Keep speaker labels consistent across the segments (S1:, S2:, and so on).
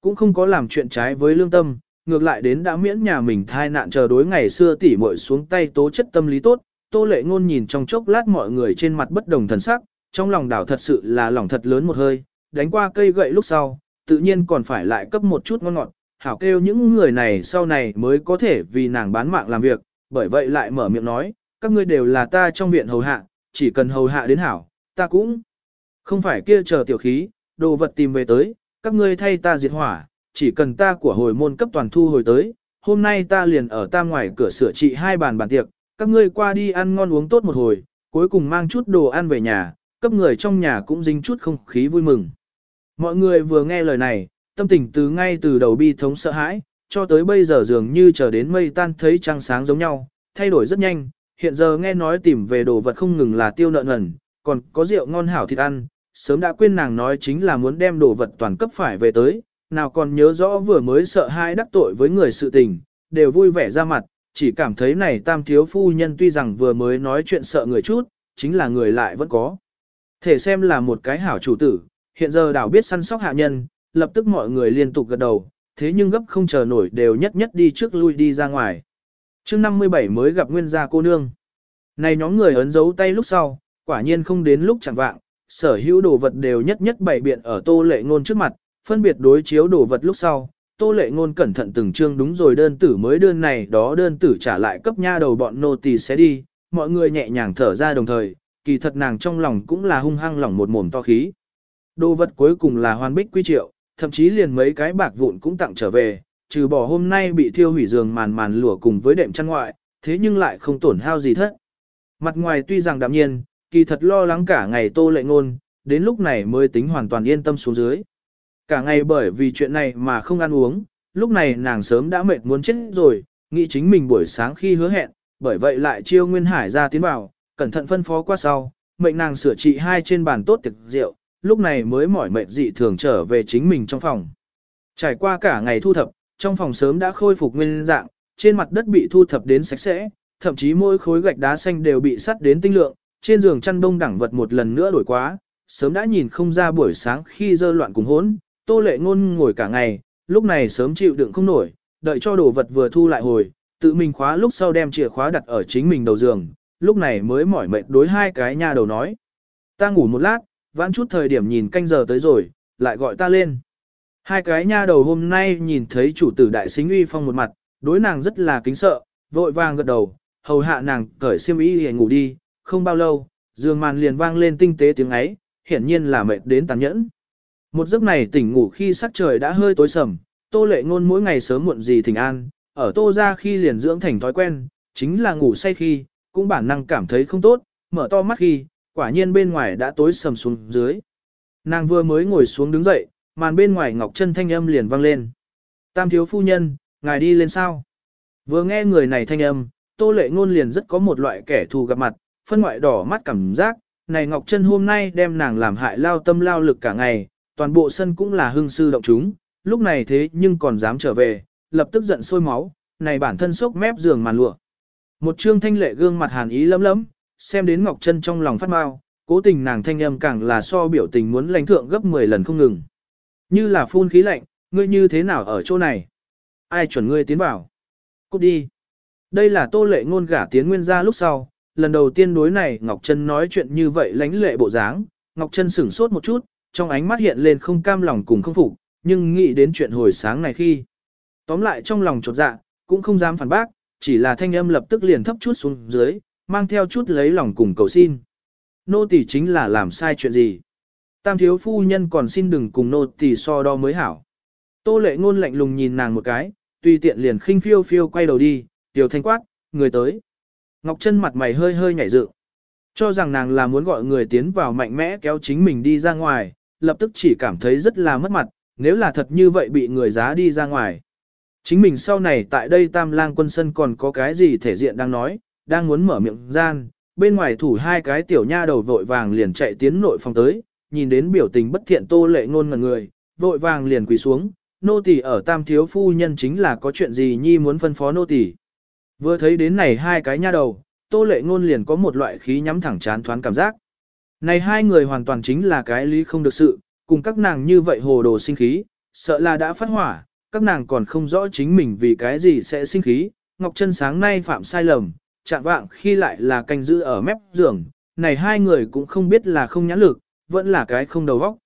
S1: cũng không có làm chuyện trái với lương tâm, ngược lại đến đã miễn nhà mình thai nạn chờ đối ngày xưa tỉ muội xuống tay tố chất tâm lý tốt, Tô Lệ Ngôn nhìn trong chốc lát mọi người trên mặt bất đồng thần sắc, trong lòng đảo thật sự là lòng thật lớn một hơi, đánh qua cây gậy lúc sau, tự nhiên còn phải lại cấp một chút ngon ngọt, hảo kêu những người này sau này mới có thể vì nàng bán mạng làm việc, bởi vậy lại mở miệng nói, các ngươi đều là ta trong viện hầu hạ, chỉ cần hầu hạ đến hảo, ta cũng không phải kia chờ tiểu khí, đồ vật tìm về tới, các ngươi thay ta diệt hỏa, chỉ cần ta của hồi môn cấp toàn thu hồi tới, hôm nay ta liền ở ta ngoài cửa sửa trị hai bàn bàn tiệc, các ngươi qua đi ăn ngon uống tốt một hồi, cuối cùng mang chút đồ ăn về nhà, cấp người trong nhà cũng dính chút không khí vui mừng. Mọi người vừa nghe lời này, tâm tình từ ngay từ đầu bi thống sợ hãi, cho tới bây giờ dường như chờ đến mây tan thấy trăng sáng giống nhau, thay đổi rất nhanh, hiện giờ nghe nói tìm về đồ vật không ngừng là tiêu nợ nần, còn có rượu ngon hảo thịt ăn, sớm đã quên nàng nói chính là muốn đem đồ vật toàn cấp phải về tới, nào còn nhớ rõ vừa mới sợ hai đắc tội với người sự tình, đều vui vẻ ra mặt, chỉ cảm thấy này tam thiếu phu nhân tuy rằng vừa mới nói chuyện sợ người chút, chính là người lại vẫn có. Thể xem là một cái hảo chủ tử, hiện giờ đảo biết săn sóc hạ nhân, lập tức mọi người liên tục gật đầu, thế nhưng gấp không chờ nổi đều nhất nhất đi trước lui đi ra ngoài. chương 57 mới gặp nguyên gia cô nương. Này nhóm người ấn dấu tay lúc sau, quả nhiên không đến lúc chẳng vạng, sở hữu đồ vật đều nhất nhất bày biện ở tô lệ ngôn trước mặt, phân biệt đối chiếu đồ vật lúc sau. Tô lệ ngôn cẩn thận từng chương đúng rồi đơn tử mới đơn này đó đơn tử trả lại cấp nha đầu bọn nô tỳ sẽ đi, mọi người nhẹ nhàng thở ra đồng thời, kỳ thật nàng trong lòng cũng là hung hăng lỏng một mồm to khí. Đồ vật cuối cùng là hoàn bích quy triệu, thậm chí liền mấy cái bạc vụn cũng tặng trở về, trừ bỏ hôm nay bị thiêu hủy giường màn màn lụa cùng với đệm chăn ngoại, thế nhưng lại không tổn hao gì thất. Mặt ngoài tuy rằng đạm nhiên, kỳ thật lo lắng cả ngày tô lệ ngôn, đến lúc này mới tính hoàn toàn yên tâm xuống dưới. Cả ngày bởi vì chuyện này mà không ăn uống, lúc này nàng sớm đã mệt muốn chết rồi, nghĩ chính mình buổi sáng khi hứa hẹn, bởi vậy lại chiêu Nguyên Hải ra tiến vào, cẩn thận phân phó qua sau, mệnh nàng sửa trị hai trên bàn tốt tiệc rượu, lúc này mới mỏi mệt dị thường trở về chính mình trong phòng. Trải qua cả ngày thu thập, trong phòng sớm đã khôi phục nguyên dạng, trên mặt đất bị thu thập đến sạch sẽ, thậm chí mỗi khối gạch đá xanh đều bị sắt đến tinh lượng, trên giường chăn đông đẳng vật một lần nữa đổi quá, sớm đã nhìn không ra buổi sáng khi dơ loạn cùng hỗn, tô lệ ngôn ngồi cả ngày, lúc này sớm chịu đựng không nổi, đợi cho đồ vật vừa thu lại hồi, tự mình khóa lúc sau đem chìa khóa đặt ở chính mình đầu giường, lúc này mới mỏi mệt đối hai cái nha đầu nói. Ta ngủ một lát, vãn chút thời điểm nhìn canh giờ tới rồi, lại gọi ta lên. Hai cái nha đầu hôm nay nhìn thấy chủ tử đại xính uy phong một mặt, đối nàng rất là kính sợ, vội vàng gật đầu, hầu hạ nàng cởi xiêm y để ngủ đi, không bao lâu, giường màn liền vang lên tinh tế tiếng ấy, hiển nhiên là mệt đến tàn nhẫn. Một giấc này tỉnh ngủ khi sắc trời đã hơi tối sầm, tô lệ ngôn mỗi ngày sớm muộn gì thỉnh an, ở tô ra khi liền dưỡng thành thói quen, chính là ngủ say khi, cũng bản năng cảm thấy không tốt, mở to mắt khi, quả nhiên bên ngoài đã tối sầm xuống dưới. Nàng vừa mới ngồi xuống đứng dậy, màn bên ngoài ngọc chân thanh âm liền vang lên. Tam thiếu phu nhân, ngài đi lên sao? Vừa nghe người này thanh âm, tô lệ ngôn liền rất có một loại kẻ thù gặp mặt, phân ngoại đỏ mắt cảm giác, này ngọc Trân hôm nay đem nàng làm hại lao tâm lao lực cả ngày, toàn bộ sân cũng là hưng sư động chúng, lúc này thế nhưng còn dám trở về, lập tức giận sôi máu, này bản thân sốc mép giường màn lụa. Một trương thanh lệ gương mặt hàn ý lấm lấm, xem đến Ngọc Trân trong lòng phát mau, cố tình nàng thanh âm càng là so biểu tình muốn lãnh thượng gấp 10 lần không ngừng. Như là phun khí lạnh, ngươi như thế nào ở chỗ này? Ai chuẩn ngươi tiến vào? Cút đi. Đây là tô lệ ngôn gả tiến nguyên gia lúc sau, lần đầu tiên đối này Ngọc Trân nói chuyện như vậy lãnh lệ bộ dáng, Ngọc Trân sửng sốt một chút, trong ánh mắt hiện lên không cam lòng cùng không phục, nhưng nghĩ đến chuyện hồi sáng này khi. Tóm lại trong lòng chột dạ, cũng không dám phản bác, chỉ là thanh âm lập tức liền thấp chút xuống dưới, mang theo chút lấy lòng cùng cầu xin. Nô tỳ chính là làm sai chuyện gì? Tam thiếu phu nhân còn xin đừng cùng nô tỳ so đo mới hảo. Tô lệ ngôn lạnh lùng nhìn nàng một cái, tùy tiện liền khinh phiêu phiêu quay đầu đi, tiểu thanh quát, người tới. Ngọc Trân mặt mày hơi hơi nhảy dựng, cho rằng nàng là muốn gọi người tiến vào mạnh mẽ kéo chính mình đi ra ngoài, lập tức chỉ cảm thấy rất là mất mặt, nếu là thật như vậy bị người giá đi ra ngoài. Chính mình sau này tại đây tam lang quân sân còn có cái gì thể diện đang nói, đang muốn mở miệng gian, bên ngoài thủ hai cái tiểu nha đầu vội vàng liền chạy tiến nội phòng tới, nhìn đến biểu tình bất thiện tô lệ ngôn ngần người, vội vàng liền quỳ xuống, nô tỳ ở tam thiếu phu nhân chính là có chuyện gì nhi muốn phân phó nô tỳ. Vừa thấy đến này hai cái nha đầu, tô lệ ngôn liền có một loại khí nhắm thẳng chán thoáng cảm giác. Này hai người hoàn toàn chính là cái lý không được sự, cùng các nàng như vậy hồ đồ sinh khí, sợ là đã phát hỏa, các nàng còn không rõ chính mình vì cái gì sẽ sinh khí. Ngọc Trân sáng nay phạm sai lầm, chạm vạng khi lại là canh giữ ở mép giường, này hai người cũng không biết là không nhãn lực, vẫn là cái không đầu óc.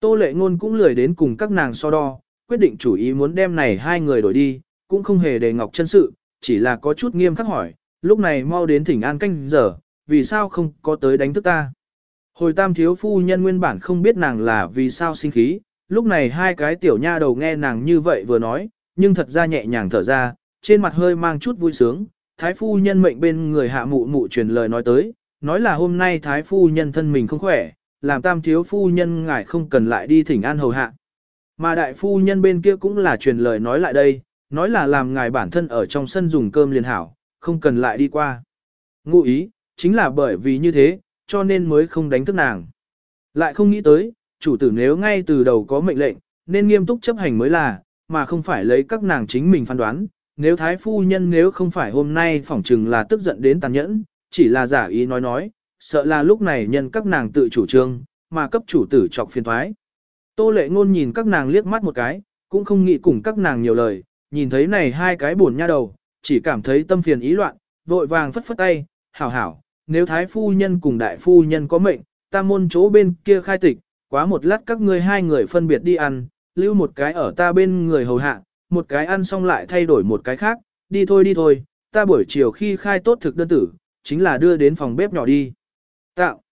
S1: Tô lệ ngôn cũng lười đến cùng các nàng so đo, quyết định chủ ý muốn đem này hai người đổi đi, cũng không hề để Ngọc Trân sự, chỉ là có chút nghiêm khắc hỏi, lúc này mau đến thỉnh an canh giờ, vì sao không có tới đánh thức ta. Hồi tam thiếu phu nhân nguyên bản không biết nàng là vì sao sinh khí, lúc này hai cái tiểu nha đầu nghe nàng như vậy vừa nói, nhưng thật ra nhẹ nhàng thở ra, trên mặt hơi mang chút vui sướng, thái phu nhân mệnh bên người hạ mụ mụ truyền lời nói tới, nói là hôm nay thái phu nhân thân mình không khỏe, làm tam thiếu phu nhân ngài không cần lại đi thỉnh an hầu hạ. Mà đại phu nhân bên kia cũng là truyền lời nói lại đây, nói là làm ngài bản thân ở trong sân dùng cơm liền hảo, không cần lại đi qua. Ngụ ý, chính là bởi vì như thế, cho nên mới không đánh thức nàng. Lại không nghĩ tới, chủ tử nếu ngay từ đầu có mệnh lệnh, nên nghiêm túc chấp hành mới là, mà không phải lấy các nàng chính mình phán đoán. Nếu thái phu nhân nếu không phải hôm nay phỏng chừng là tức giận đến tàn nhẫn, chỉ là giả ý nói nói, sợ là lúc này nhân các nàng tự chủ trương, mà cấp chủ tử chọc phiền thoái. Tô lệ ngôn nhìn các nàng liếc mắt một cái, cũng không nghĩ cùng các nàng nhiều lời, nhìn thấy này hai cái buồn nha đầu, chỉ cảm thấy tâm phiền ý loạn, vội vàng phất phất tay, hảo hảo, nếu thái phu nhân cùng đại phu nhân có mệnh, ta môn chỗ bên kia khai tịch, quá một lát các ngươi hai người phân biệt đi ăn, lưu một cái ở ta bên người hầu hạ, một cái ăn xong lại thay đổi một cái khác, đi thôi đi thôi, ta buổi chiều khi khai tốt thực đơn tử, chính là đưa đến phòng bếp nhỏ đi. Tạo.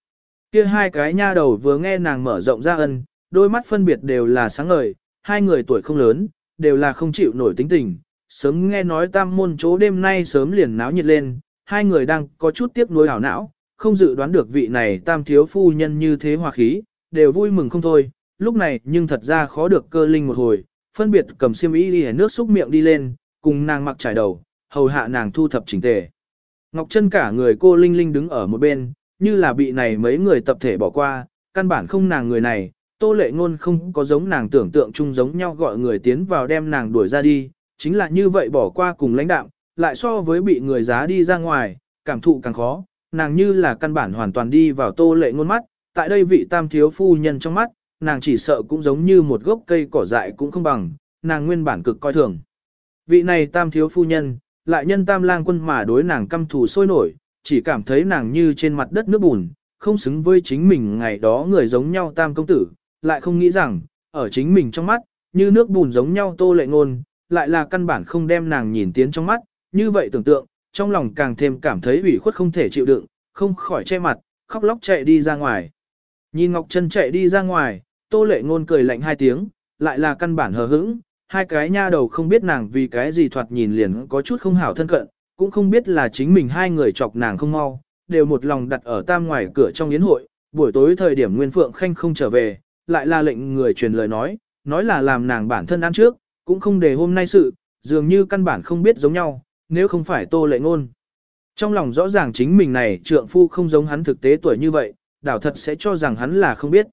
S1: Kia hai cái nha đầu vừa nghe nàng mở rộng ra ân, đôi mắt phân biệt đều là sáng ngời, hai người tuổi không lớn, đều là không chịu nổi tính tình. Sớm nghe nói tam môn chỗ đêm nay sớm liền náo nhiệt lên, hai người đang có chút tiếc nuối hảo não, không dự đoán được vị này tam thiếu phu nhân như thế hòa khí, đều vui mừng không thôi. Lúc này nhưng thật ra khó được cơ linh một hồi, phân biệt cầm xiêm y đi nước xúc miệng đi lên, cùng nàng mặc trải đầu, hầu hạ nàng thu thập chỉnh tề. Ngọc chân cả người cô Linh Linh đứng ở một bên, như là bị này mấy người tập thể bỏ qua, căn bản không nàng người này, tô lệ ngôn không có giống nàng tưởng tượng chung giống nhau gọi người tiến vào đem nàng đuổi ra đi, chính là như vậy bỏ qua cùng lãnh đạm lại so với bị người giá đi ra ngoài, cảm thụ càng khó, nàng như là căn bản hoàn toàn đi vào tô lệ ngôn mắt, tại đây vị tam thiếu phu nhân trong mắt, nàng chỉ sợ cũng giống như một gốc cây cỏ dại cũng không bằng, nàng nguyên bản cực coi thường. Vị này tam thiếu phu nhân, lại nhân tam lang quân mà đối nàng căm thù sôi nổi, chỉ cảm thấy nàng như trên mặt đất nước bùn, không xứng với chính mình ngày đó người giống nhau tam công tử, lại không nghĩ rằng, ở chính mình trong mắt, như nước bùn giống nhau tô lệ ngôn, lại là căn bản không đem nàng nhìn tiến trong mắt, như vậy tưởng tượng, trong lòng càng thêm cảm thấy ủy khuất không thể chịu đựng, không khỏi che mặt, khóc lóc chạy đi ra ngoài. Nhìn Ngọc Trân chạy đi ra ngoài, tô lệ ngôn cười lạnh hai tiếng, lại là căn bản hờ hững, hai cái nha đầu không biết nàng vì cái gì thoạt nhìn liền có chút không hảo thân cận, cũng không biết là chính mình hai người chọc nàng không mau, đều một lòng đặt ở tam ngoài cửa trong yến hội, buổi tối thời điểm Nguyên Phượng Khanh không trở về, lại là lệnh người truyền lời nói, nói là làm nàng bản thân ăn trước, cũng không để hôm nay sự, dường như căn bản không biết giống nhau, nếu không phải tô lệ ngôn. Trong lòng rõ ràng chính mình này trượng phu không giống hắn thực tế tuổi như vậy, đảo thật sẽ cho rằng hắn là không biết.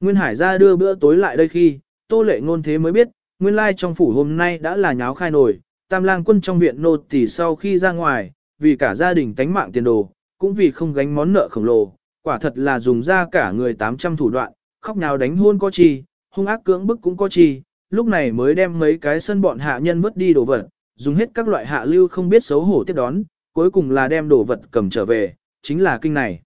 S1: Nguyên Hải ra đưa bữa tối lại đây khi, tô lệ ngôn thế mới biết, nguyên lai trong phủ hôm nay đã là nháo khai nổi, tam lang quân trong viện nô tỳ sau khi ra ngoài, vì cả gia đình tánh mạng tiền đồ, cũng vì không gánh món nợ khổng lồ, quả thật là dùng ra cả người 800 thủ đoạn, khóc nhào đánh hôn có chi, hung ác cưỡng bức cũng có chi, lúc này mới đem mấy cái sân bọn hạ nhân vứt đi đồ vật, dùng hết các loại hạ lưu không biết xấu hổ tiếp đón, cuối cùng là đem đồ vật cầm trở về, chính là kinh này.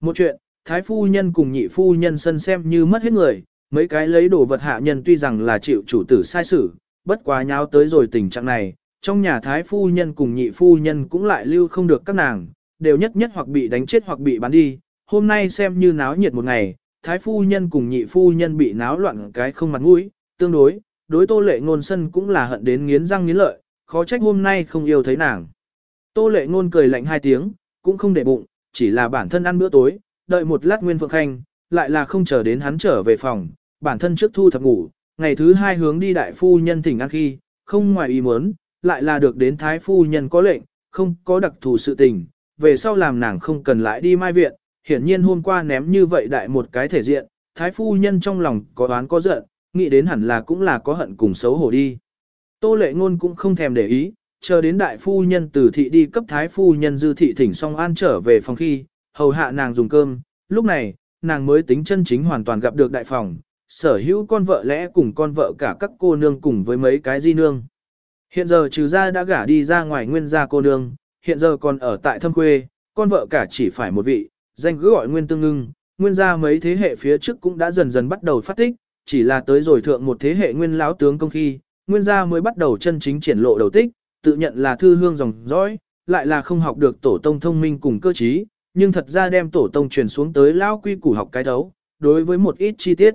S1: Một chuyện, thái phu nhân cùng nhị phu nhân sân xem như mất hết người, mấy cái lấy đồ vật hạ nhân tuy rằng là chịu chủ tử sai xử, bất quá nháo tới rồi tình trạng này, trong nhà thái phu nhân cùng nhị phu nhân cũng lại lưu không được các nàng, đều nhất nhất hoặc bị đánh chết hoặc bị bán đi, hôm nay xem như náo nhiệt một ngày, thái phu nhân cùng nhị phu nhân bị náo loạn cái không mặt mũi, tương đối, đối tô lệ ngôn sân cũng là hận đến nghiến răng nghiến lợi, khó trách hôm nay không yêu thấy nàng. Tô lệ ngôn cười lạnh hai tiếng, cũng không để bụng, chỉ là bản thân ăn bữa tối, đợi một lát Nguyên Phượng Khanh, lại là không chờ đến hắn trở về phòng, bản thân trước thu thập ngủ, ngày thứ hai hướng đi đại phu nhân thỉnh ăn khi, không ngoài ý muốn, lại là được đến thái phu nhân có lệnh, không có đặc thù sự tình, về sau làm nàng không cần lại đi mai viện, hiển nhiên hôm qua ném như vậy đại một cái thể diện, thái phu nhân trong lòng có đoán có giận, nghĩ đến hẳn là cũng là có hận cùng xấu hổ đi. Tô lệ ngôn cũng không thèm để ý, chờ đến đại phu nhân từ thị đi cấp thái phu nhân dư thị thỉnh xong an trở về phòng khi, hầu hạ nàng dùng cơm, lúc này, nàng mới tính chân chính hoàn toàn gặp được đại phòng, sở hữu con vợ lẽ cùng con vợ cả các cô nương cùng với mấy cái di nương. Hiện giờ trừ ra đã gả đi ra ngoài nguyên gia cô nương, hiện giờ còn ở tại thâm quê, con vợ cả chỉ phải một vị, danh cứ gọi nguyên tương ngưng, nguyên gia mấy thế hệ phía trước cũng đã dần dần bắt đầu phát tích, chỉ là tới rồi thượng một thế hệ nguyên lão tướng công khi, nguyên gia mới bắt đầu chân chính triển lộ đầu tích, tự nhận là thư hương dòng dõi, lại là không học được tổ tông thông minh cùng cơ trí, nhưng thật ra đem tổ tông truyền xuống tới lão quy củ học cái đấu, đối với một ít chi tiết.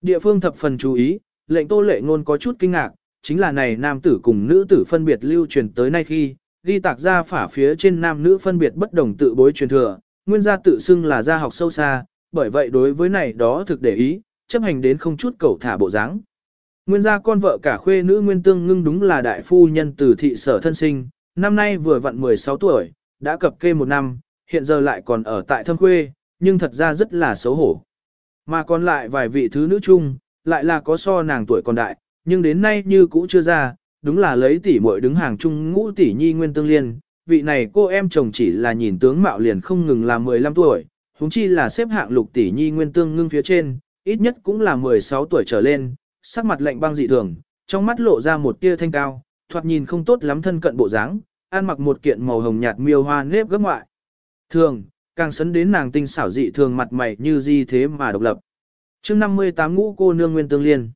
S1: Địa phương thập phần chú ý, lệnh tô lệ ngôn có chút kinh ngạc, chính là này nam tử cùng nữ tử phân biệt lưu truyền tới nay khi, ghi tạc ra phả phía trên nam nữ phân biệt bất đồng tự bối truyền thừa, nguyên gia tự xưng là gia học sâu xa, bởi vậy đối với này đó thực để ý, chấp hành đến không chút cầu thả bộ dáng. Nguyên gia con vợ cả khuê nữ Nguyên Tương ngưng đúng là đại phu nhân từ thị sở thân sinh, năm nay vừa vặn 16 tuổi, đã cập kê một năm, hiện giờ lại còn ở tại thâm khuê, nhưng thật ra rất là xấu hổ. Mà còn lại vài vị thứ nữ chung, lại là có so nàng tuổi còn đại, nhưng đến nay như cũ chưa ra, đúng là lấy tỷ muội đứng hàng chung ngũ tỷ nhi Nguyên Tương Liên, vị này cô em chồng chỉ là nhìn tướng mạo liền không ngừng là 15 tuổi, huống chi là xếp hạng lục tỷ nhi Nguyên Tương ngưng phía trên, ít nhất cũng là 16 tuổi trở lên, sắc mặt lạnh băng dị thường, trong mắt lộ ra một tia thanh cao, thoạt nhìn không tốt lắm thân cận bộ dáng, ăn mặc một kiện màu hồng nhạt miêu hoa nếp gấp ngoại. Thường, càng sấn đến nàng tinh xảo dị thường mặt mày như di thế mà độc lập. chương 58 ngũ cô nương nguyên tương liên.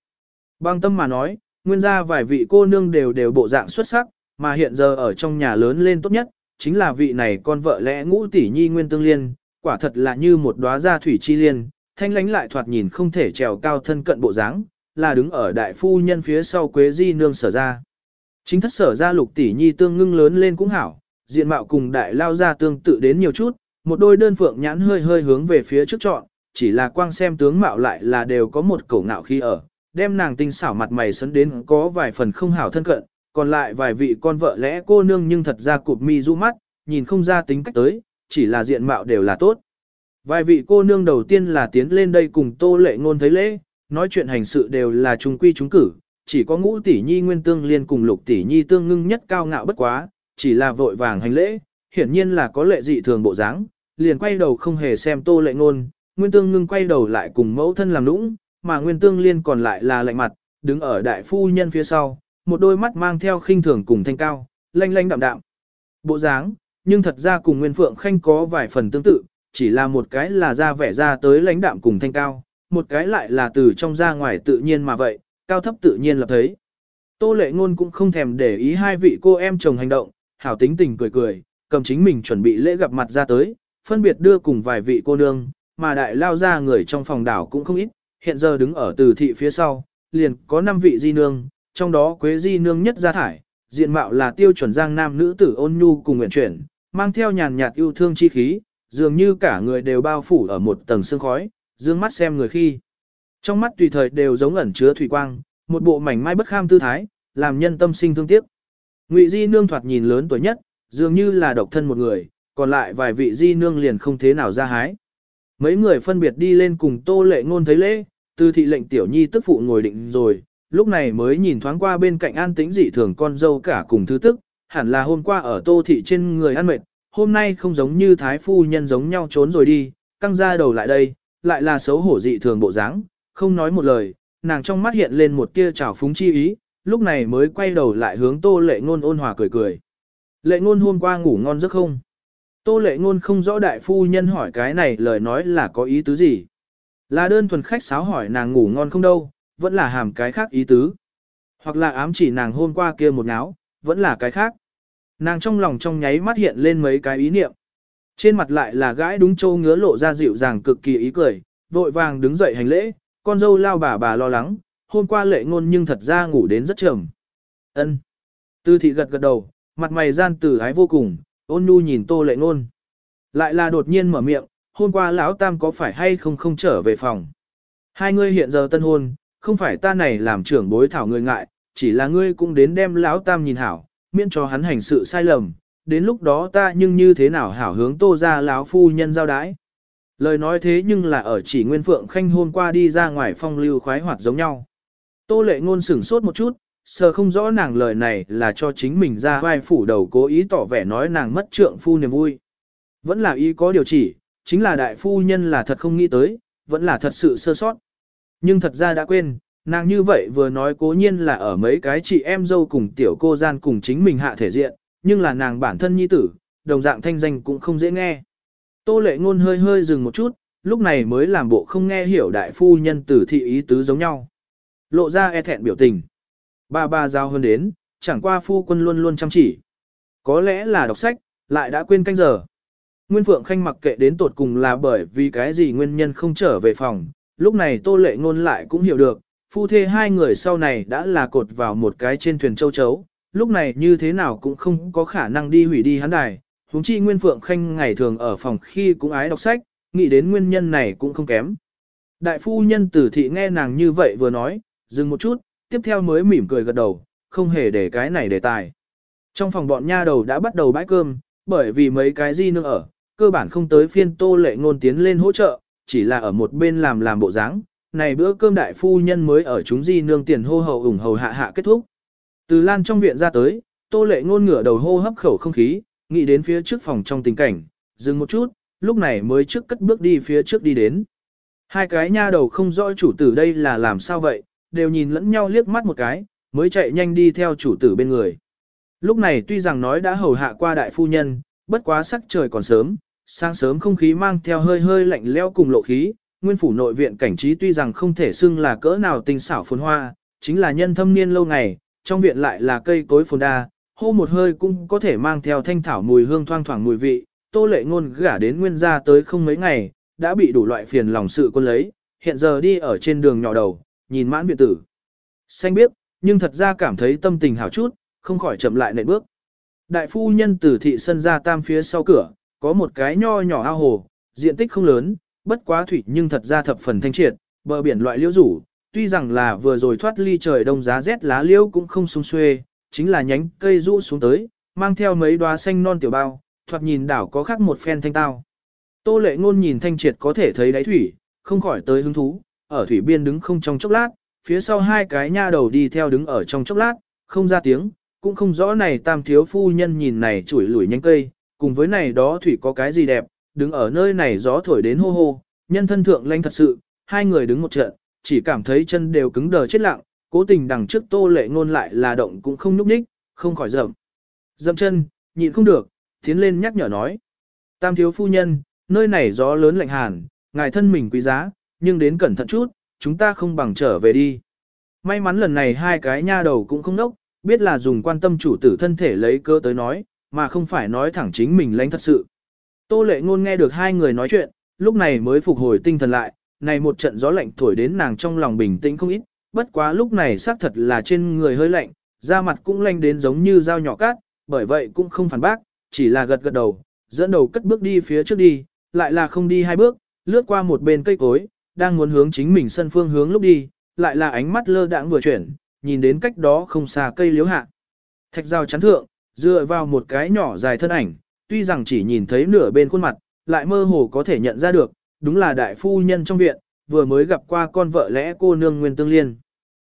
S1: Bang tâm mà nói, nguyên gia vài vị cô nương đều đều bộ dạng xuất sắc, mà hiện giờ ở trong nhà lớn lên tốt nhất, chính là vị này con vợ lẽ ngũ tỷ nhi nguyên tương liên, quả thật là như một đóa gia thủy chi liên, thanh lánh lại thoạt nhìn không thể trèo cao thân cận bộ dáng, là đứng ở đại phu nhân phía sau quế di nương sở ra. Chính thất sở ra lục tỷ nhi tương ngưng lớn lên cũng hảo, diện mạo cùng đại lao ra tương tự đến nhiều chút, một đôi đơn phượng nhãn hơi hơi hướng về phía trước chọn, chỉ là quang xem tướng mạo lại là đều có một cổ ngạo khi ở, đem nàng tinh xảo mặt mày sấn đến có vài phần không hảo thân cận, còn lại vài vị con vợ lẽ cô nương nhưng thật ra cụp mi du mắt, nhìn không ra tính cách tới, chỉ là diện mạo đều là tốt. Vài vị cô nương đầu tiên là tiến lên đây cùng tô lệ ngôn thấy lễ, nói chuyện hành sự đều là trung quy trung cử, chỉ có ngũ tỷ nhi nguyên tương liên cùng lục tỷ nhi tương ngưng nhất cao ngạo bất quá, chỉ là vội vàng hành lễ, hiển nhiên là có lệ dị thường bộ dáng, liền quay đầu không hề xem tô lệ ngôn, nguyên tương ngưng quay đầu lại cùng mẫu thân làm nũng, mà nguyên tương liên còn lại là lạnh mặt, đứng ở đại phu nhân phía sau, một đôi mắt mang theo khinh thường cùng thanh cao, lanh lanh đạm đạm. Bộ dáng, nhưng thật ra cùng nguyên phượng khanh có vài phần tương tự, chỉ là một cái là ra vẻ ra tới lãnh đạm cùng thanh cao, một cái lại là từ trong ra ngoài tự nhiên mà vậy, cao thấp tự nhiên là thấy. Tô lệ ngôn cũng không thèm để ý hai vị cô em chồng hành động, hảo tính tình cười cười, cầm chính mình chuẩn bị lễ gặp mặt ra tới, phân biệt đưa cùng vài vị cô nương, mà đại lao ra người trong phòng đảo cũng không ít, hiện giờ đứng ở từ thị phía sau, liền có 5 vị di nương, trong đó quế di nương nhất ra thải, diện mạo là tiêu chuẩn giang nam nữ tử ôn nhu cùng nguyện chuyển, mang theo nhàn nhạt yêu thương chi khí, dường như cả người đều bao phủ ở một tầng sương khói, dương mắt xem người khi. Trong mắt tùy thời đều giống ẩn chứa thủy quang, một bộ mảnh mai bất kham tư thái, làm nhân tâm sinh thương tiếc. Ngụy Di nương thoạt nhìn lớn tuổi nhất, dường như là độc thân một người, còn lại vài vị Di nương liền không thế nào ra hái. Mấy người phân biệt đi lên cùng Tô Lệ Ngôn thấy lễ, từ thị lệnh tiểu nhi tức phụ ngồi định rồi, lúc này mới nhìn thoáng qua bên cạnh an tĩnh dị thường con dâu cả cùng thứ tức, hẳn là hôm qua ở Tô thị trên người ăn mệt, hôm nay không giống như thái phu nhân giống nhau trốn rồi đi, căng ra đầu lại đây, lại là xấu hổ dị thường bộ dáng, không nói một lời, nàng trong mắt hiện lên một tia trào phúng chi ý, lúc này mới quay đầu lại hướng tô lệ ngôn ôn hòa cười cười. Lệ ngôn hôm qua ngủ ngon giấc không? Tô lệ ngôn không rõ đại phu nhân hỏi cái này lời nói là có ý tứ gì. Là đơn thuần khách sáo hỏi nàng ngủ ngon không đâu, vẫn là hàm cái khác ý tứ. Hoặc là ám chỉ nàng hôm qua kia một náo, vẫn là cái khác. Nàng trong lòng trong nháy mắt hiện lên mấy cái ý niệm. Trên mặt lại là gãi đúng châu ngứa lộ ra dịu dàng cực kỳ ý cười, vội vàng đứng dậy hành lễ, con dâu lao bà bà lo lắng, hôm qua lệ ngôn nhưng thật ra ngủ đến rất trầm. ân Tư thị gật gật đầu, mặt mày gian tử ái vô cùng, ôn nhu nhìn tô lệ ngôn. Lại là đột nhiên mở miệng, hôm qua lão tam có phải hay không không trở về phòng. Hai người hiện giờ tân hôn, không phải ta này làm trưởng bối thảo người ngại, chỉ là ngươi cũng đến đem lão tam nhìn hảo, miễn cho hắn hành sự sai lầm, đến lúc đó ta nhưng như thế nào hảo hướng tô ra lão phu nhân giao đái. Lời nói thế nhưng là ở chỉ Nguyên Phượng Khanh hôm qua đi ra ngoài phong lưu khoái hoạt giống nhau. Tô lệ ngôn sửng sốt một chút, sờ không rõ nàng lời này là cho chính mình ra vai phủ đầu cố ý tỏ vẻ nói nàng mất trượng phu niềm vui. Vẫn là ý có điều chỉ, chính là đại phu nhân là thật không nghĩ tới, vẫn là thật sự sơ sót. Nhưng thật ra đã quên, nàng như vậy vừa nói cố nhiên là ở mấy cái chị em dâu cùng tiểu cô gian cùng chính mình hạ thể diện, nhưng là nàng bản thân nhi tử, đồng dạng thanh danh cũng không dễ nghe. Tô lệ ngôn hơi hơi dừng một chút, lúc này mới làm bộ không nghe hiểu đại phu nhân tử thị ý tứ giống nhau. Lộ ra e thẹn biểu tình. Ba ba giao hơn đến, chẳng qua phu quân luôn luôn chăm chỉ. Có lẽ là đọc sách, lại đã quên canh giờ. Nguyên Phượng Khanh mặc kệ đến tột cùng là bởi vì cái gì nguyên nhân không trở về phòng, lúc này Tô Lệ Ngôn lại cũng hiểu được, phu thê hai người sau này đã là cột vào một cái trên thuyền châu chấu, lúc này như thế nào cũng không có khả năng đi hủy đi hắn đài. Huống chi Nguyên Phượng Khanh ngày thường ở phòng khi cũng ái đọc sách, nghĩ đến nguyên nhân này cũng không kém. Đại phu nhân tử thị nghe nàng như vậy vừa nói, dừng một chút, tiếp theo mới mỉm cười gật đầu, không hề để cái này đề tài. Trong phòng bọn nha đầu đã bắt đầu bãi cơm, bởi vì mấy cái gì nữa ở, cơ bản không tới phiên tô lệ ngôn tiến lên hỗ trợ, chỉ là ở một bên làm làm bộ dáng. Này bữa cơm đại phu nhân mới ở chúng di nương tiền hô hậu ủng hầu hạ hạ kết thúc. Từ lan trong viện ra tới, tô lệ ngôn ngửa đầu hô hấp khẩu không khí, nghĩ đến phía trước phòng trong tình cảnh, dừng một chút, lúc này mới trước cất bước đi phía trước đi đến. Hai cái nha đầu không rõ chủ tử đây là làm sao vậy, đều nhìn lẫn nhau liếc mắt một cái, mới chạy nhanh đi theo chủ tử bên người. Lúc này tuy rằng nói đã hầu hạ qua đại phu nhân, bất quá sắc trời còn sớm, sáng sớm không khí mang theo hơi hơi lạnh lẽo cùng lộ khí, nguyên phủ nội viện cảnh trí tuy rằng không thể xưng là cỡ nào tinh xảo phồn hoa, chính là nhân thâm niên lâu ngày, trong viện lại là cây cối phồn đa, hô một hơi cũng có thể mang theo thanh thảo mùi hương thoang thoảng mùi vị, tô lệ ngôn gả đến nguyên gia tới không mấy ngày, đã bị đủ loại phiền lòng sự quân lấy, hiện giờ đi ở trên đường nhỏ đầu, nhìn mãn viện tử. Xanh biết, nhưng thật ra cảm thấy tâm tình hảo chút, không khỏi chậm lại nệ bước. Đại phu nhân từ thị sân ra tam phía sau cửa, có một cái nho nhỏ ao hồ, diện tích không lớn, bất quá thủy nhưng thật ra thập phần thanh triệt, bờ biển loại liễu rủ, tuy rằng là vừa rồi thoát ly trời đông giá rét lá liễu cũng không sung xuê, chính là nhánh cây rũ xuống tới, mang theo mấy đóa xanh non tiểu bao, thoạt nhìn đảo có khác một phen thanh tao. Tô lệ ngôn nhìn thanh triệt có thể thấy đáy thủy, không khỏi tới hứng thú, ở thủy biên đứng không trong chốc lát, phía sau hai cái nha đầu đi theo đứng ở trong chốc lát, không ra tiếng, cũng không rõ này tam thiếu phu nhân nhìn này chủi lủi nhánh cây, cùng với này đó thủy có cái gì đẹp, đứng ở nơi này gió thổi đến hô hô, nhân thân thượng lanh thật sự, hai người đứng một trận, chỉ cảm thấy chân đều cứng đờ chết lặng, cố tình đằng trước tô lệ ngôn lại là động cũng không nhúc nhích, không khỏi dậm. Dậm chân, nhịn không được, tiến lên nhắc nhở nói. Tam thiếu phu nhân, nơi này gió lớn lạnh hàn, ngài thân mình quý giá, nhưng đến cẩn thận chút, chúng ta không bằng trở về đi. May mắn lần này hai cái nha đầu cũng không nốc, biết là dùng quan tâm chủ tử thân thể lấy cơ tới nói, mà không phải nói thẳng chính mình lãnh thật sự. Tô lệ ngôn nghe được hai người nói chuyện, lúc này mới phục hồi tinh thần lại, này một trận gió lạnh thổi đến nàng trong lòng bình tĩnh không ít, bất quá lúc này xác thật là trên người hơi lạnh, da mặt cũng lạnh đến giống như dao nhỏ cát, bởi vậy cũng không phản bác, chỉ là gật gật đầu, dẫn đầu cất bước đi phía trước đi, lại là không đi hai bước, lướt qua một bên cây cối, đang muốn hướng chính mình sân phương hướng lúc đi, lại là ánh mắt lơ đãng vừa chuyển, nhìn đến cách đó không xa cây liễu hạ. Thạch rào chắn thượng, dựa vào một cái nhỏ dài thân ảnh, tuy rằng chỉ nhìn thấy nửa bên khuôn mặt, lại mơ hồ có thể nhận ra được, đúng là đại phu nhân trong viện, vừa mới gặp qua con vợ lẽ cô nương Nguyên Tương Liên.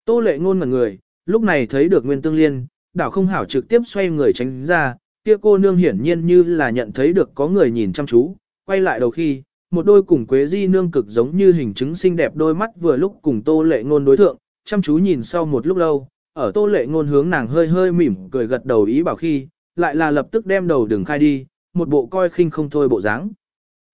S1: Tô lệ ngôn ngẩn người, lúc này thấy được Nguyên Tương Liên, đảo không hảo trực tiếp xoay người tránh ra, kia cô nương hiển nhiên như là nhận thấy được có người nhìn chăm chú, quay lại đầu khi, một đôi cùng quế di nương cực giống như hình chứng xinh đẹp đôi mắt vừa lúc cùng tô lệ ngôn đối thượng, chăm chú nhìn sau một lúc lâu, ở tô lệ ngôn hướng nàng hơi hơi mỉm cười gật đầu ý bảo khi, lại là lập tức đem đầu đường khai đi, một bộ coi khinh không thôi bộ dáng.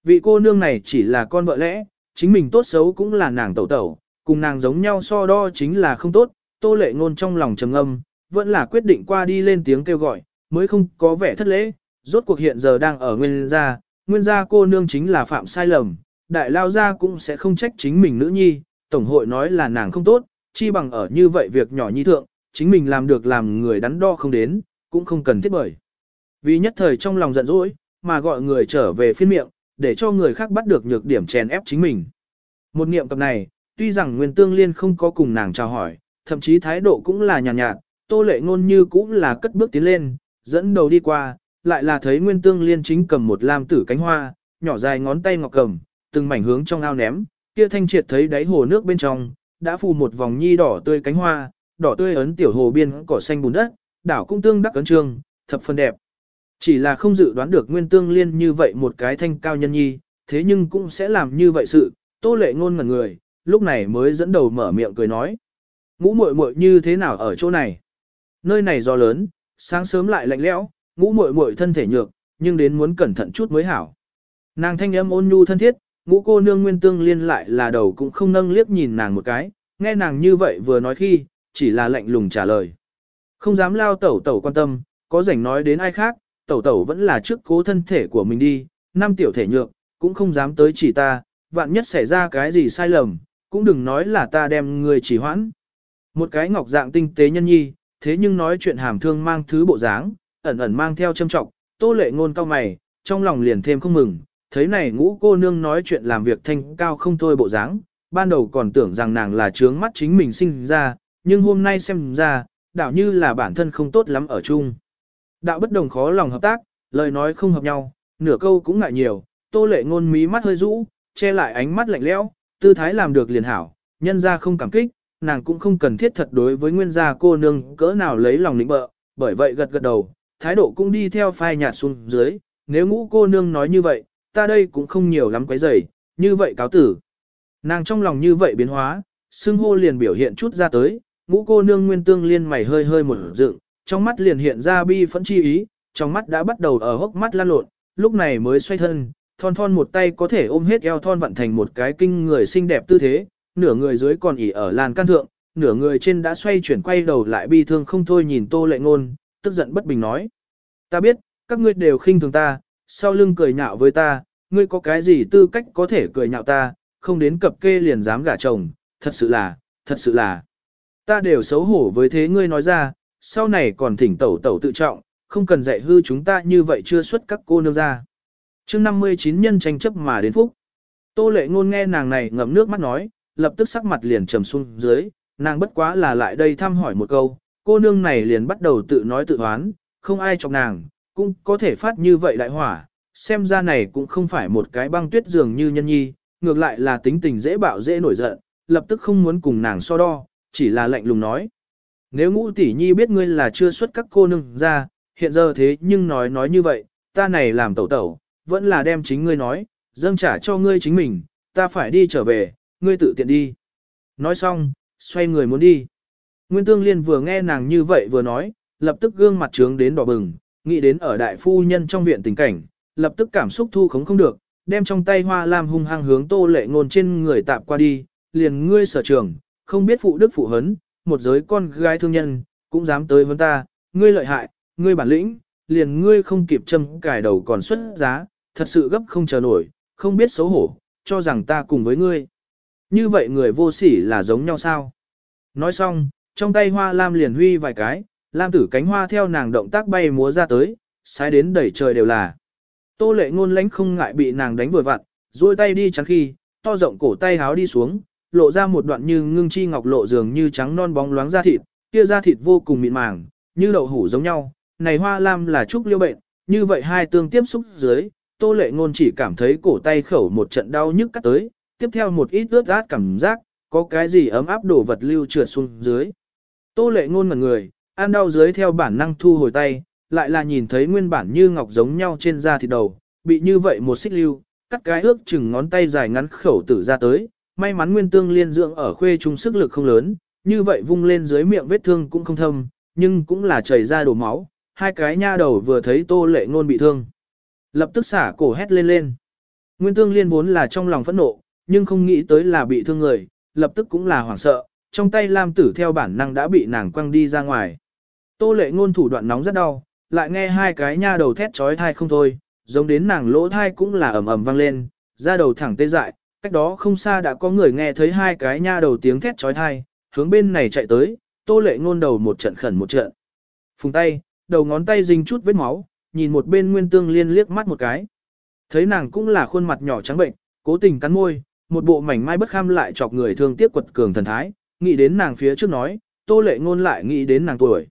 S1: Vị cô nương này chỉ là con vợ lẽ, chính mình tốt xấu cũng là nàng tẩu tẩu, cùng nàng giống nhau so đo chính là không tốt, tô lệ ngôn trong lòng trầm âm, vẫn là quyết định qua đi lên tiếng kêu gọi, mới không có vẻ thất lễ, rốt cuộc hiện giờ đang ở nguyên gia, nguyên gia cô nương chính là phạm sai lầm, đại lao gia cũng sẽ không trách chính mình nữ nhi, tổng hội nói là nàng không tốt, chi bằng ở như vậy việc nhỏ nhi thượng, chính mình làm được làm người đắn đo không đến, cũng không cần thiết bởi. Vì nhất thời trong lòng giận dỗi, mà gọi người trở về phiên miệng, để cho người khác bắt được nhược điểm chèn ép chính mình. Một niệm cập này, tuy rằng Nguyên Tương Liên không có cùng nàng chào hỏi, thậm chí thái độ cũng là nhàn nhạt, nhạt, tô lệ ngôn như cũng là cất bước tiến lên, dẫn đầu đi qua, lại là thấy Nguyên Tương Liên chính cầm một lam tử cánh hoa, nhỏ dài ngón tay ngọc cầm, từng mảnh hướng trong ao ném, kia thanh triệt thấy đáy hồ nước bên trong, đã phù một vòng nhi đỏ tươi cánh hoa, đỏ tươi ấn tiểu hồ biên cỏ xanh bùn đất, đảo cũng tương đắc ấn trương, thập phần đẹp. Chỉ là không dự đoán được Nguyên Tương Liên như vậy một cái thanh cao nhân nhi, thế nhưng cũng sẽ làm như vậy sự, tô lệ ngôn ngẩn người, lúc này mới dẫn đầu mở miệng cười nói. Ngũ muội muội như thế nào ở chỗ này? Nơi này gió lớn, sáng sớm lại lạnh lẽo, ngũ muội muội thân thể nhược, nhưng đến muốn cẩn thận chút mới hảo. Nàng thanh âm ôn nhu thân thiết, ngũ cô nương nguyên tương liên lại là đầu cũng không nâng liếc nhìn nàng một cái, nghe nàng như vậy vừa nói khi, chỉ là lạnh lùng trả lời. Không dám lao tẩu tẩu quan tâm, có rảnh nói đến ai khác, tẩu tẩu vẫn là trước cố thân thể của mình đi, năm tiểu thể nhược, cũng không dám tới chỉ ta, vạn nhất xảy ra cái gì sai lầm, cũng đừng nói là ta đem người chỉ hoãn. Một cái ngọc dạng tinh tế nhân nhi, thế nhưng nói chuyện hàm thương mang thứ bộ dáng, ẩn ẩn mang theo châm trọng, tô lệ ngôn cao mày, trong lòng liền thêm không mừng, thấy này ngũ cô nương nói chuyện làm việc thanh cao không thôi bộ dáng, ban đầu còn tưởng rằng nàng là trướng mắt chính mình sinh ra, nhưng hôm nay xem ra, đạo như là bản thân không tốt lắm ở chung. Đạo bất đồng khó lòng hợp tác, lời nói không hợp nhau, nửa câu cũng ngại nhiều, tô lệ ngôn mí mắt hơi rũ, che lại ánh mắt lạnh lẽo, tư thái làm được liền hảo, nhân gia không cảm kích, nàng cũng không cần thiết thật đối với nguyên gia cô nương cỡ nào lấy lòng lĩnh bợ, bởi vậy gật gật đầu, thái độ cũng đi theo phai nhạt xuống dưới, nếu ngũ cô nương nói như vậy, ta đây cũng không nhiều lắm quấy rầy, như vậy cáo tử. Nàng trong lòng như vậy biến hóa, xưng hô liền biểu hiện chút ra tới, ngũ cô nương nguyên tương liên mày hơi hơi một dựng, trong mắt liền hiện ra bi phẫn chi ý, trong mắt đã bắt đầu ở hốc mắt lan lộn, lúc này mới xoay thân, thon thon một tay có thể ôm hết eo thon vặn thành một cái kinh người xinh đẹp tư thế, nửa người dưới còn ỉ ở làn can thượng, nửa người trên đã xoay chuyển quay đầu lại bi thương không thôi nhìn tô lệ ngôn, tức giận bất bình nói. Ta biết, các ngươi đều khinh thường ta, sau lưng cười nhạo với ta, ngươi có cái gì tư cách có thể cười nhạo ta, không đến cập kê liền dám gả chồng, thật sự là, thật sự là. Ta đều xấu hổ với thế ngươi nói ra, sau này còn thỉnh tẩu tẩu tự trọng, không cần dạy hư chúng ta như vậy chưa xuất các cô nương ra. chương 59 nhân tranh chấp mà đến phúc. Tô lệ ngôn nghe nàng này ngậm nước mắt nói, lập tức sắc mặt liền trầm xuống dưới, nàng bất quá là lại đây thăm hỏi một câu, cô nương này liền bắt đầu tự nói tự hoán, không ai chọc nàng, cũng có thể phát như vậy đại hỏa, xem ra này cũng không phải một cái băng tuyết dường như nhân nhi, ngược lại là tính tình dễ bạo dễ nổi giận, lập tức không muốn cùng nàng so đo, chỉ là lạnh lùng nói. Nếu ngũ tỷ nhi biết ngươi là chưa xuất các cô nương ra, hiện giờ thế nhưng nói nói như vậy, ta này làm tẩu tẩu, vẫn là đem chính ngươi nói, dâng trả cho ngươi chính mình, ta phải đi trở về, ngươi tự tiện đi. Nói xong, xoay người muốn đi. Nguyên Tương Liên vừa nghe nàng như vậy vừa nói, lập tức gương mặt trướng đến đỏ bừng, nghĩ đến ở đại phu nhân trong viện tình cảnh, lập tức cảm xúc thu khống không được, đem trong tay hoa lam hung hăng hướng tô lệ ngôn trên người tạp qua đi, liền ngươi sở trường, không biết phụ đức phụ hấn, một giới con gái thương nhân, cũng dám tới vấn ta, ngươi lợi hại, ngươi bản lĩnh, liền ngươi không kịp châm cài đầu còn xuất giá, thật sự gấp không chờ nổi, không biết xấu hổ, cho rằng ta cùng với ngươi. Như vậy người vô sỉ là giống nhau sao? Nói xong, trong tay hoa lam liền huy vài cái, lam tử cánh hoa theo nàng động tác bay múa ra tới, sai đến đẩy trời đều là. Tô lệ ngôn lánh không ngại bị nàng đánh vừa vặn, duỗi tay đi chắn khi, to rộng cổ tay háo đi xuống, lộ ra một đoạn như ngưng chi ngọc lộ dường như trắng non bóng loáng da thịt, kia da thịt vô cùng mịn màng, như đậu hủ giống nhau, này hoa lam là trúc liêu bệnh, như vậy hai tương tiếp xúc dưới, tô lệ ngôn chỉ cảm thấy cổ tay khẩu một trận đau nhức cắt tới, tiếp theo một ít ướt át cảm giác, có cái gì ấm áp đổ vật lưu trượt xuống dưới. Tô lệ ngôn mặt người, ăn đau dưới theo bản năng thu hồi tay, lại là nhìn thấy nguyên bản như ngọc giống nhau trên da thịt đầu, bị như vậy một xích lưu, cắt cái ước chừng ngón tay dài ngắn khẩu tử ra tới, may mắn nguyên tương liên dưỡng ở khuê trung sức lực không lớn, như vậy vung lên dưới miệng vết thương cũng không thâm, nhưng cũng là chảy ra đổ máu, hai cái nha đầu vừa thấy tô lệ ngôn bị thương. Lập tức xả cổ hét lên lên. Nguyên tương liên vốn là trong lòng phẫn nộ, nhưng không nghĩ tới là bị thương người, lập tức cũng là hoảng sợ, trong tay lam tử theo bản năng đã bị nàng quăng đi ra ngoài. Tô lệ ngôn thủ đoạn nóng rất đau, lại nghe hai cái nha đầu thét chói tai không thôi, giống đến nàng lỗ tai cũng là ầm ầm vang lên, ra đầu thẳng tê dại, cách đó không xa đã có người nghe thấy hai cái nha đầu tiếng thét trói thai, hướng bên này chạy tới, tô lệ ngôn đầu một trận khẩn một trận. Phùng tay, đầu ngón tay dính chút vết máu, nhìn một bên nguyên tương liên liếc mắt một cái. Thấy nàng cũng là khuôn mặt nhỏ trắng bệnh, cố tình cắn môi, một bộ mảnh mai bất kham lại chọc người thương tiếc quật cường thần thái, nghĩ đến nàng phía trước nói, tô lệ ngôn lại nghĩ đến nàng tuổi.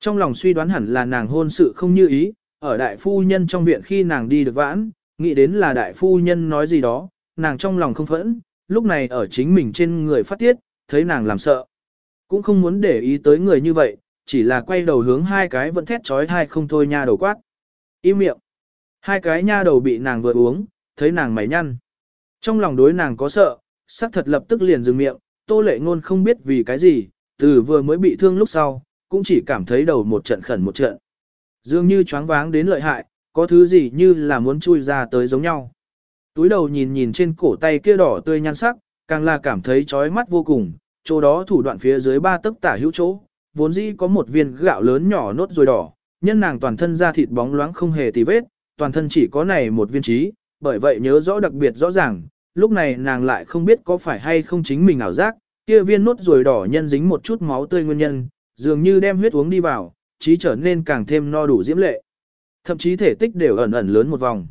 S1: Trong lòng suy đoán hẳn là nàng hôn sự không như ý, ở đại phu nhân trong viện khi nàng đi được vãn, nghĩ đến là đại phu nhân nói gì đó, nàng trong lòng không phẫn, lúc này ở chính mình trên người phát tiết, thấy nàng làm sợ. Cũng không muốn để ý tới người như vậy, chỉ là quay đầu hướng hai cái vẫn thét trói thai không thôi nha đầu quát. Im miệng. Hai cái nha đầu bị nàng vừa uống, thấy nàng mày nhăn. Trong lòng đối nàng có sợ, sắc thật lập tức liền dừng miệng, tô lệ ngôn không biết vì cái gì, từ vừa mới bị thương lúc sau, cũng chỉ cảm thấy đầu một trận khẩn một trận. Dường như choáng váng đến lợi hại, có thứ gì như là muốn chui ra tới giống nhau. Túi đầu nhìn nhìn trên cổ tay kia đỏ tươi nhan sắc, càng là cảm thấy chói mắt vô cùng, chỗ đó thủ đoạn phía dưới ba tấc tả hữu chỗ, vốn dĩ có một viên gạo lớn nhỏ nốt rồi đỏ, nhân nàng toàn thân da thịt bóng loáng không hề tì vết, toàn thân chỉ có này một viên trí, bởi vậy nhớ rõ đặc biệt rõ ràng, lúc này nàng lại không biết có phải hay không chính mình ảo giác, kia viên nốt rồi đỏ nhân dính một chút máu tươi nguyên nhân, dường như đem huyết uống đi vào, trí trở nên càng thêm no đủ diễm lệ. Thậm chí thể tích đều ẩn ẩn lớn một vòng.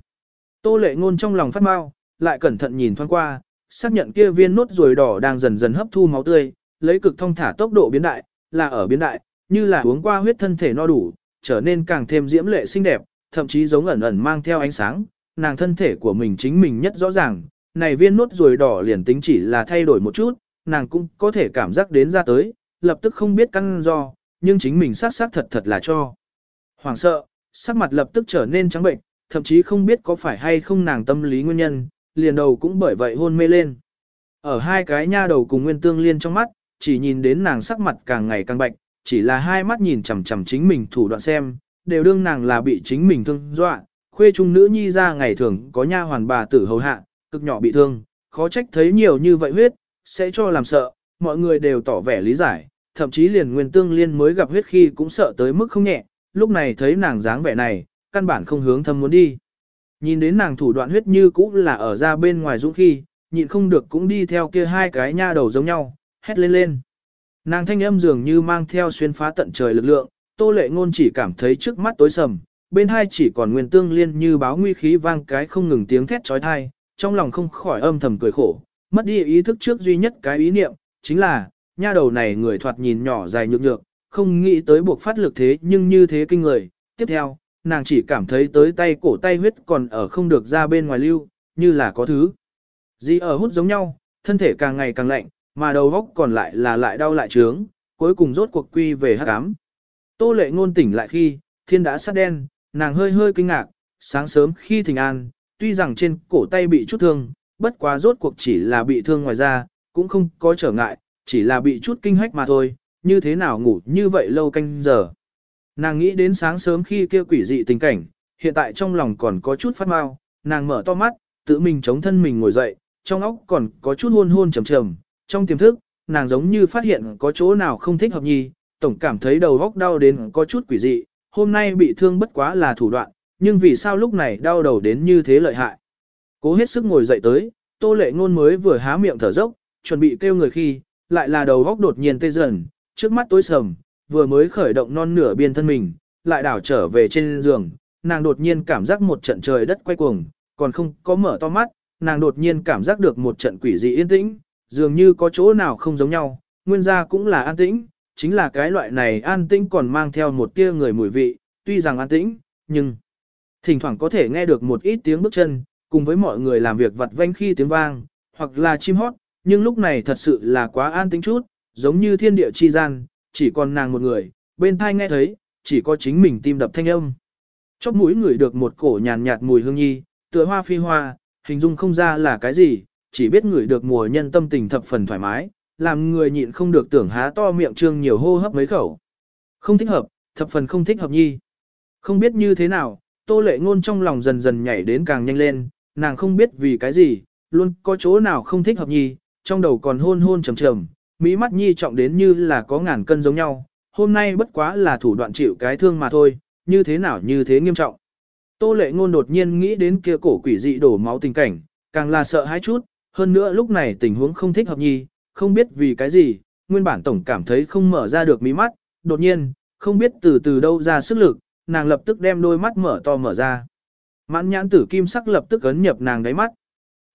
S1: Tô lệ ngôn trong lòng phát mau, lại cẩn thận nhìn thoáng qua, xác nhận kia viên nốt ruồi đỏ đang dần dần hấp thu máu tươi, lấy cực thông thả tốc độ biến đại, là ở biến đại, như là uống qua huyết thân thể no đủ, trở nên càng thêm diễm lệ xinh đẹp, thậm chí giống ẩn ẩn mang theo ánh sáng, nàng thân thể của mình chính mình nhất rõ ràng, này viên nốt ruồi đỏ liền tính chỉ là thay đổi một chút, nàng cũng có thể cảm giác đến ra tới, lập tức không biết căn do, nhưng chính mình sát sát thật thật là cho. Hoàng sợ, sắc mặt lập tức trở nên trắng bệnh, thậm chí không biết có phải hay không nàng tâm lý nguyên nhân, liền đầu cũng bởi vậy hôn mê lên. Ở hai cái nha đầu cùng nguyên tương liên trong mắt, chỉ nhìn đến nàng sắc mặt càng ngày càng bệnh, chỉ là hai mắt nhìn chằm chằm chính mình thủ đoạn xem, đều đương nàng là bị chính mình thương dọa, khuê trung nữ nhi ra ngày thường có nha hoàn bà tử hầu hạ, cực nhỏ bị thương, khó trách thấy nhiều như vậy huyết, sẽ cho làm sợ, mọi người đều tỏ vẻ lý giải, thậm chí liền nguyên tương liên mới gặp huyết khi cũng sợ tới mức không nhẹ, lúc này thấy nàng dáng vẻ này, căn bản không hướng thâm muốn đi. Nhìn đến nàng thủ đoạn huyết như cũ là ở ra bên ngoài dũng khi, nhịn không được cũng đi theo kia hai cái nha đầu giống nhau, hét lên lên. Nàng thanh âm dường như mang theo xuyên phá tận trời lực lượng, tô lệ ngôn chỉ cảm thấy trước mắt tối sầm, bên hai chỉ còn nguyên tương liên như báo nguy khí vang cái không ngừng tiếng thét chói tai, trong lòng không khỏi âm thầm cười khổ, mất đi ý thức trước duy nhất cái ý niệm, chính là, nha đầu này người thoạt nhìn nhỏ dài nhược nhược, không nghĩ tới buộc phát lực thế nhưng như thế kinh người. Tiếp theo, nàng chỉ cảm thấy tới tay cổ tay huyết còn ở không được ra bên ngoài lưu, như là có thứ. Gì ở hút giống nhau, thân thể càng ngày càng lạnh, mà đầu góc còn lại là lại đau lại trướng, cuối cùng rốt cuộc quy về hắc ám. Tô lệ ngôn tỉnh lại khi, thiên đã sát đen, nàng hơi hơi kinh ngạc, sáng sớm khi thỉnh an, tuy rằng trên cổ tay bị chút thương, bất quá rốt cuộc chỉ là bị thương ngoài da, cũng không có trở ngại, chỉ là bị chút kinh hách mà thôi, như thế nào ngủ như vậy lâu canh giờ. Nàng nghĩ đến sáng sớm khi kia quỷ dị tình cảnh, hiện tại trong lòng còn có chút phát mau, nàng mở to mắt, tự mình chống thân mình ngồi dậy, trong óc còn có chút hôn hôn trầm trầm, trong tiềm thức, nàng giống như phát hiện có chỗ nào không thích hợp nhi, tổng cảm thấy đầu óc đau đến có chút quỷ dị, hôm nay bị thương bất quá là thủ đoạn, nhưng vì sao lúc này đau đầu đến như thế lợi hại. Cố hết sức ngồi dậy tới, tô lệ ngôn mới vừa há miệng thở dốc, chuẩn bị kêu người khi, lại là đầu óc đột nhiên tê dần, trước mắt tối sầm, vừa mới khởi động non nửa biên thân mình, lại đảo trở về trên giường, nàng đột nhiên cảm giác một trận trời đất quay cuồng, còn không có mở to mắt, nàng đột nhiên cảm giác được một trận quỷ dị yên tĩnh, dường như có chỗ nào không giống nhau, nguyên ra cũng là an tĩnh, chính là cái loại này an tĩnh còn mang theo một tia người mùi vị, tuy rằng an tĩnh, nhưng thỉnh thoảng có thể nghe được một ít tiếng bước chân, cùng với mọi người làm việc vặt vanh khi tiếng vang, hoặc là chim hót, nhưng lúc này thật sự là quá an tĩnh chút, giống như thiên địa chi gian, chỉ còn nàng một người, bên thai nghe thấy, chỉ có chính mình tim đập thanh âm. Chóp mũi người được một cổ nhàn nhạt mùi hương nhi, tựa hoa phi hoa, hình dung không ra là cái gì, chỉ biết người được mùa nhân tâm tình thập phần thoải mái, làm người nhịn không được tưởng há to miệng trương nhiều hô hấp mấy khẩu. Không thích hợp, thập phần không thích hợp nhi. Không biết như thế nào, tô lệ ngôn trong lòng dần dần nhảy đến càng nhanh lên, nàng không biết vì cái gì, luôn có chỗ nào không thích hợp nhi, trong đầu còn hôn hôn trầm trầm, mỹ mắt nhi trọng đến như là có ngàn cân giống nhau, hôm nay bất quá là thủ đoạn chịu cái thương mà thôi, như thế nào như thế nghiêm trọng. Tô lệ ngôn đột nhiên nghĩ đến kia cổ quỷ dị đổ máu tình cảnh, càng là sợ hãi chút, hơn nữa lúc này tình huống không thích hợp nhi, không biết vì cái gì, nguyên bản tổng cảm thấy không mở ra được mí mắt, đột nhiên, không biết từ từ đâu ra sức lực, nàng lập tức đem đôi mắt mở to mở ra. Mãn nhãn tử kim sắc lập tức ấn nhập nàng đáy mắt.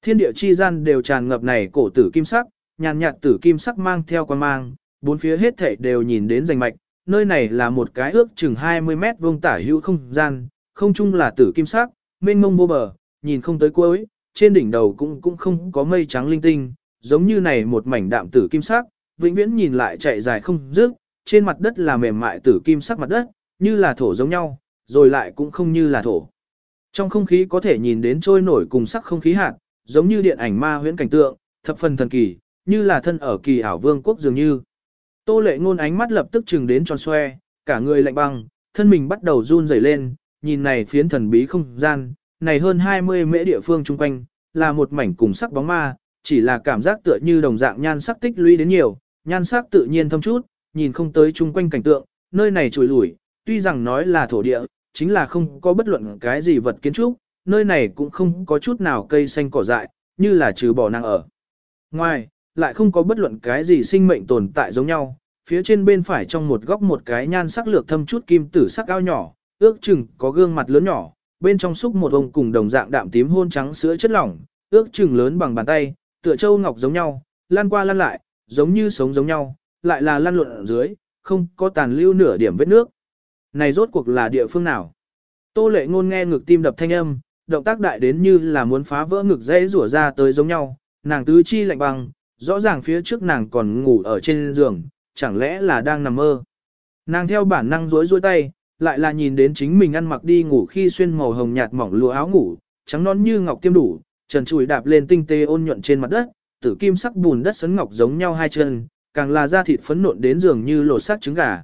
S1: Thiên địa chi gian đều tràn ngập này cổ tử kim sắc, nhàn nhạt tử kim sắc mang theo quan mang, bốn phía hết thảy đều nhìn đến rành mạch, nơi này là một cái ước chừng 20 mét vuông tả hữu không gian, không chung là tử kim sắc, mênh mông vô bờ, nhìn không tới cuối, trên đỉnh đầu cũng cũng không có mây trắng linh tinh, giống như này một mảnh đạm tử kim sắc, vĩnh viễn nhìn lại chạy dài không dứt, trên mặt đất là mềm mại tử kim sắc mặt đất, như là thổ giống nhau, rồi lại cũng không như là thổ. Trong không khí có thể nhìn đến trôi nổi cùng sắc không khí hạt, giống như điện ảnh ma huyễn cảnh tượng, thập phần thần kỳ, như là thân ở kỳ ảo vương quốc dường như. Tô lệ ngôn ánh mắt lập tức trừng đến tròn xoe, cả người lạnh băng, thân mình bắt đầu run rẩy lên, nhìn này phiến thần bí không gian, này hơn 20 mễ địa phương chung quanh, là một mảnh cùng sắc bóng ma, chỉ là cảm giác tựa như đồng dạng nhan sắc tích lũy đến nhiều, nhan sắc tự nhiên thâm chút, nhìn không tới chung quanh cảnh tượng, nơi này trồi lủi, tuy rằng nói là thổ địa, chính là không có bất luận cái gì vật kiến trúc, nơi này cũng không có chút nào cây xanh cỏ dại, như là trừ bỏ năng ở. Ngoài, lại không có bất luận cái gì sinh mệnh tồn tại giống nhau, phía trên bên phải trong một góc một cái nhan sắc lược thâm chút kim tử sắc ao nhỏ, ước chừng có gương mặt lớn nhỏ, bên trong xúc một ông cùng đồng dạng đạm tím hôn trắng sữa chất lỏng, ước chừng lớn bằng bàn tay, tựa châu ngọc giống nhau, lan qua lan lại, giống như sống giống nhau, lại là lan luận ở dưới, không có tàn lưu nửa điểm vết nước. Này rốt cuộc là địa phương nào? Tô lệ ngôn nghe ngực tim đập thanh âm, động tác đại đến như là muốn phá vỡ ngực dây rủa ra tới giống nhau, nàng tứ chi lạnh băng, rõ ràng phía trước nàng còn ngủ ở trên giường, chẳng lẽ là đang nằm mơ. Nàng theo bản năng rối rối tay, lại là nhìn đến chính mình ăn mặc đi ngủ khi xuyên màu hồng nhạt mỏng lụa áo ngủ, trắng non như ngọc tiêm đủ, trần trụi đạp lên tinh tế ôn nhuận trên mặt đất, tử kim sắc bùn đất sấn ngọc giống nhau hai chân, càng là da thịt phấn nộn đến giường như lột xác trứng gà.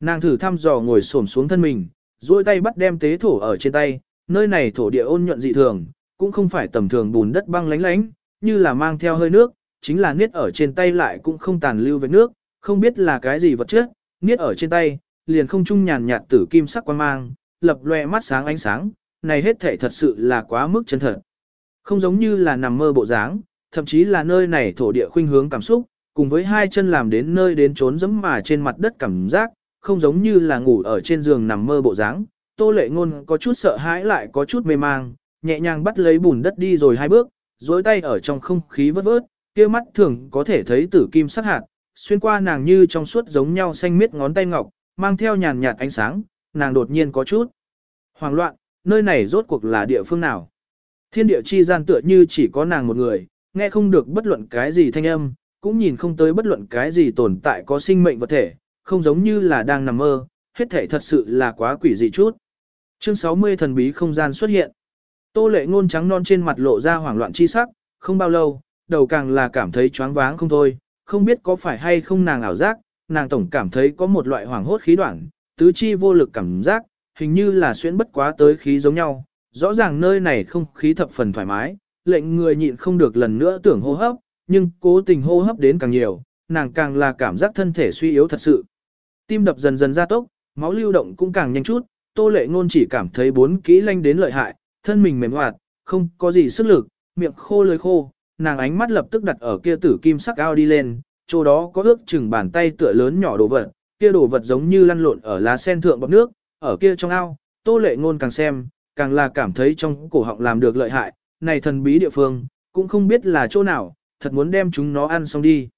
S1: Nàng thử thăm dò ngồi xổm xuống thân mình, duỗi tay bắt đem tế thổ ở trên tay, nơi này thổ địa ôn nhuận dị thường, cũng không phải tầm thường bùn đất băng lánh lánh, như là mang theo hơi nước, chính là niết ở trên tay lại cũng không tàn lưu với nước, không biết là cái gì vật chất, niết ở trên tay, liền không trung nhàn nhạt tử kim sắc quan mang, lập loè mắt sáng ánh sáng, này hết thể thật sự là quá mức chân thật. Không giống như là nằm mơ bộ dáng, thậm chí là nơi này thổ địa khuynh hướng cảm xúc, cùng với hai chân làm đến nơi đến trốn dẫm mà trên mặt đất cảm giác, không giống như là ngủ ở trên giường nằm mơ bộ dáng. Tô lệ ngôn có chút sợ hãi lại có chút mê mang, nhẹ nhàng bắt lấy bùn đất đi rồi hai bước, duỗi tay ở trong không khí vớt vớt, kia mắt thường có thể thấy tử kim sắc hạt, xuyên qua nàng như trong suốt giống nhau xanh miết ngón tay ngọc, mang theo nhàn nhạt ánh sáng, nàng đột nhiên có chút hoảng loạn, nơi này rốt cuộc là địa phương nào? Thiên địa chi gian tựa như chỉ có nàng một người, nghe không được bất luận cái gì thanh âm, cũng nhìn không tới bất luận cái gì tồn tại có sinh mệnh vật thể, không giống như là đang nằm mơ, hết thể thật sự là quá quỷ dị chút. Chương 60 thần bí không gian xuất hiện. Tô lệ ngôn trắng non trên mặt lộ ra hoảng loạn chi sắc, không bao lâu, đầu càng là cảm thấy choáng váng không thôi, không biết có phải hay không nàng ảo giác, nàng tổng cảm thấy có một loại hoảng hốt khí đoạn, tứ chi vô lực cảm giác, hình như là xuyên bất quá tới khí giống nhau, rõ ràng nơi này không khí thập phần thoải mái, lệnh người nhịn không được lần nữa tưởng hô hấp, nhưng cố tình hô hấp đến càng nhiều, nàng càng là cảm giác thân thể suy yếu thật sự. Tim đập dần dần ra tốc, máu lưu động cũng càng nhanh chút, tô lệ ngôn chỉ cảm thấy bốn kỹ lanh đến lợi hại, thân mình mềm hoạt, không có gì sức lực, miệng khô lưỡi khô, nàng ánh mắt lập tức đặt ở kia tử kim sắc ao đi lên, chỗ đó có ước chừng bàn tay tựa lớn nhỏ đồ vật, kia đồ vật giống như lăn lộn ở lá sen thượng bọt nước, ở kia trong ao, tô lệ ngôn càng xem, càng là cảm thấy trong cổ họng làm được lợi hại, này thần bí địa phương, cũng không biết là chỗ nào, thật muốn đem chúng nó ăn xong đi.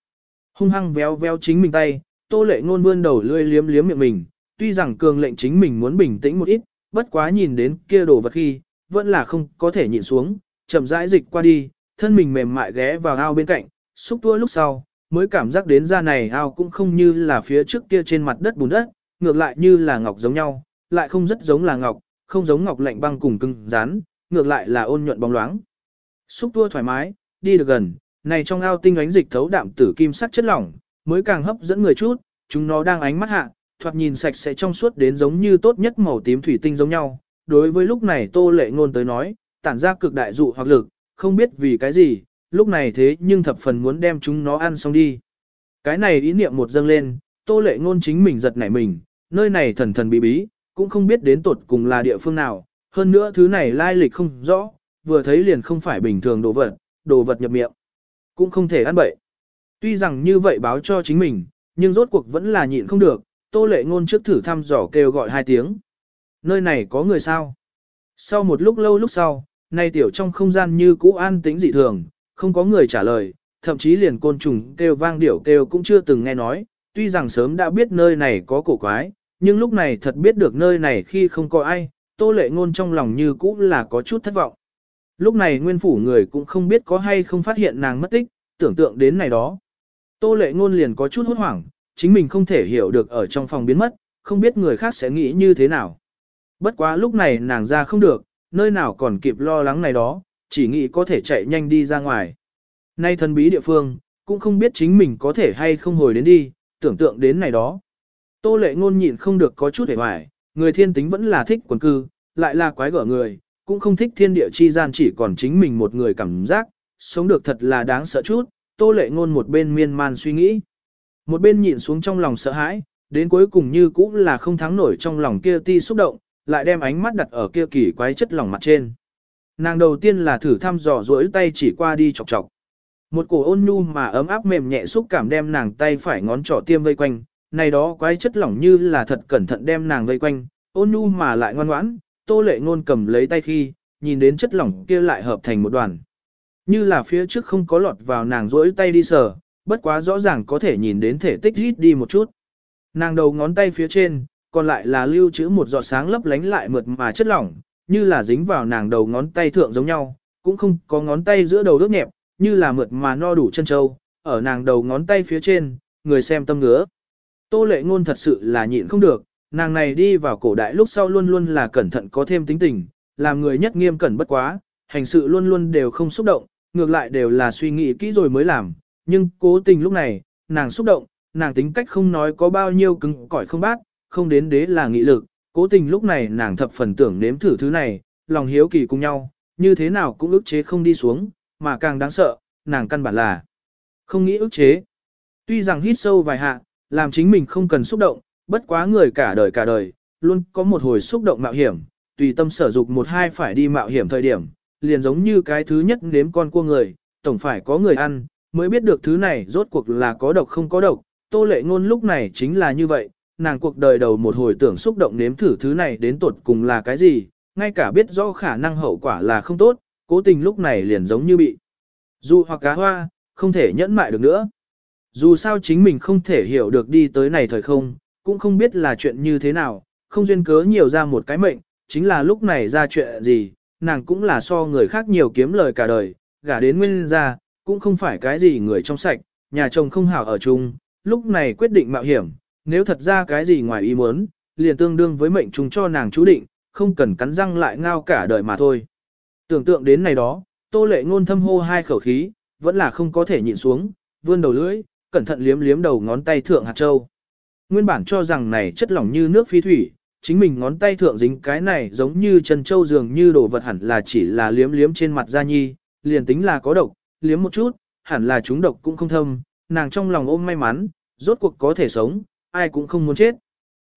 S1: Hung hăng véo véo chính mình tay, tô lệ ngôn vươn đầu lươi liếm liếm miệng mình, tuy rằng cường lệnh chính mình muốn bình tĩnh một ít, bất quá nhìn đến kia đồ vật khi, vẫn là không có thể nhịn xuống, chậm rãi dịch qua đi, thân mình mềm mại ghé vào ao bên cạnh, xúc tua lúc sau, mới cảm giác đến ra này ao cũng không như là phía trước kia trên mặt đất bùn đất, ngược lại như là ngọc giống nhau, lại không rất giống là ngọc, không giống ngọc lạnh băng cùng cứng rắn, ngược lại là ôn nhuận bóng loáng. Xúc tua thoải mái, đi được gần, này trong ao tinh ánh dịch thấu đạm tử kim sắc chất lỏng, mới càng hấp dẫn người chút, chúng nó đang ánh mắt hạ, thoạt nhìn sạch sẽ trong suốt đến giống như tốt nhất màu tím thủy tinh giống nhau. Đối với lúc này Tô Lệ ngôn tới nói, tản ra cực đại dụ hoặc lực, không biết vì cái gì, lúc này thế nhưng thập phần muốn đem chúng nó ăn xong đi. Cái này ý niệm một dâng lên, Tô Lệ ngôn chính mình giật nảy mình, nơi này thần thần bí bí, cũng không biết đến tột cùng là địa phương nào, hơn nữa thứ này lai lịch không rõ, vừa thấy liền không phải bình thường đồ vật, đồ vật nhập miệng. Cũng không thể ăn bậy. Tuy rằng như vậy báo cho chính mình, nhưng rốt cuộc vẫn là nhịn không được, tô lệ ngôn trước thử thăm dò kêu gọi hai tiếng. Nơi này có người sao? Sau một lúc lâu lúc sau, nay tiểu trong không gian như cũ an tĩnh dị thường, không có người trả lời, thậm chí liền côn trùng kêu vang điểu kêu cũng chưa từng nghe nói, tuy rằng sớm đã biết nơi này có cổ quái, nhưng lúc này thật biết được nơi này khi không có ai, tô lệ ngôn trong lòng như cũ là có chút thất vọng. Lúc này nguyên phủ người cũng không biết có hay không phát hiện nàng mất tích, tưởng tượng đến này đó. Tô lệ ngôn liền có chút hốt hoảng, chính mình không thể hiểu được ở trong phòng biến mất, không biết người khác sẽ nghĩ như thế nào. Bất quá lúc này nàng ra không được, nơi nào còn kịp lo lắng này đó, chỉ nghĩ có thể chạy nhanh đi ra ngoài. Nay thần bí địa phương, cũng không biết chính mình có thể hay không hồi đến đi, tưởng tượng đến này đó. Tô lệ ngôn nhịn không được có chút hề hoài, người thiên tính vẫn là thích quần cư, lại là quái gở người, cũng không thích thiên địa chi gian chỉ còn chính mình một người cảm giác, sống được thật là đáng sợ chút, tô lệ ngôn một bên miên man suy nghĩ. Một bên nhịn xuống trong lòng sợ hãi, đến cuối cùng như cũng là không thắng nổi trong lòng kia ti xúc động, lại đem ánh mắt đặt ở kia kỳ quái chất lỏng mặt trên. Nàng đầu tiên là thử thăm dò duỗi tay chỉ qua đi chọc chọc. Một cổ ôn nhu mà ấm áp mềm nhẹ xúc cảm đem nàng tay phải ngón trỏ tiêm vây quanh, này đó quái chất lỏng như là thật cẩn thận đem nàng vây quanh, ôn nhu mà lại ngoan ngoãn, tô lệ ngôn cầm lấy tay khi, nhìn đến chất lỏng kia lại hợp thành một đoàn. Như là phía trước không có lọt vào nàng rỗi tay đi sờ, bất quá rõ ràng có thể nhìn đến thể tích rít đi một chút. Nàng đầu ngón tay phía trên, còn lại là lưu trữ một giọt sáng lấp lánh lại mượt mà chất lỏng, như là dính vào nàng đầu ngón tay thượng giống nhau, cũng không có ngón tay giữa đầu đốt nhẹp, như là mượt mà no đủ chân châu, ở nàng đầu ngón tay phía trên, người xem tâm ngứa. Tô lệ ngôn thật sự là nhịn không được, nàng này đi vào cổ đại lúc sau luôn luôn là cẩn thận có thêm tính tình, làm người nhất nghiêm cẩn bất quá, hành sự luôn luôn đều không xúc động, ngược lại đều là suy nghĩ kỹ rồi mới làm, nhưng cố tình lúc này, nàng xúc động, nàng tính cách không nói có bao nhiêu cứng cỏi không bác, không đến đế là nghị lực, cố tình lúc này nàng thập phần tưởng nếm thử thứ này, lòng hiếu kỳ cùng nhau, như thế nào cũng ức chế không đi xuống, mà càng đáng sợ, nàng căn bản là không nghĩ ức chế. Tuy rằng hít sâu vài hạ, làm chính mình không cần xúc động, bất quá người cả đời cả đời, luôn có một hồi xúc động mạo hiểm, tùy tâm sở dục một hai phải đi mạo hiểm thời điểm, liền giống như cái thứ nhất nếm con cua người, tổng phải có người ăn, mới biết được thứ này rốt cuộc là có độc không có độc, tô lệ ngôn lúc này chính là như vậy, nàng cuộc đời đầu một hồi tưởng xúc động nếm thử thứ này đến tột cùng là cái gì, ngay cả biết rõ khả năng hậu quả là không tốt, cố tình lúc này liền giống như bị dù hoặc cá hoa, không thể nhẫn mại được nữa. Dù sao chính mình không thể hiểu được đi tới này thời không, cũng không biết là chuyện như thế nào, không duyên cớ nhiều ra một cái mệnh, chính là lúc này ra chuyện gì, nàng cũng là so người khác nhiều kiếm lời cả đời, gả đến nguyên ra, cũng không phải cái gì người trong sạch, nhà chồng không hảo ở chung, lúc này quyết định mạo hiểm, nếu thật ra cái gì ngoài ý muốn, liền tương đương với mệnh trùng cho nàng chú định, không cần cắn răng lại ngao cả đời mà thôi. Tưởng tượng đến này đó, tô lệ ngôn thâm hô hai khẩu khí, vẫn là không có thể nhịn xuống, vươn đầu lưỡi, cẩn thận liếm liếm đầu ngón tay thượng hạt châu. Nguyên bản cho rằng này chất lỏng như nước phi thủy, chính mình ngón tay thượng dính cái này giống như chân châu dường như đồ vật hẳn là chỉ là liếm liếm trên mặt da nhi, liền tính là có độc, liếm một chút, hẳn là chúng độc cũng không thâm, nàng trong lòng ôm may mắn, rốt cuộc có thể sống, ai cũng không muốn chết.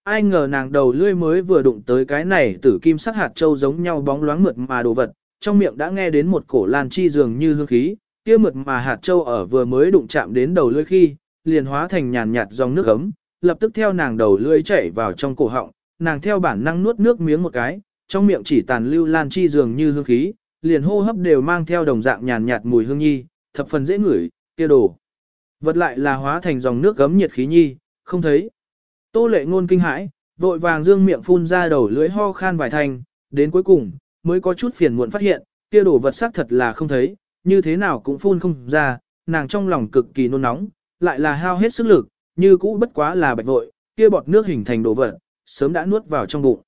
S1: Ai ngờ nàng đầu lưỡi mới vừa đụng tới cái này tử kim sắc hạt châu giống nhau bóng loáng mượt mà đồ vật, trong miệng đã nghe đến một cổ lan chi dường như hương khí, kia mượt mà hạt châu ở vừa mới đụng chạm đến đầu lưỡi khi, liền hóa thành nhàn nhạt dòng nước ấm, lập tức theo nàng đầu lưỡi chảy vào trong cổ họng, nàng theo bản năng nuốt nước miếng một cái, trong miệng chỉ tàn lưu lan chi dường như hương khí, liền hô hấp đều mang theo đồng dạng nhàn nhạt mùi hương nhi, thập phần dễ ngửi, kia đồ. Vật lại là hóa thành dòng nước gấm nhiệt khí nhi, không thấy. Tô lệ ngôn kinh hãi, vội vàng dương miệng phun ra đầu lưỡi ho khan vài thành, đến cuối cùng, mới có chút phiền muộn phát hiện, kia đồ vật sắc thật là không thấy, như thế nào cũng phun không ra, nàng trong lòng cực kỳ nôn nóng, lại là hao hết sức lực, như cũ bất quá là bạch vội, kia bọt nước hình thành đồ vật, sớm đã nuốt vào trong bụng.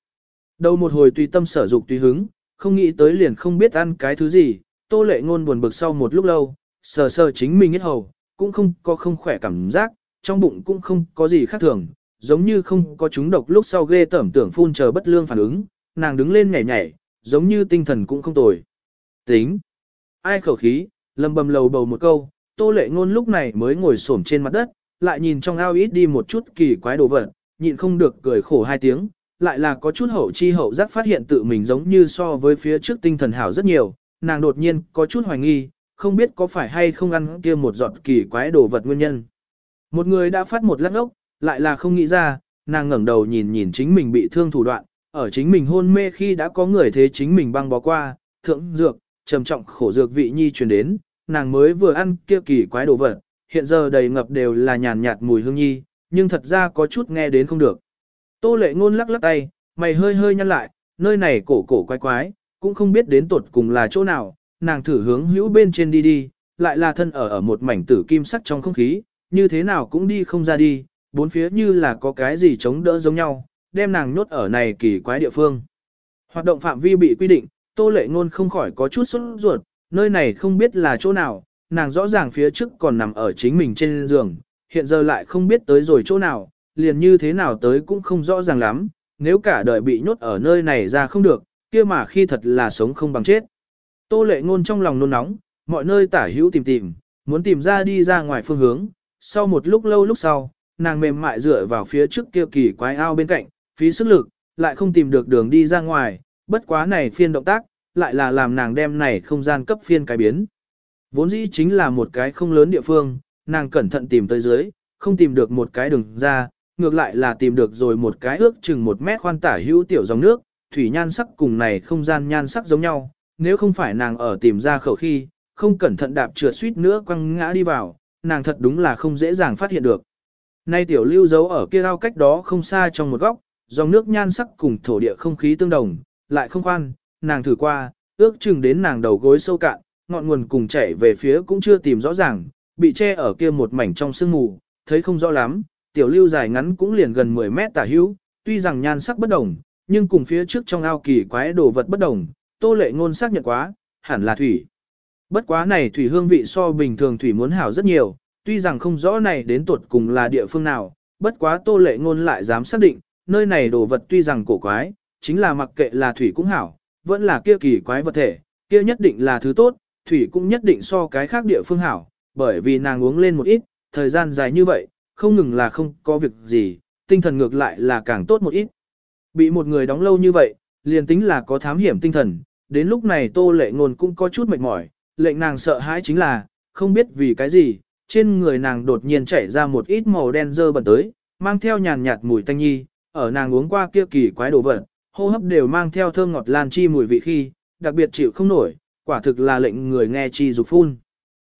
S1: Đầu một hồi tùy tâm sở dục tùy hứng, không nghĩ tới liền không biết ăn cái thứ gì, tô lệ ngôn buồn bực sau một lúc lâu, sờ sờ chính mình hết hầu, cũng không có không khỏe cảm giác, trong bụng cũng không có gì khác thường, giống như không có chúng độc lúc sau ghê tẩm tưởng phun chờ bất lương phản ứng, nàng đứng lên nhảy nhảy, giống như tinh thần cũng không tồi. Tính. Ai khẩu khí, lầm bầm lầu bầu một câu, tô lệ ngôn lúc này mới ngồi xổm trên mặt đất, lại nhìn trong ao ít đi một chút kỳ quái đồ vật, nhịn không được cười khổ hai tiếng, lại là có chút hậu chi hậu giác phát hiện tự mình giống như so với phía trước tinh thần hảo rất nhiều, nàng đột nhiên có chút hoài nghi, không biết có phải hay không ăn kia một giọt kỳ quái đồ vật nguyên nhân. Một người đã phát một lắc ốc, lại là không nghĩ ra, nàng ngẩng đầu nhìn nhìn chính mình bị thương thủ đoạn, ở chính mình hôn mê khi đã có người thế chính mình băng bó qua, thượng dược, trầm trọng khổ dược vị nhi truyền đến, nàng mới vừa ăn kia kỳ quái đồ vật, hiện giờ đầy ngập đều là nhàn nhạt mùi hương nhi, nhưng thật ra có chút nghe đến không được. Tô lệ ngôn lắc lắc tay, mày hơi hơi nhăn lại, nơi này cổ cổ quái quái, cũng không biết đến tuột cùng là chỗ nào, nàng thử hướng hữu bên trên đi đi, lại là thân ở ở một mảnh tử kim sắc trong không khí, như thế nào cũng đi không ra đi, bốn phía như là có cái gì chống đỡ giống nhau, đem nàng nhốt ở này kỳ quái địa phương. Hoạt động phạm vi bị quy định, tô lệ ngôn không khỏi có chút sốt ruột, nơi này không biết là chỗ nào, nàng rõ ràng phía trước còn nằm ở chính mình trên giường, hiện giờ lại không biết tới rồi chỗ nào, liền như thế nào tới cũng không rõ ràng lắm, nếu cả đời bị nhốt ở nơi này ra không được, kia mà khi thật là sống không bằng chết. Tô lệ ngôn trong lòng nôn nóng, mọi nơi tả hữu tìm tìm, muốn tìm ra đi ra ngoài phương hướng, sau một lúc lâu lúc sau, nàng mềm mại dựa vào phía trước kia kỳ quái ao bên cạnh, phí sức lực, lại không tìm được đường đi ra ngoài, bất quá này phiên động tác, lại là làm nàng đem này không gian cấp phiên cái biến. Vốn dĩ chính là một cái không lớn địa phương, nàng cẩn thận tìm tới dưới, không tìm được một cái đường ra, ngược lại là tìm được rồi một cái ước chừng một mét khoan tả hữu tiểu dòng nước, thủy nhan sắc cùng này không gian nhan sắc giống nhau, nếu không phải nàng ở tìm ra khẩu khi, không cẩn thận đạp trượt suýt nữa quăng ngã đi vào, nàng thật đúng là không dễ dàng phát hiện được. Nay tiểu lưu giấu ở kia ao cách đó không xa trong một góc, dòng nước nhan sắc cùng thổ địa không khí tương đồng, lại không khoan, nàng thử qua, ước chừng đến nàng đầu gối sâu cạn, ngọn nguồn cùng chảy về phía cũng chưa tìm rõ ràng, bị che ở kia một mảnh trong sương mù, thấy không rõ lắm, tiểu lưu dài ngắn cũng liền gần 10 mét tả hữu, tuy rằng nhan sắc bất đồng, nhưng cùng phía trước trong ao kỳ quái đồ vật bất đồng, tô lệ ngôn xác nhận quá, hẳn là thủy. Bất quá này thủy hương vị so bình thường thủy muốn hảo rất nhiều, tuy rằng không rõ này đến tuột cùng là địa phương nào, bất quá tô lệ ngôn lại dám xác định, nơi này đồ vật tuy rằng cổ quái, chính là mặc kệ là thủy cũng hảo, vẫn là kia kỳ quái vật thể, kia nhất định là thứ tốt, thủy cũng nhất định so cái khác địa phương hảo, bởi vì nàng uống lên một ít, thời gian dài như vậy, không ngừng là không có việc gì, tinh thần ngược lại là càng tốt một ít. Bị một người đóng lâu như vậy, liền tính là có thám hiểm tinh thần, đến lúc này tô lệ ngôn cũng có chút mệt mỏi, lệnh nàng sợ hãi chính là, không biết vì cái gì, trên người nàng đột nhiên chảy ra một ít màu đen dơ bẩn tới, mang theo nhàn nhạt mùi tanh nhi, ở nàng uống qua kia kỳ quái đồ vật, hô hấp đều mang theo thơm ngọt lan chi mùi vị khi, đặc biệt chịu không nổi, quả thực là lệnh người nghe chi dục phun.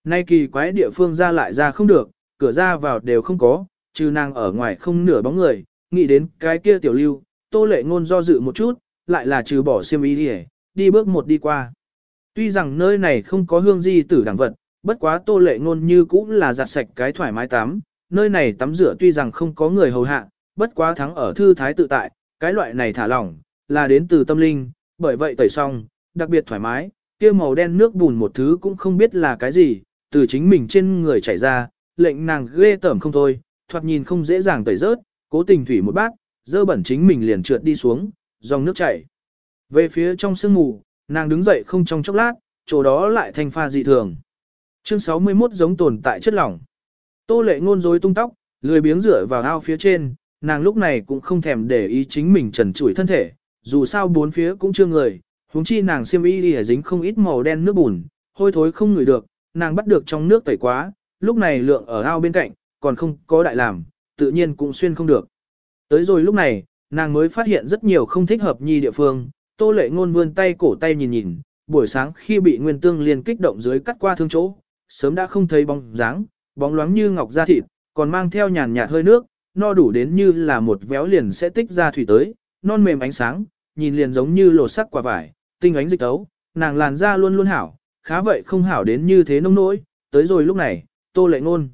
S1: Nay kỳ quái địa phương ra lại ra không được, cửa ra vào đều không có, trừ nàng ở ngoài không nửa bóng người, nghĩ đến cái kia tiểu lưu, tô lệ ngôn do dự một chút, lại là trừ bỏ xiêm ý đi, đi bước một đi qua. Tuy rằng nơi này không có hương di tử đẳng vật, bất quá tô lệ ngôn như cũng là giặt sạch cái thoải mái tắm, nơi này tắm rửa tuy rằng không có người hầu hạ, bất quá thắng ở thư thái tự tại, cái loại này thả lỏng, là đến từ tâm linh, bởi vậy tẩy xong, đặc biệt thoải mái, kia màu đen nước bùn một thứ cũng không biết là cái gì, từ chính mình trên người chảy ra, lệnh nàng ghê tởm không thôi, thoạt nhìn không dễ dàng tẩy rớt, cố tình thủy một bát, dơ bẩn chính mình liền trượt đi xuống, dòng nước chảy. Về phía trong sương mù, nàng đứng dậy không trong chốc lát, chỗ đó lại thanh pha dị thường. Chương 61 giống tồn tại chất lỏng. Tô lệ ngôn rối tung tóc, lười biếng rửa vào ao phía trên, nàng lúc này cũng không thèm để ý chính mình trần trụi thân thể, dù sao bốn phía cũng chưa người, huống chi nàng xiêm y đi dính không ít màu đen nước bùn, hôi thối không ngửi được, nàng bắt được trong nước tẩy quá, lúc này lượng ở ao bên cạnh, còn không có đại làm, tự nhiên cũng xuyên không được. Tới rồi lúc này, nàng mới phát hiện rất nhiều không thích hợp nhi địa phương, tô lệ ngôn vươn tay cổ tay nhìn nhìn, buổi sáng khi bị nguyên tương liền kích động dưới cắt qua thương chỗ, sớm đã không thấy bóng dáng, bóng loáng như ngọc da thịt, còn mang theo nhàn nhạt hơi nước, no đủ đến như là một véo liền sẽ tích ra thủy tới, non mềm ánh sáng, nhìn liền giống như lột sắc quả vải, tinh ánh dịch tấu, nàng làn da luôn luôn hảo, khá vậy không hảo đến như thế nông nỗi, tới rồi lúc này, tô lệ ngôn.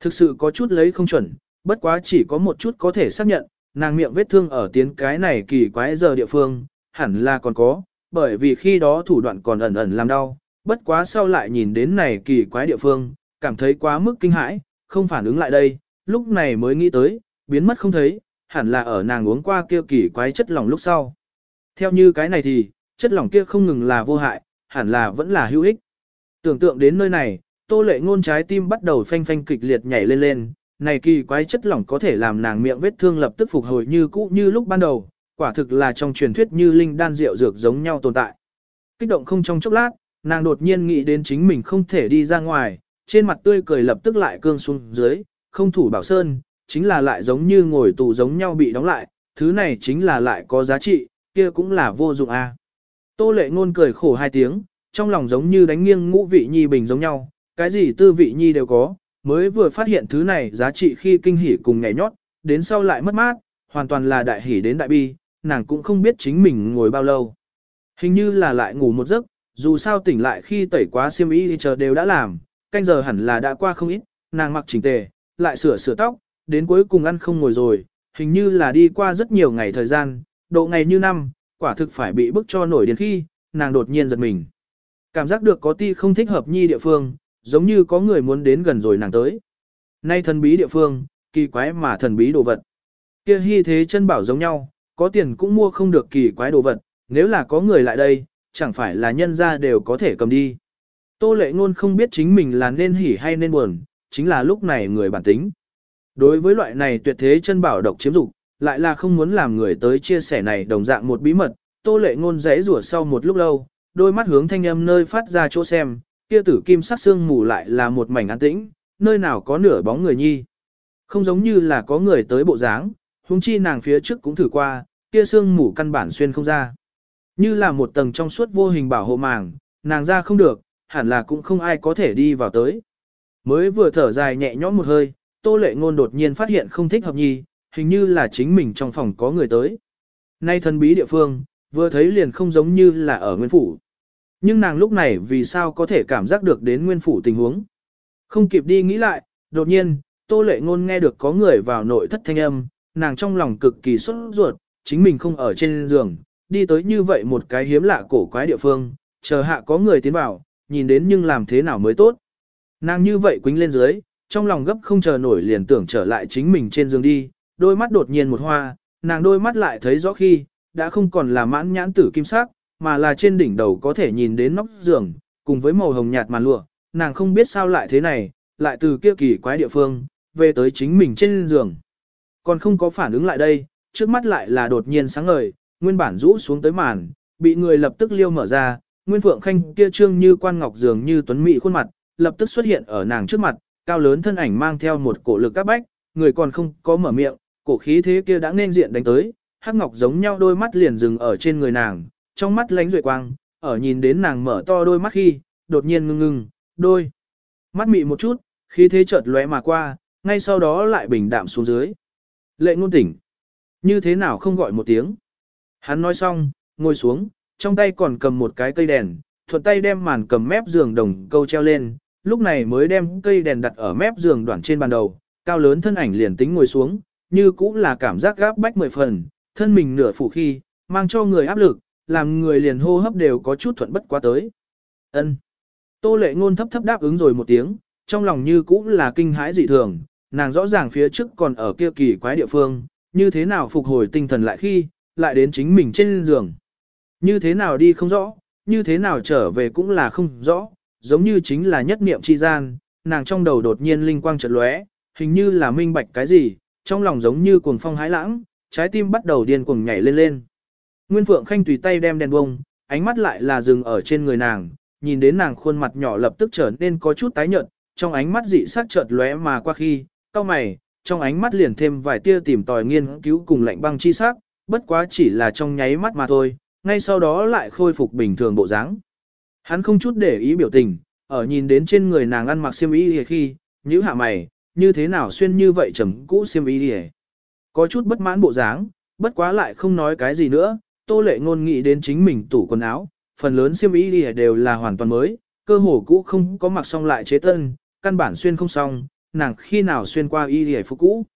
S1: Thực sự có chút lấy không chuẩn, bất quá chỉ có một chút có thể xác nhận, nàng miệng vết thương ở tiến cái này kỳ quái giờ địa phương, hẳn là còn có, bởi vì khi đó thủ đoạn còn ẩn ẩn làm đau, bất quá sau lại nhìn đến này kỳ quái địa phương, cảm thấy quá mức kinh hãi, không phản ứng lại đây, lúc này mới nghĩ tới, biến mất không thấy, hẳn là ở nàng uống qua kia kỳ quái chất lỏng lúc sau. Theo như cái này thì, chất lỏng kia không ngừng là vô hại, hẳn là vẫn là hữu ích. Tưởng tượng đến nơi này, tô lệ ngôn trái tim bắt đầu phanh phanh kịch liệt nhảy lên lên, này kỳ quái chất lỏng có thể làm nàng miệng vết thương lập tức phục hồi như cũ như lúc ban đầu, quả thực là trong truyền thuyết như linh đan rượu dược giống nhau tồn tại. Kích động không trong chốc lát, nàng đột nhiên nghĩ đến chính mình không thể đi ra ngoài, trên mặt tươi cười lập tức lại cương xuống dưới, không thủ bảo sơn, chính là lại giống như ngồi tù giống nhau bị đóng lại, thứ này chính là lại có giá trị, kia cũng là vô dụng a. À. Tô lệ ngôn cười khổ hai tiếng, trong lòng giống như đánh nghiêng ngũ vị nhi bình giống nhau, cái gì tư vị nhi đều có, mới vừa phát hiện thứ này giá trị khi kinh hỉ cùng nhảy nhót, đến sau lại mất mát, hoàn toàn là đại hỉ đến đại bi, nàng cũng không biết chính mình ngồi bao lâu. Hình như là lại ngủ một giấc, dù sao tỉnh lại khi tẩy quá xiêm y thì chờ đều đã làm, canh giờ hẳn là đã qua không ít, nàng mặc chỉnh tề, lại sửa sửa tóc, đến cuối cùng ăn không ngồi rồi, hình như là đi qua rất nhiều ngày thời gian, độ ngày như năm, quả thực phải bị bức cho nổi đến khi, nàng đột nhiên giật mình. Cảm giác được có ti không thích hợp nhi địa phương, giống như có người muốn đến gần rồi nàng tới. Nay thần bí địa phương, kỳ quái mà thần bí đồ vật. Kia hy thế chân bảo giống nhau, có tiền cũng mua không được kỳ quái đồ vật, nếu là có người lại đây, chẳng phải là nhân ra đều có thể cầm đi. Tô lệ ngôn không biết chính mình là nên hỉ hay nên buồn, chính là lúc này người bản tính. Đối với loại này tuyệt thế chân bảo độc chiếm dục, lại là không muốn làm người tới chia sẻ này đồng dạng một bí mật, tô lệ ngôn rẽ rủa sau một lúc lâu, đôi mắt hướng thanh âm nơi phát ra chỗ xem, kia tử kim sắc xương mù lại là một mảnh an tĩnh, nơi nào có nửa bóng người nhi. Không giống như là có người tới bộ dáng, huống chi nàng phía trước cũng thử qua, kia xương mủ căn bản xuyên không ra. Như là một tầng trong suốt vô hình bảo hộ màng, nàng ra không được, hẳn là cũng không ai có thể đi vào tới. Mới vừa thở dài nhẹ nhõm một hơi, tô lệ ngôn đột nhiên phát hiện không thích hợp nhi, hình như là chính mình trong phòng có người tới. Nay thần bí địa phương, vừa thấy liền không giống như là ở nguyên phủ. Nhưng nàng lúc này vì sao có thể cảm giác được đến nguyên phủ tình huống. Không kịp đi nghĩ lại, đột nhiên, tô lệ ngôn nghe được có người vào nội thất thanh âm, nàng trong lòng cực kỳ sốt ruột, chính mình không ở trên giường, đi tới như vậy một cái hiếm lạ cổ quái địa phương, chờ hạ có người tiến vào, nhìn đến nhưng làm thế nào mới tốt. Nàng như vậy quính lên dưới, trong lòng gấp không chờ nổi liền tưởng trở lại chính mình trên giường đi, đôi mắt đột nhiên một hoa, nàng đôi mắt lại thấy rõ khi, đã không còn là mãn nhãn tử kim sắc, mà là trên đỉnh đầu có thể nhìn đến nóc giường, cùng với màu hồng nhạt màn lụa, nàng không biết sao lại thế này, lại từ kia kỳ quái địa phương, về tới chính mình trên giường. Còn không có phản ứng lại đây, trước mắt lại là đột nhiên sáng ngời, nguyên bản rũ xuống tới màn, bị người lập tức liêu mở ra, Nguyên Phượng Khanh kia trương như quan ngọc dường như tuấn mỹ khuôn mặt, lập tức xuất hiện ở nàng trước mặt, cao lớn thân ảnh mang theo một cổ lực các bách, người còn không có mở miệng, cổ khí thế kia đã nên diện đánh tới, hắc ngọc giống nhau đôi mắt liền dừng ở trên người nàng, trong mắt lánh duệ quang, ở nhìn đến nàng mở to đôi mắt khi, đột nhiên ngưng ngưng, đôi. Mắt mị một chút, khí thế chợt lóe mà qua, ngay sau đó lại bình đạm xuống dưới. Lệ ngôn tỉnh. Như thế nào không gọi một tiếng. Hắn nói xong, ngồi xuống, trong tay còn cầm một cái cây đèn, thuận tay đem màn cầm mép giường đồng câu treo lên, lúc này mới đem cây đèn đặt ở mép giường đoạn trên bàn đầu, cao lớn thân ảnh liền tính ngồi xuống, như cũng là cảm giác gáp bách mười phần, thân mình nửa phủ khi, mang cho người áp lực, làm người liền hô hấp đều có chút thuận bất quá tới. Ân. Tô lệ ngôn thấp thấp đáp ứng rồi một tiếng, trong lòng như cũng là kinh hãi dị thường, nàng rõ ràng phía trước còn ở kia kỳ quái địa phương, như thế nào phục hồi tinh thần lại khi, lại đến chính mình trên giường. Như thế nào đi không rõ, như thế nào trở về cũng là không rõ, giống như chính là nhất niệm chi gian, nàng trong đầu đột nhiên linh quang chợt lóe, hình như là minh bạch cái gì, trong lòng giống như cuồng phong hái lãng, trái tim bắt đầu điên cuồng nhảy lên lên. Nguyên Phượng Khanh tùy tay đem đèn bông, ánh mắt lại là dừng ở trên người nàng, nhìn đến nàng khuôn mặt nhỏ lập tức trở nên có chút tái nhợt, trong ánh mắt dị sắc chợt lóe mà qua khi, cao mày, trong ánh mắt liền thêm vài tia tìm tòi nghiên cứu cùng lạnh băng chi sắc, bất quá chỉ là trong nháy mắt mà thôi, ngay sau đó lại khôi phục bình thường bộ dáng. Hắn không chút để ý biểu tình, ở nhìn đến trên người nàng ăn mặc xiêm y khi, nhíu hạ mày, như thế nào xuyên như vậy trầm cũ xiêm y Có chút bất mãn bộ dáng, bất quá lại không nói cái gì nữa, tô lệ ngôn nghĩ đến chính mình tủ quần áo, phần lớn xiêm y đều là hoàn toàn mới, cơ hồ cũ không có mặc xong lại chế tân, căn bản xuyên không xong, nàng khi nào xuyên qua y hề phục cũ.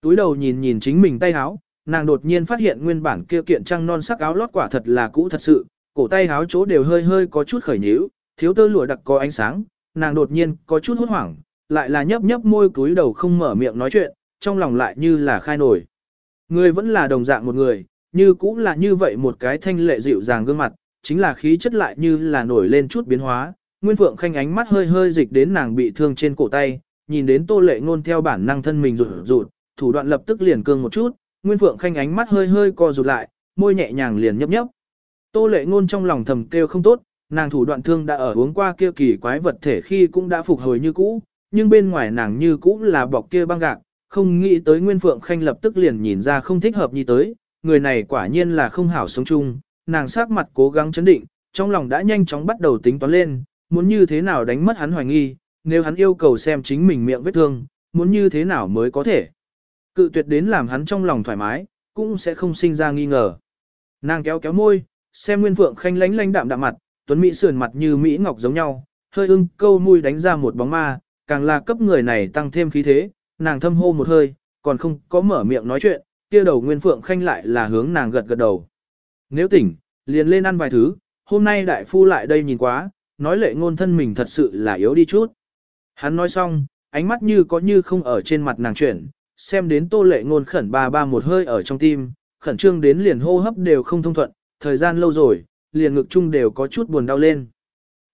S1: Túi đầu nhìn nhìn chính mình tay áo, nàng đột nhiên phát hiện nguyên bản kia kiện trăng non sắc áo lót quả thật là cũ thật sự, cổ tay áo chỗ đều hơi hơi có chút khởi nhíu, thiếu tơ lụa đặc có ánh sáng, nàng đột nhiên có chút hốt hoảng, lại là nhấp nhấp môi túi đầu không mở miệng nói chuyện, trong lòng lại như là khai nổi. Người vẫn là đồng dạng một người, như cũng là như vậy một cái thanh lệ dịu dàng gương mặt, chính là khí chất lại như là nổi lên chút biến hóa. Nguyên Phượng Khanh ánh mắt hơi hơi dịch đến nàng bị thương trên cổ tay, nhìn đến Tô Lệ Ngôn theo bản năng thân mình rụt rụt, thủ đoạn lập tức liền cương một chút, Nguyên Phượng Khanh ánh mắt hơi hơi co rụt lại, môi nhẹ nhàng liền nhấp nhấp. Tô Lệ Ngôn trong lòng thầm kêu không tốt, nàng thủ đoạn thương đã ở uống qua kia kỳ quái vật thể khi cũng đã phục hồi như cũ, nhưng bên ngoài nàng như cũ là bọc kia băng gạc, không nghĩ tới Nguyên Phượng Khanh lập tức liền nhìn ra không thích hợp như tới, người này quả nhiên là không hảo sống chung, nàng sát mặt cố gắng chấn định, trong lòng đã nhanh chóng bắt đầu tính toán lên, muốn như thế nào đánh mất hắn hoài nghi, nếu hắn yêu cầu xem chính mình miệng vết thương, muốn như thế nào mới có thể. Cự tuyệt đến làm hắn trong lòng thoải mái, cũng sẽ không sinh ra nghi ngờ. Nàng kéo kéo môi, xem Nguyên Phượng Khanh lánh lánh đạm đạm mặt, tuấn mỹ sườn mặt như mỹ ngọc giống nhau, hơi ưng câu môi đánh ra một bóng ma, càng là cấp người này tăng thêm khí thế, nàng thâm hô một hơi, còn không có mở miệng nói chuyện, kia đầu Nguyên Phượng Khanh lại là hướng nàng gật gật đầu. Nếu tỉnh, liền lên ăn vài thứ, hôm nay đại phu lại đây nhìn quá, nói lệ ngôn thân mình thật sự là yếu đi chút. Hắn nói xong, ánh mắt như có như không ở trên mặt nàng chuyển, xem đến tô lệ ngôn khẩn ba ba một hơi ở trong tim, khẩn trương đến liền hô hấp đều không thông thuận, thời gian lâu rồi, liền ngực chung đều có chút buồn đau lên.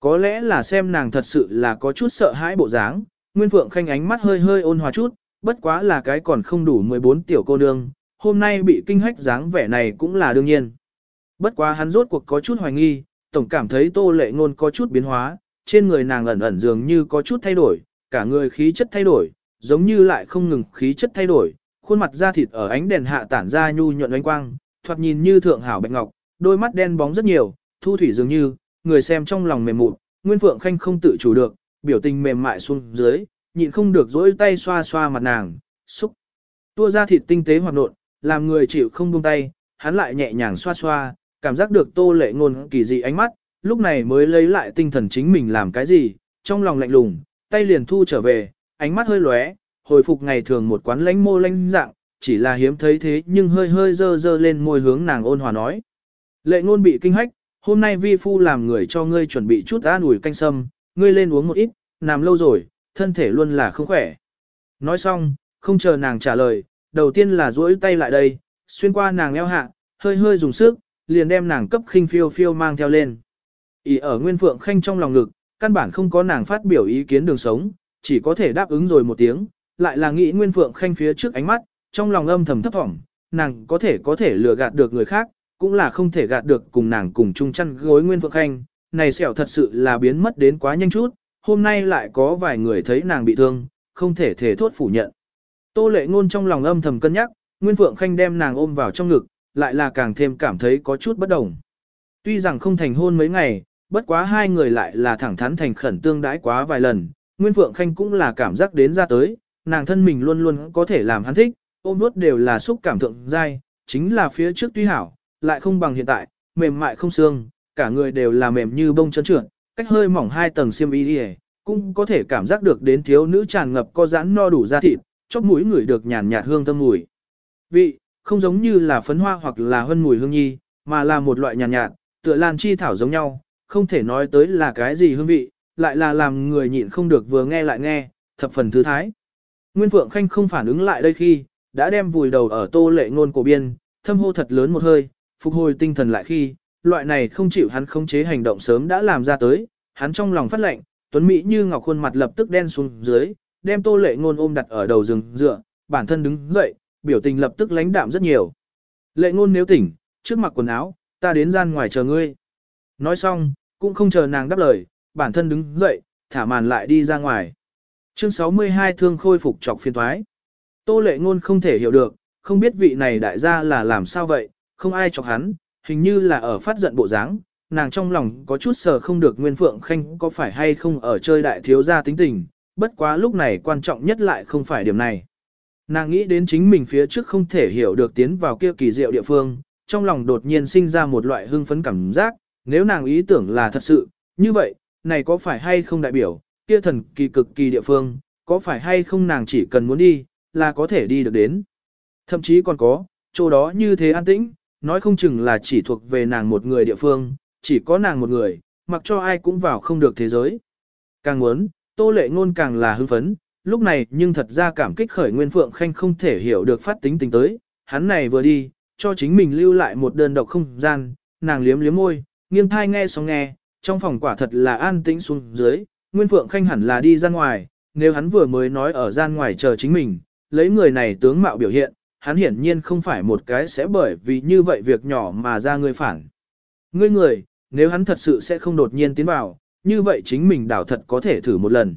S1: Có lẽ là xem nàng thật sự là có chút sợ hãi bộ dáng, Nguyên Phượng Khanh ánh mắt hơi hơi ôn hòa chút, bất quá là cái còn không đủ 14 tiểu cô nương, hôm nay bị kinh hách dáng vẻ này cũng là đương nhiên. Bất quá hắn rốt cuộc có chút hoài nghi, tổng cảm thấy tô lệ ngôn có chút biến hóa, trên người nàng ẩn ẩn dường như có chút thay đổi, cả người khí chất thay đổi, giống như lại không ngừng khí chất thay đổi, khuôn mặt da thịt ở ánh đèn hạ tản ra nhu nhuận ánh quang, thoạt nhìn như thượng hảo bạch ngọc, đôi mắt đen bóng rất nhiều, thu thủy dường như, người xem trong lòng mềm mụn, Nguyên Phượng Khanh không tự chủ được, biểu tình mềm mại xuống dưới, nhịn không được dỗi tay xoa xoa mặt nàng, xúc. Tua da thịt tinh tế hoạt nộn, làm người chịu không buông tay, hắn lại nhẹ nhàng xoa xoa, cảm giác được tô lệ ngôn kỳ dị ánh mắt, lúc này mới lấy lại tinh thần chính mình làm cái gì, trong lòng lạnh lùng, tay liền thu trở về, ánh mắt hơi lóe, hồi phục ngày thường một quán lánh mô lánh dạng, chỉ là hiếm thấy thế nhưng hơi hơi dơ dơ lên môi hướng nàng ôn hòa nói. Lệ ngôn bị kinh hách, hôm nay vi phu làm người cho ngươi chuẩn bị chút an ủi canh sâm, ngươi lên uống một ít, nằm lâu rồi, thân thể luôn là không khỏe. Nói xong, không chờ nàng trả lời, đầu tiên là duỗi tay lại đây, xuyên qua nàng eo hạ, hơi hơi dùng sức, liền đem nàng cấp khinh phiêu phiêu mang theo lên. Ý ở Nguyên Phượng Khanh trong lòng ngực, căn bản không có nàng phát biểu ý kiến đường sống, chỉ có thể đáp ứng rồi một tiếng, lại là nghĩ Nguyên Phượng Khanh phía trước ánh mắt, trong lòng âm thầm thấp thỏm, nàng có thể có thể lừa gạt được người khác, cũng là không thể gạt được cùng nàng cùng chung chăn gối Nguyên Phượng Khanh, này sẹo thật sự là biến mất đến quá nhanh chút, hôm nay lại có vài người thấy nàng bị thương, không thể thể thốt phủ nhận. Tô lệ ngôn trong lòng âm thầm cân nhắc, Nguyên Phượng Khanh đem nàng ôm vào trong ngực, lại là càng thêm cảm thấy có chút bất đồng. Tuy rằng không thành hôn mấy ngày, bất quá hai người lại là thẳng thắn thành khẩn tương đãi quá vài lần, Nguyên Phượng Khanh cũng là cảm giác đến ra tới, nàng thân mình luôn luôn có thể làm hắn thích, ôm nuốt đều là xúc cảm thượng dai, chính là phía trước tuy hảo, lại không bằng hiện tại, mềm mại không xương, cả người đều là mềm như bông chân trượt, cách hơi mỏng hai tầng xiêm y đi cũng có thể cảm giác được đến thiếu nữ tràn ngập có giãn no đủ da thịt, chóp mũi người được nhàn nhạt hương thơm mùi. Vị, không giống như là phấn hoa hoặc là hân mùi hương nhi, mà là một loại nhàn nhạt, nhạt, tựa lan chi thảo giống nhau, không thể nói tới là cái gì hương vị, lại là làm người nhịn không được vừa nghe lại nghe, thập phần thư thái. Nguyên Phượng Khanh không phản ứng lại đây khi, đã đem vùi đầu ở tô lệ ngôn cổ biên, thâm hô thật lớn một hơi, phục hồi tinh thần lại khi, loại này không chịu hắn khống chế hành động sớm đã làm ra tới, hắn trong lòng phát lệnh, tuấn Mỹ như ngọc khuôn mặt lập tức đen xuống dưới, đem tô lệ ngôn ôm đặt ở đầu rừng dựa, bản thân đứng dậy, biểu tình lập tức lãnh đạm rất nhiều. Lệ ngôn nếu tỉnh, trước mặc quần áo, ta đến gian ngoài chờ ngươi. Nói xong, cũng không chờ nàng đáp lời, bản thân đứng dậy, thả màn lại đi ra ngoài. Chương 62 thương khôi phục trọc phiên thoái. Tô lệ ngôn không thể hiểu được, không biết vị này đại gia là làm sao vậy, không ai chọc hắn, hình như là ở phát giận bộ dáng. Nàng trong lòng có chút sờ không được Nguyên Phượng Khanh có phải hay không ở chơi đại thiếu gia tính tình, bất quá lúc này quan trọng nhất lại không phải điểm này. Nàng nghĩ đến chính mình phía trước không thể hiểu được tiến vào kia kỳ diệu địa phương, trong lòng đột nhiên sinh ra một loại hưng phấn cảm giác, nếu nàng ý tưởng là thật sự, như vậy, này có phải hay không đại biểu, kia thần kỳ cực kỳ địa phương, có phải hay không nàng chỉ cần muốn đi, là có thể đi được đến. Thậm chí còn có, chỗ đó như thế an tĩnh, nói không chừng là chỉ thuộc về nàng một người địa phương, chỉ có nàng một người, mặc cho ai cũng vào không được thế giới. Càng muốn, tô lệ ngôn càng là hưng phấn, lúc này nhưng thật ra cảm kích khởi Nguyên Phượng Khanh không thể hiểu được phát tính tình tới, hắn này vừa đi, cho chính mình lưu lại một đơn độc không gian, nàng liếm liếm môi, nghiêng thai nghe xong nghe, trong phòng quả thật là an tĩnh xuống dưới, Nguyên Phượng Khanh hẳn là đi ra ngoài, nếu hắn vừa mới nói ở gian ngoài chờ chính mình, lấy người này tướng mạo biểu hiện, hắn hiển nhiên không phải một cái sẽ bởi vì như vậy việc nhỏ mà ra người phản. Ngươi người, nếu hắn thật sự sẽ không đột nhiên tiến vào, như vậy chính mình đảo thật có thể thử một lần.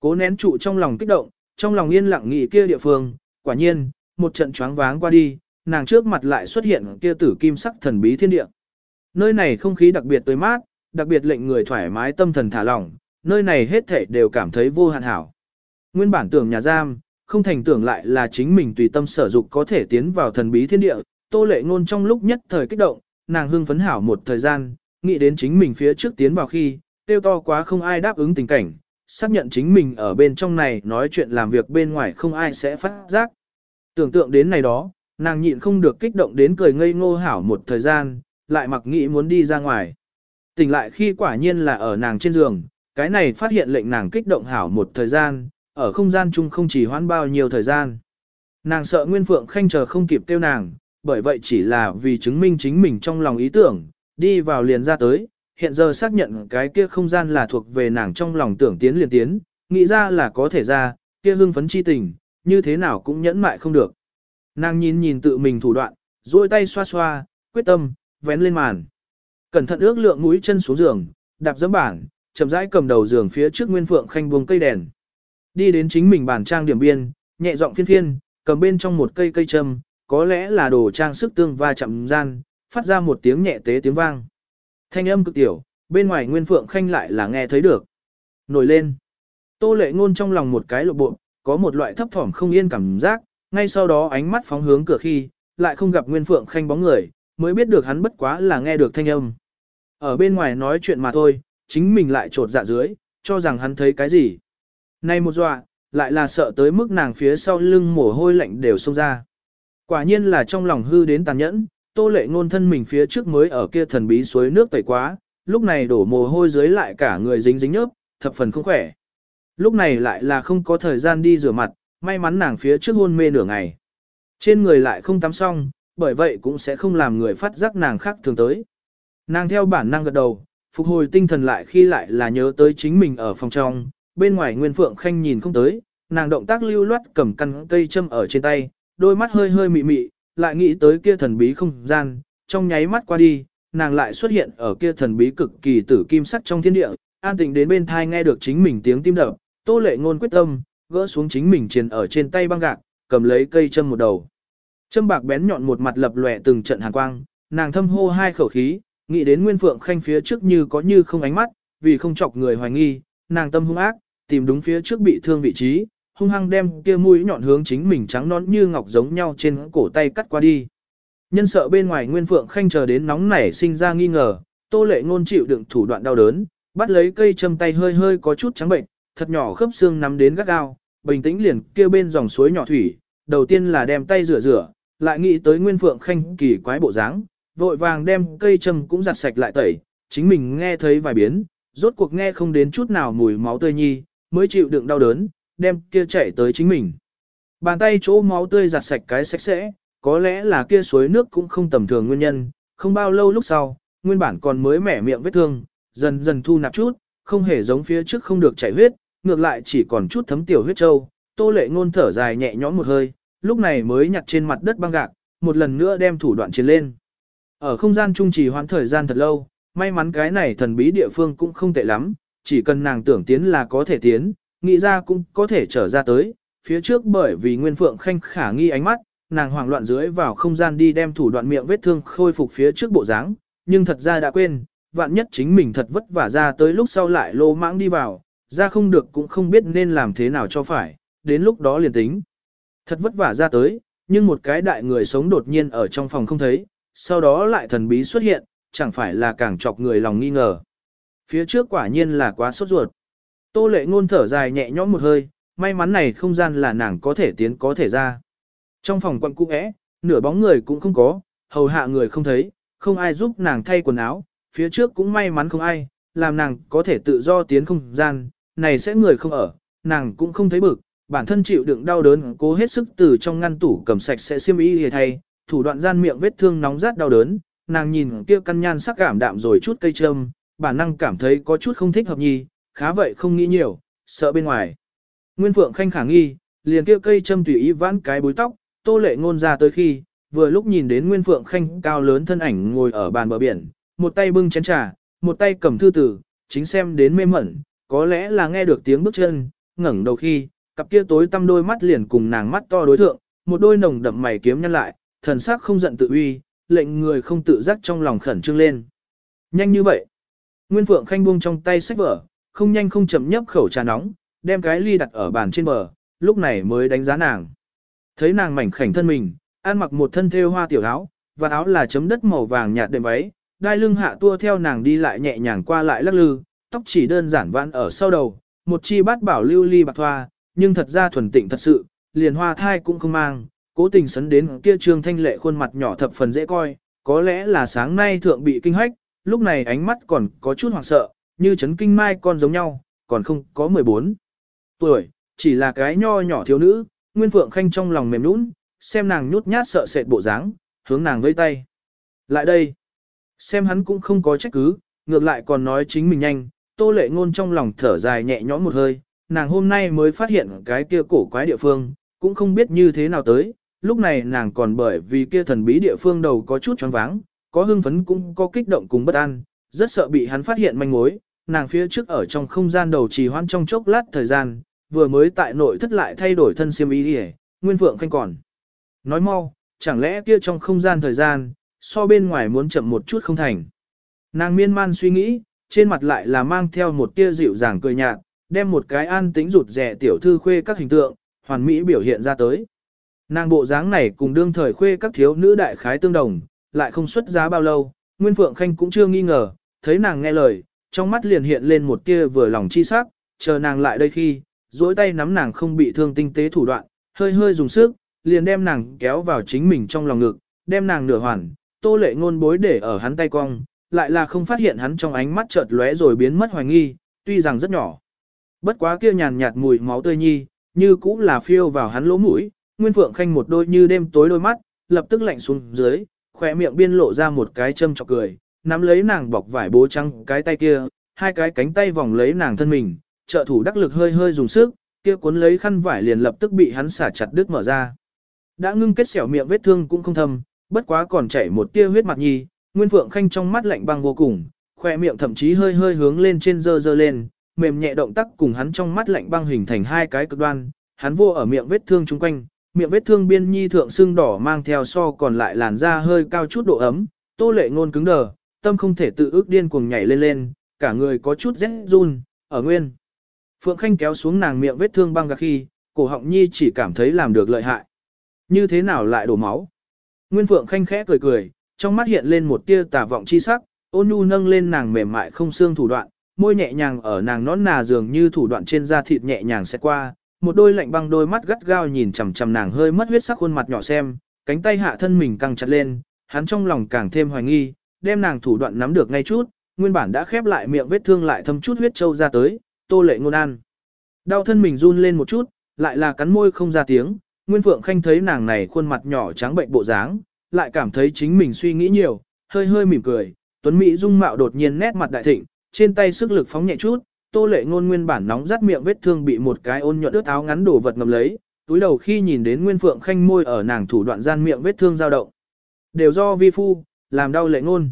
S1: Cố nén trụ trong lòng kích động, trong lòng yên lặng nghĩ kia địa phương, quả nhiên, một trận choáng váng qua đi, nàng trước mặt lại xuất hiện kia tử kim sắc thần bí thiên địa. Nơi này không khí đặc biệt tươi mát, đặc biệt lệnh người thoải mái tâm thần thả lỏng, nơi này hết thảy đều cảm thấy vô hạn hảo. Nguyên bản tưởng nhà giam, không thành tưởng lại là chính mình tùy tâm sở dục có thể tiến vào thần bí thiên địa, tô lệ ngôn trong lúc nhất thời kích động, nàng hưng phấn hảo một thời gian, nghĩ đến chính mình phía trước tiến vào khi, tiêu to quá không ai đáp ứng tình cảnh, xác nhận chính mình ở bên trong này nói chuyện làm việc bên ngoài không ai sẽ phát giác. Tưởng tượng đến này đó, nàng nhịn không được kích động đến cười ngây ngô hảo một thời gian, lại mặc nghĩ muốn đi ra ngoài. Tỉnh lại khi quả nhiên là ở nàng trên giường, cái này phát hiện lệnh nàng kích động hảo một thời gian, ở không gian chung không chỉ hoãn bao nhiêu thời gian. Nàng sợ Nguyên Phượng Khanh chờ không kịp tiêu nàng, bởi vậy chỉ là vì chứng minh chính mình trong lòng ý tưởng, đi vào liền ra tới, hiện giờ xác nhận cái kia không gian là thuộc về nàng trong lòng tưởng tiến liền tiến, nghĩ ra là có thể ra, kia hưng phấn chi tình, như thế nào cũng nhẫn mại không được. Nàng nhìn nhìn tự mình thủ đoạn, duỗi tay xoa xoa, quyết tâm, vén lên màn. Cẩn thận ước lượng mũi chân xuống giường, đạp dẫm bản, chậm rãi cầm đầu giường phía trước Nguyên Phượng Khanh buông cây đèn. Đi đến chính mình bàn trang điểm biên, nhẹ giọng phiên phiên, cầm bên trong một cây cây châm, có lẽ là đồ trang sức tương va chậm gian, phát ra một tiếng nhẹ tế tiếng vang. Thanh âm cực tiểu, bên ngoài Nguyên Phượng Khanh lại là nghe thấy được. Nổi lên. Tô lệ ngôn trong lòng một cái lộ bộ, có một loại thấp thỏm không yên cảm giác, ngay sau đó ánh mắt phóng hướng cửa khi, lại không gặp Nguyên Phượng Khanh bóng người, mới biết được hắn bất quá là nghe được thanh âm. Ở bên ngoài nói chuyện mà thôi, chính mình lại trột dạ dưới, cho rằng hắn thấy cái gì. Nay một dọa, lại là sợ tới mức nàng phía sau lưng mồ hôi lạnh đều xông ra. Quả nhiên là trong lòng hư đến tàn nhẫn, tô lệ ngôn thân mình phía trước mới ở kia thần bí suối nước tẩy quá, lúc này đổ mồ hôi dưới lại cả người dính dính nhớp, thập phần không khỏe. Lúc này lại là không có thời gian đi rửa mặt, may mắn nàng phía trước hôn mê nửa ngày. Trên người lại không tắm xong, bởi vậy cũng sẽ không làm người phát giác nàng khác thường tới. Nàng theo bản năng gật đầu, phục hồi tinh thần lại khi lại là nhớ tới chính mình ở phòng trong, bên ngoài Nguyên Phượng Khanh nhìn không tới, nàng động tác lưu loát cầm căn cây châm ở trên tay, đôi mắt hơi hơi mị mị, lại nghĩ tới kia thần bí không gian, trong nháy mắt qua đi, nàng lại xuất hiện ở kia thần bí cực kỳ tử kim sắc trong thiên địa, an tịnh đến bên thai nghe được chính mình tiếng tim đập, tô lệ ngôn quyết tâm, gỡ xuống chính mình triền ở trên tay băng gạc, cầm lấy cây châm một đầu. Châm bạc bén nhọn một mặt lập lòe từng trận hàn quang, nàng thâm hô hai khẩu khí, nghĩ đến Nguyên Phượng Khanh phía trước như có như không ánh mắt, vì không chọc người hoài nghi, nàng tâm hung ác, tìm đúng phía trước bị thương vị trí, hung hăng đem kia mũi nhọn hướng chính mình trắng nón như ngọc giống nhau trên cổ tay cắt qua đi. Nhân sợ bên ngoài Nguyên Phượng Khanh chờ đến nóng nảy sinh ra nghi ngờ, Tô Lệ ngôn chịu đựng thủ đoạn đau đớn, bắt lấy cây châm tay hơi hơi có chút trắng bệnh, thật nhỏ khớp xương nắm đến gắt gao, bình tĩnh liền kia bên dòng suối nhỏ thủy, đầu tiên là đem tay rửa rửa, lại nghĩ tới Nguyên Phượng Khanh kỳ quái bộ dáng, vội vàng đem cây châm cũng giặt sạch lại tẩy, chính mình nghe thấy vài biến, rốt cuộc nghe không đến chút nào mùi máu tươi nhi, mới chịu đựng đau đớn, đem kia chạy tới chính mình. Bàn tay chỗ máu tươi giặt sạch cái sạch sẽ, có lẽ là kia suối nước cũng không tầm thường nguyên nhân, không bao lâu lúc sau, nguyên bản còn mới mẻ miệng vết thương, dần dần thu nạp chút, không hề giống phía trước không được chảy huyết, ngược lại chỉ còn chút thấm tiểu huyết châu. Tô lệ ngôn thở dài nhẹ nhõm một hơi, lúc này mới nhặt trên mặt đất băng gạc, một lần nữa đem thủ đoạn chiến lên. Ở không gian trung trì hoãn thời gian thật lâu, may mắn cái này thần bí địa phương cũng không tệ lắm, chỉ cần nàng tưởng tiến là có thể tiến, nghĩ ra cũng có thể trở ra tới. Phía trước bởi vì Nguyên Phượng Khanh khả nghi ánh mắt, nàng hoảng loạn dưới vào không gian đi đem thủ đoạn miệng vết thương khôi phục phía trước bộ dáng, nhưng thật ra đã quên, vạn nhất chính mình thật vất vả ra tới lúc sau lại lô mãng đi vào, ra không được cũng không biết nên làm thế nào cho phải, đến lúc đó liền tính. Thật vất vả ra tới, nhưng một cái đại người sống đột nhiên ở trong phòng không thấy, sau đó lại thần bí xuất hiện, chẳng phải là càng chọc người lòng nghi ngờ. Phía trước quả nhiên là quá sốt ruột. Tô lệ ngôn thở dài nhẹ nhõm một hơi, may mắn này không gian là nàng có thể tiến có thể ra. Trong phòng quận cũ ẽ, nửa bóng người cũng không có, hầu hạ người không thấy, không ai giúp nàng thay quần áo, phía trước cũng may mắn không ai, làm nàng có thể tự do tiến không gian, này sẽ người không ở, nàng cũng không thấy bực, bản thân chịu đựng đau đớn cố hết sức từ trong ngăn tủ cầm sạch sẽ xiêm y hề thay, thủ đoạn gian miệng vết thương nóng rát đau đớn, nàng nhìn kia căn nhan sắc cảm đạm rồi chút cây trâm, bản năng cảm thấy có chút không thích hợp nhì, khá vậy không nghĩ nhiều, sợ bên ngoài. Nguyên Phượng khanh khả nghi, liền kia cây châm tùy ý vãn cái búi tóc, tô lệ ngôn ra tới khi, vừa lúc nhìn đến Nguyên Phượng khanh cao lớn thân ảnh ngồi ở bàn bờ biển, một tay bưng chén trà, một tay cầm thư tử, chính xem đến mê mẩn, có lẽ là nghe được tiếng bước chân, ngẩng đầu khi, cặp kia tối tăm đôi mắt liền cùng nàng mắt to đối thượng, một đôi nồng đậm mày kiếm nhăn lại, thần sắc không giận tự uy, lệnh người không tự giác trong lòng khẩn trương lên. Nhanh như vậy. Nguyên Phượng Khanh buông trong tay sách vở, không nhanh không chậm nhấp khẩu trà nóng, đem cái ly đặt ở bàn trên bờ, lúc này mới đánh giá nàng. Thấy nàng mảnh khảnh thân mình, ăn mặc một thân thêu hoa tiểu áo, và áo là chấm đất màu vàng nhạt đệm váy, đai lưng hạ tua theo nàng đi lại nhẹ nhàng qua lại lắc lư, tóc chỉ đơn giản vãn ở sau đầu, một chi bát bảo lưu ly bạc thoa, nhưng thật ra thuần tịnh thật sự, liền hoa thai cũng không mang, cố tình sấn đến kia trương thanh lệ khuôn mặt nhỏ thập phần dễ coi, có lẽ là sáng nay thượng bị kinh hách, lúc này ánh mắt còn có chút hoảng sợ, như chấn kinh mai con giống nhau, còn không có 14 tuổi, chỉ là cái nho nhỏ thiếu nữ, Nguyên Phượng Khanh trong lòng mềm nũng, xem nàng nhút nhát sợ sệt bộ dáng, hướng nàng vây tay. Lại đây, xem hắn cũng không có trách cứ, ngược lại còn nói chính mình nhanh, tô lệ ngôn trong lòng thở dài nhẹ nhõm một hơi, nàng hôm nay mới phát hiện cái kia cổ quái địa phương, cũng không biết như thế nào tới, lúc này nàng còn bởi vì kia thần bí địa phương đầu có chút choáng váng, có hưng phấn cũng có kích động cùng bất an, rất sợ bị hắn phát hiện manh mối, nàng phía trước ở trong không gian đầu trì hoãn trong chốc lát thời gian, vừa mới tại nội thất lại thay đổi thân xiêm y đi Nguyên Phượng Khanh còn. Nói mau, chẳng lẽ kia trong không gian thời gian, so bên ngoài muốn chậm một chút không thành. Nàng miên man suy nghĩ, trên mặt lại là mang theo một tia dịu dàng cười nhạt, đem một cái an tính rụt rẻ tiểu thư khuê các hình tượng, hoàn mỹ biểu hiện ra tới. Nàng bộ dáng này cùng đương thời khuê các thiếu nữ đại khái tương đồng, lại không xuất giá bao lâu, Nguyên Phượng Khanh cũng chưa nghi ngờ, thấy nàng nghe lời, trong mắt liền hiện lên một tia vừa lòng chi sắc, chờ nàng lại đây khi, duỗi tay nắm nàng không bị thương tinh tế thủ đoạn, hơi hơi dùng sức, liền đem nàng kéo vào chính mình trong lòng ngực, đem nàng nửa hoàn, tô lệ ngôn bối để ở hắn tay cong, lại là không phát hiện hắn trong ánh mắt chợt lóe rồi biến mất hoài nghi, tuy rằng rất nhỏ. Bất quá kia nhàn nhạt mùi máu tươi nhi, như cũng là phiêu vào hắn lỗ mũi, Nguyên Phượng Khanh một đôi như đêm tối đôi mắt, lập tức lạnh xuống dưới, khỏe miệng biên lộ ra một cái châm chọc cười, nắm lấy nàng bọc vải bố trắng cái tay kia, hai cái cánh tay vòng lấy nàng thân mình, trợ thủ đắc lực hơi hơi dùng sức, kia cuốn lấy khăn vải liền lập tức bị hắn xả chặt đứt mở ra. Đã ngưng kết xẻo miệng vết thương cũng không thâm, bất quá còn chảy một tia huyết mặt nhi, Nguyên Phượng Khanh trong mắt lạnh băng vô cùng, khoe miệng thậm chí hơi hơi hướng lên trên dơ dơ lên, mềm nhẹ động tác cùng hắn trong mắt lạnh băng hình thành hai cái cực đoan, hắn vô ở miệng vết thương chung quanh, miệng vết thương biên nhi thượng xương đỏ mang theo so còn lại làn da hơi cao chút độ ấm, tô lệ ngôn cứng đờ, tâm không thể tự ước điên cuồng nhảy lên lên, cả người có chút rét run, ở nguyên. Phượng Khanh kéo xuống nàng miệng vết thương băng gạc khi, cổ họng nhi chỉ cảm thấy làm được lợi hại. Như thế nào lại đổ máu? Nguyên Phượng Khanh khẽ cười cười, trong mắt hiện lên một tia tà vọng chi sắc, ôn nhu nâng lên nàng mềm mại không xương thủ đoạn, môi nhẹ nhàng ở nàng nón nà dường như thủ đoạn trên da thịt nhẹ nhàng sẽ qua, một đôi lạnh băng đôi mắt gắt gao nhìn chằm chằm nàng hơi mất huyết sắc khuôn mặt nhỏ xem, cánh tay hạ thân mình căng chặt lên, hắn trong lòng càng thêm hoài nghi, đem nàng thủ đoạn nắm được ngay chút, nguyên bản đã khép lại miệng vết thương lại thâm chút huyết trâu ra tới, tô lệ ngôn ăn. Đau thân mình run lên một chút, lại là cắn môi không ra tiếng, Nguyên Phượng Khanh thấy nàng này khuôn mặt nhỏ trắng bệnh bộ dáng, lại cảm thấy chính mình suy nghĩ nhiều, hơi hơi mỉm cười, Tuấn Mỹ dung mạo đột nhiên nét mặt đại thịnh, trên tay sức lực phóng nhẹ chút, tô lệ ngôn nguyên bản nóng rát miệng vết thương bị một cái ôn nhuận ướt áo ngắn đổ vật ngầm lấy, túi đầu khi nhìn đến Nguyên Phượng Khanh môi ở nàng thủ đoạn gian miệng vết thương dao động. Đều do vi phu, làm đau lệ ngôn.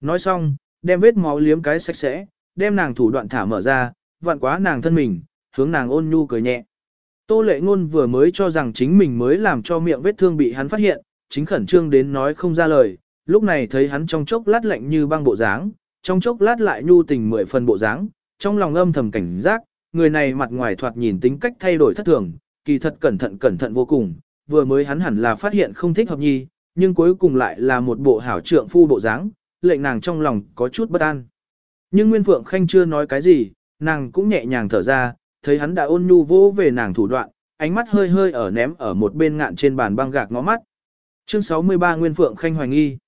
S1: Nói xong, đem vết máu liếm cái sạch sẽ, đem nàng thủ đoạn thả mở ra, vặn quá nàng thân mình, hướng nàng ôn nhu cười nhẹ. Tô lệ ngôn vừa mới cho rằng chính mình mới làm cho miệng vết thương bị hắn phát hiện, chính khẩn trương đến nói không ra lời, lúc này thấy hắn trong chốc lát lạnh như băng bộ dáng, trong chốc lát lại nhu tình mười phần bộ dáng, trong lòng âm thầm cảnh giác, người này mặt ngoài thoạt nhìn tính cách thay đổi thất thường, kỳ thật cẩn thận cẩn thận vô cùng, vừa mới hắn hẳn là phát hiện không thích hợp nhi, nhưng cuối cùng lại là một bộ hảo trượng phu bộ dáng, lệnh nàng trong lòng có chút bất an. Nhưng Nguyên Phượng Khanh chưa nói cái gì, nàng cũng nhẹ nhàng thở ra, thấy hắn đã ôn nhu vô về nàng thủ đoạn, ánh mắt hơi hơi ở ném ở một bên ngạn trên bàn băng gạc ngó mắt. Chương 63 Nguyên Phượng Khanh hoài nghi.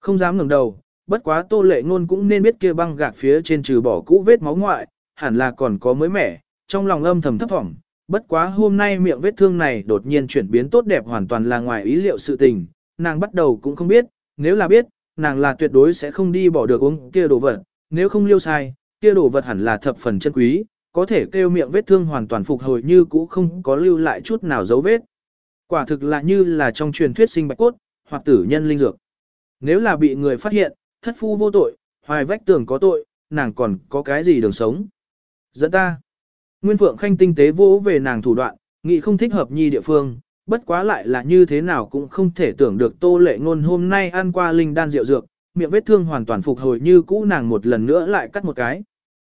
S1: Không dám ngẩng đầu, bất quá Tô Lệ Ngôn cũng nên biết kia băng gạc phía trên trừ bỏ cũ vết máu ngoại, hẳn là còn có mới mẻ, trong lòng âm thầm thấp vọng. Bất quá hôm nay miệng vết thương này đột nhiên chuyển biến tốt đẹp hoàn toàn là ngoài ý liệu sự tình, nàng bắt đầu cũng không biết, nếu là biết, nàng là tuyệt đối sẽ không đi bỏ được uống kia đồ vật, nếu không liêu sai, kia đồ vật hẳn là thập phần chân quý, có thể kêu miệng vết thương hoàn toàn phục hồi như cũ không có lưu lại chút nào dấu vết. Quả thực là như là trong truyền thuyết sinh bạch cốt, hoặc tử nhân linh dược. Nếu là bị người phát hiện, thất phu vô tội, hoài vách tường có tội, nàng còn có cái gì đường sống. Dẫn ta. Nguyên Phượng Khanh tinh tế vỗ về nàng thủ đoạn, nghĩ không thích hợp nhi địa phương, bất quá lại là như thế nào cũng không thể tưởng được tô lệ ngôn hôm nay ăn qua linh đan rượu dược, miệng vết thương hoàn toàn phục hồi như cũ nàng một lần nữa lại cắt một cái.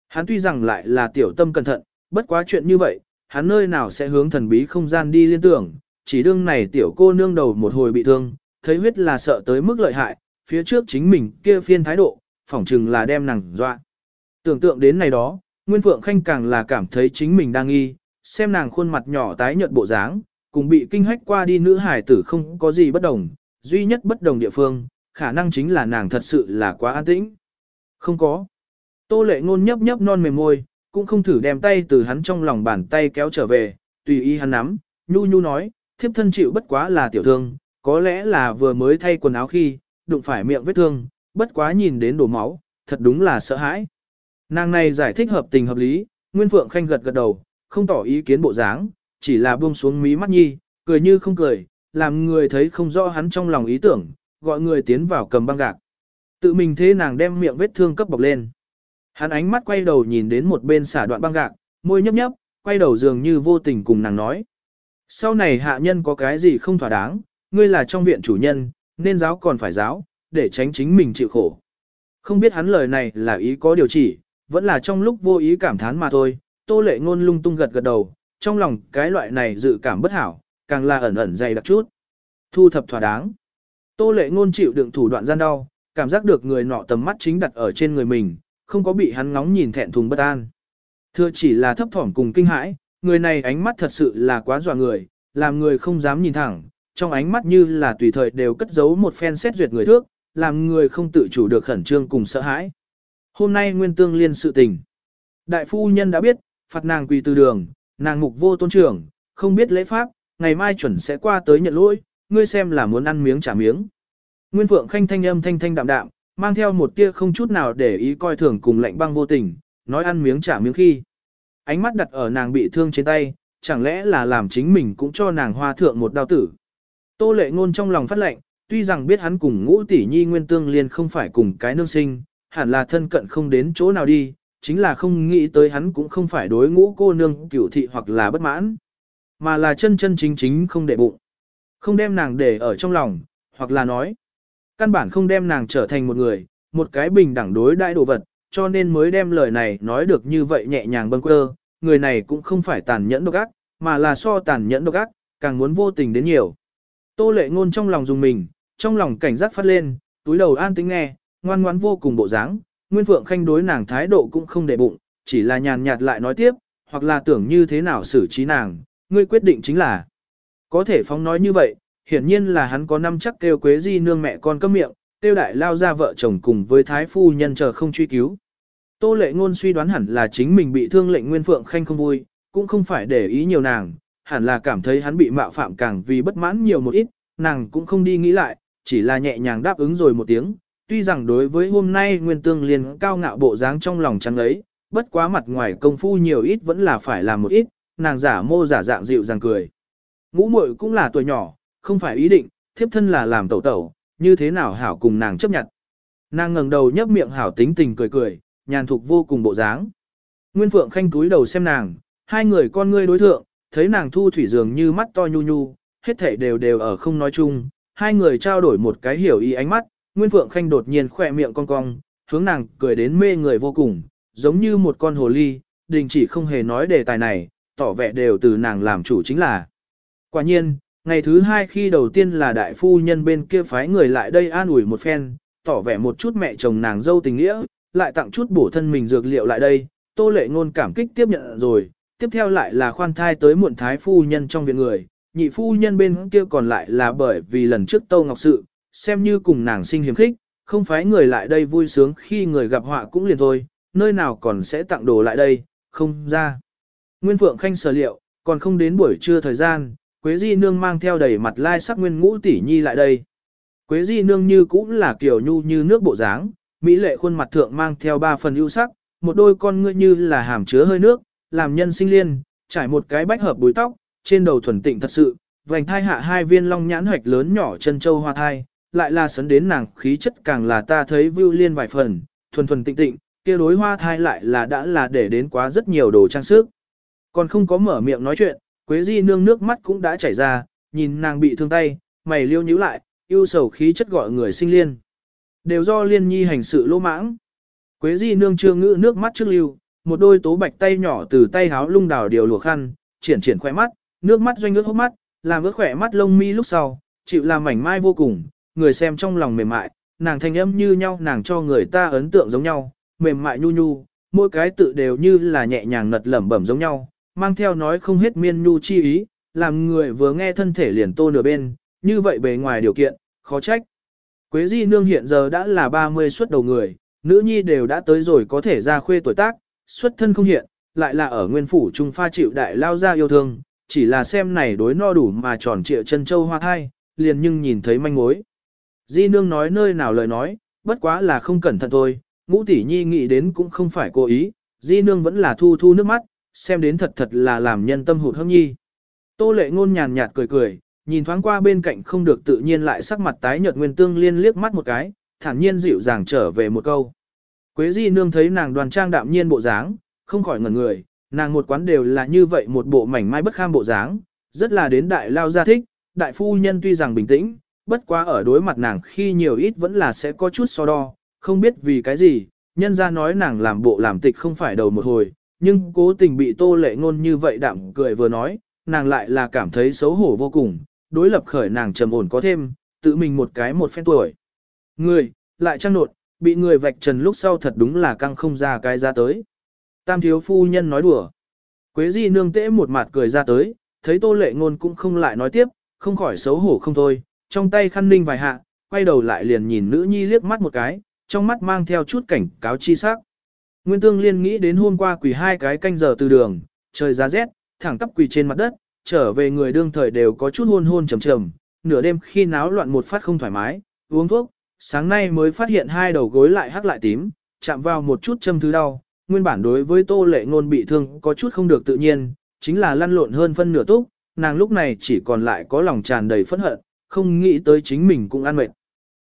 S1: Hắn tuy rằng lại là tiểu tâm cẩn thận, bất quá chuyện như vậy, hắn nơi nào sẽ hướng thần bí không gian đi liên tưởng, chỉ đương này tiểu cô nương đầu một hồi bị thương, thấy huyết là sợ tới mức lợi hại, phía trước chính mình kia phiên thái độ, phỏng chừng là đem nàng dọa. Tưởng tượng đến này đó, Nguyên Phượng Khanh càng là cảm thấy chính mình đang nghi, xem nàng khuôn mặt nhỏ tái nhợt bộ dáng, cùng bị kinh hách qua đi nữ hải tử không có gì bất đồng, duy nhất bất đồng địa phương, khả năng chính là nàng thật sự là quá an tĩnh. Không có. Tô lệ ngôn nhấp nhấp non mềm môi, cũng không thử đem tay từ hắn trong lòng bàn tay kéo trở về, tùy ý hắn nắm, nhu nhu nói, thiếp thân chịu bất quá là tiểu thương, có lẽ là vừa mới thay quần áo khi, đụng phải miệng vết thương, bất quá nhìn đến đổ máu, thật đúng là sợ hãi. Nàng này giải thích hợp tình hợp lý, Nguyên Phượng Khanh gật gật đầu, không tỏ ý kiến bộ dáng, chỉ là buông xuống mí mắt nhi, cười như không cười, làm người thấy không rõ hắn trong lòng ý tưởng, gọi người tiến vào cầm băng gạc. Tự mình thế nàng đem miệng vết thương cấp bọc lên. Hắn ánh mắt quay đầu nhìn đến một bên xả đoạn băng gạc, môi nhấp nhấp, quay đầu dường như vô tình cùng nàng nói. Sau này hạ nhân có cái gì không thỏa đáng, ngươi là trong viện chủ nhân, nên giáo còn phải giáo, để tránh chính mình chịu khổ. Không biết hắn lời này là ý có điều chỉ, vẫn là trong lúc vô ý cảm thán mà thôi, tô lệ ngôn lung tung gật gật đầu, trong lòng cái loại này dự cảm bất hảo, càng là ẩn ẩn dày đặc chút. Thu thập thỏa đáng. Tô lệ ngôn chịu đựng thủ đoạn gian đau, cảm giác được người nọ tầm mắt chính đặt ở trên người mình, không có bị hắn ngóng nhìn thẹn thùng bất an. Thưa chỉ là thấp thỏm cùng kinh hãi, người này ánh mắt thật sự là quá dọa người, làm người không dám nhìn thẳng, trong ánh mắt như là tùy thời đều cất giấu một phen xét duyệt người thước, làm người không tự chủ được khẩn trương cùng sợ hãi. Hôm nay nguyên tương liên sự tình. Đại phu nhân đã biết, phạt nàng quỳ từ đường, nàng mục vô tôn trưởng, không biết lễ pháp, ngày mai chuẩn sẽ qua tới nhận lỗi, ngươi xem là muốn ăn miếng trả miếng. Nguyên Phượng Khanh thanh âm thanh thanh đạm đạm, mang theo một tia không chút nào để ý coi thường cùng lạnh băng vô tình, nói ăn miếng trả miếng khi. Ánh mắt đặt ở nàng bị thương trên tay, chẳng lẽ là làm chính mình cũng cho nàng hoa thượng một đao tử. Tô lệ ngôn trong lòng phát lệnh, tuy rằng biết hắn cùng ngũ tỷ nhi nguyên tương liên không phải cùng cái nương sinh, hẳn là thân cận không đến chỗ nào đi, chính là không nghĩ tới hắn cũng không phải đối ngũ cô nương cửu thị hoặc là bất mãn, mà là chân chân chính chính không để bụng. Không đem nàng để ở trong lòng, hoặc là nói, căn bản không đem nàng trở thành một người, một cái bình đẳng đối đại đồ vật, cho nên mới đem lời này nói được như vậy nhẹ nhàng bâng quơ, người này cũng không phải tàn nhẫn độc ác, mà là so tàn nhẫn độc ác, càng muốn vô tình đến nhiều. Tô lệ ngôn trong lòng dùng mình, trong lòng cảnh giác phát lên, túi đầu an tĩnh nghe, ngoan ngoãn vô cùng bộ dáng, Nguyên Phượng Khanh đối nàng thái độ cũng không để bụng, chỉ là nhàn nhạt lại nói tiếp, hoặc là tưởng như thế nào xử trí nàng, ngươi quyết định chính là. Có thể phóng nói như vậy, hiển nhiên là hắn có năm chắc kêu quế di nương mẹ con cấm miệng, tiêu đại lao ra vợ chồng cùng với thái phu nhân chờ không truy cứu. Tô lệ ngôn suy đoán hẳn là chính mình bị thương lệnh Nguyên Phượng Khanh không vui, cũng không phải để ý nhiều nàng, hẳn là cảm thấy hắn bị mạo phạm càng vì bất mãn nhiều một ít, nàng cũng không đi nghĩ lại, chỉ là nhẹ nhàng đáp ứng rồi một tiếng. Tuy rằng đối với hôm nay Nguyên Tương liền cao ngạo bộ dáng trong lòng trắng ấy, bất quá mặt ngoài công phu nhiều ít vẫn là phải làm một ít, nàng giả mô giả dạng dịu dàng cười. Ngũ muội cũng là tuổi nhỏ, không phải ý định, thiếp thân là làm tẩu tẩu, như thế nào hảo cùng nàng chấp nhận. Nàng ngẩng đầu nhấp miệng hảo tính tình cười cười, nhàn thục vô cùng bộ dáng. Nguyên Phượng Khanh túi đầu xem nàng, hai người con ngươi đối thượng, thấy nàng thu thủy dường như mắt to nhu nhu, hết thể đều đều ở không nói chung, hai người trao đổi một cái hiểu ý ánh mắt, Nguyên Phượng Khanh đột nhiên khỏe miệng cong cong, hướng nàng cười đến mê người vô cùng, giống như một con hồ ly, đình chỉ không hề nói đề tài này, tỏ vẻ đều từ nàng làm chủ chính là. Quả nhiên, ngày thứ hai khi đầu tiên là đại phu nhân bên kia phái người lại đây an ủi một phen, tỏ vẻ một chút mẹ chồng nàng dâu tình nghĩa, lại tặng chút bổ thân mình dược liệu lại đây, tô lệ ngôn cảm kích tiếp nhận rồi, tiếp theo lại là khoan thai tới muộn thái phu nhân trong viện người, nhị phu nhân bên kia còn lại là bởi vì lần trước Tâu Ngọc Sự, xem như cùng nàng sinh hiếm khích, không phải người lại đây vui sướng khi người gặp họa cũng liền thôi, nơi nào còn sẽ tặng đồ lại đây, không ra. Nguyên Phượng Khanh sở liệu, còn không đến buổi trưa thời gian, Quế Di Nương mang theo đầy mặt lai sắc nguyên ngũ tỷ nhi lại đây. Quế Di Nương như cũng là kiểu nhu như nước bộ dáng, mỹ lệ khuôn mặt thượng mang theo ba phần ưu sắc, một đôi con ngươi như là hàm chứa hơi nước, làm nhân sinh liên, trải một cái bách hợp búi tóc, trên đầu thuần tịnh thật sự, vành thai hạ hai viên long nhãn hoạch lớn nhỏ chân châu hoa thai, lại là sấn đến nàng khí chất càng là ta thấy vưu liên vài phần, thuần thuần tịnh tịnh, kia đối hoa thai lại là đã là để đến quá rất nhiều đồ trang sức. Còn không có mở miệng nói chuyện, Quế Di nương nước mắt cũng đã chảy ra, nhìn nàng bị thương tay, mày liêu nhíu lại, yêu sầu khí chất gọi người sinh liên. Đều do liên nhi hành sự lỗ mãng. Quế Di nương chưa ngữ nước mắt trước lưu, một đôi tố bạch tay nhỏ từ tay háo lung đào điều lùa khăn, triển triển khỏe mắt, nước mắt doanh ướt hốc mắt, làm ướt khỏe mắt lông mi lúc sau, chịu làm mảnh mai vô cùng, người xem trong lòng mềm mại, nàng thanh âm như nhau nàng cho người ta ấn tượng giống nhau, mềm mại nhu nhu, mỗi cái tự đều như là nhẹ nhàng ngật lẩm bẩm giống nhau, mang theo nói không hết miên nhu chi ý, làm người vừa nghe thân thể liền tô nửa bên, như vậy bề ngoài điều kiện, khó trách. Quế Di Nương hiện giờ đã là 30 xuất đầu người, nữ nhi đều đã tới rồi có thể ra khuê tuổi tác, xuất thân không hiện, lại là ở nguyên phủ trung pha chịu đại lao ra yêu thương, chỉ là xem này đối no đủ mà tròn trịa chân châu hoa thai, liền nhưng nhìn thấy manh mối. Di nương nói nơi nào lời nói, bất quá là không cẩn thận thôi, ngũ tỷ nhi nghĩ đến cũng không phải cố ý, di nương vẫn là thu thu nước mắt, xem đến thật thật là làm nhân tâm hụt hâm nhi. Tô lệ ngôn nhàn nhạt cười cười, nhìn thoáng qua bên cạnh không được tự nhiên lại sắc mặt tái nhợt nguyên tương liên liếc mắt một cái, thản nhiên dịu dàng trở về một câu. Quế di nương thấy nàng đoàn trang đạm nhiên bộ dáng, không khỏi ngẩn người, nàng một quán đều là như vậy một bộ mảnh mai bất kham bộ dáng, rất là đến đại lao gia thích, đại phu nhân tuy rằng bình tĩnh, bất quá ở đối mặt nàng khi nhiều ít vẫn là sẽ có chút so đo, không biết vì cái gì, nhân ra nói nàng làm bộ làm tịch không phải đầu một hồi, nhưng cố tình bị tô lệ ngôn như vậy đạm cười vừa nói, nàng lại là cảm thấy xấu hổ vô cùng, đối lập khởi nàng trầm ổn có thêm, tự mình một cái một phen tuổi. Người, lại trăng nột, bị người vạch trần lúc sau thật đúng là căng không ra cái ra tới. Tam thiếu phu nhân nói đùa. Quế di nương tễ một mặt cười ra tới, thấy tô lệ ngôn cũng không lại nói tiếp, không khỏi xấu hổ không thôi, trong tay khăn ninh vài hạ, quay đầu lại liền nhìn nữ nhi liếc mắt một cái, trong mắt mang theo chút cảnh cáo chi sắc. Nguyên tương liên nghĩ đến hôm qua quỳ hai cái canh giờ từ đường, trời giá rét, thẳng tắp quỳ trên mặt đất, trở về người đương thời đều có chút hôn hôn trầm trầm, nửa đêm khi náo loạn một phát không thoải mái, uống thuốc, sáng nay mới phát hiện hai đầu gối lại hắc lại tím, chạm vào một chút châm thứ đau, nguyên bản đối với tô lệ ngôn bị thương có chút không được tự nhiên, chính là lăn lộn hơn phân nửa túc, nàng lúc này chỉ còn lại có lòng tràn đầy phẫn hận, không nghĩ tới chính mình cũng ăn mệt.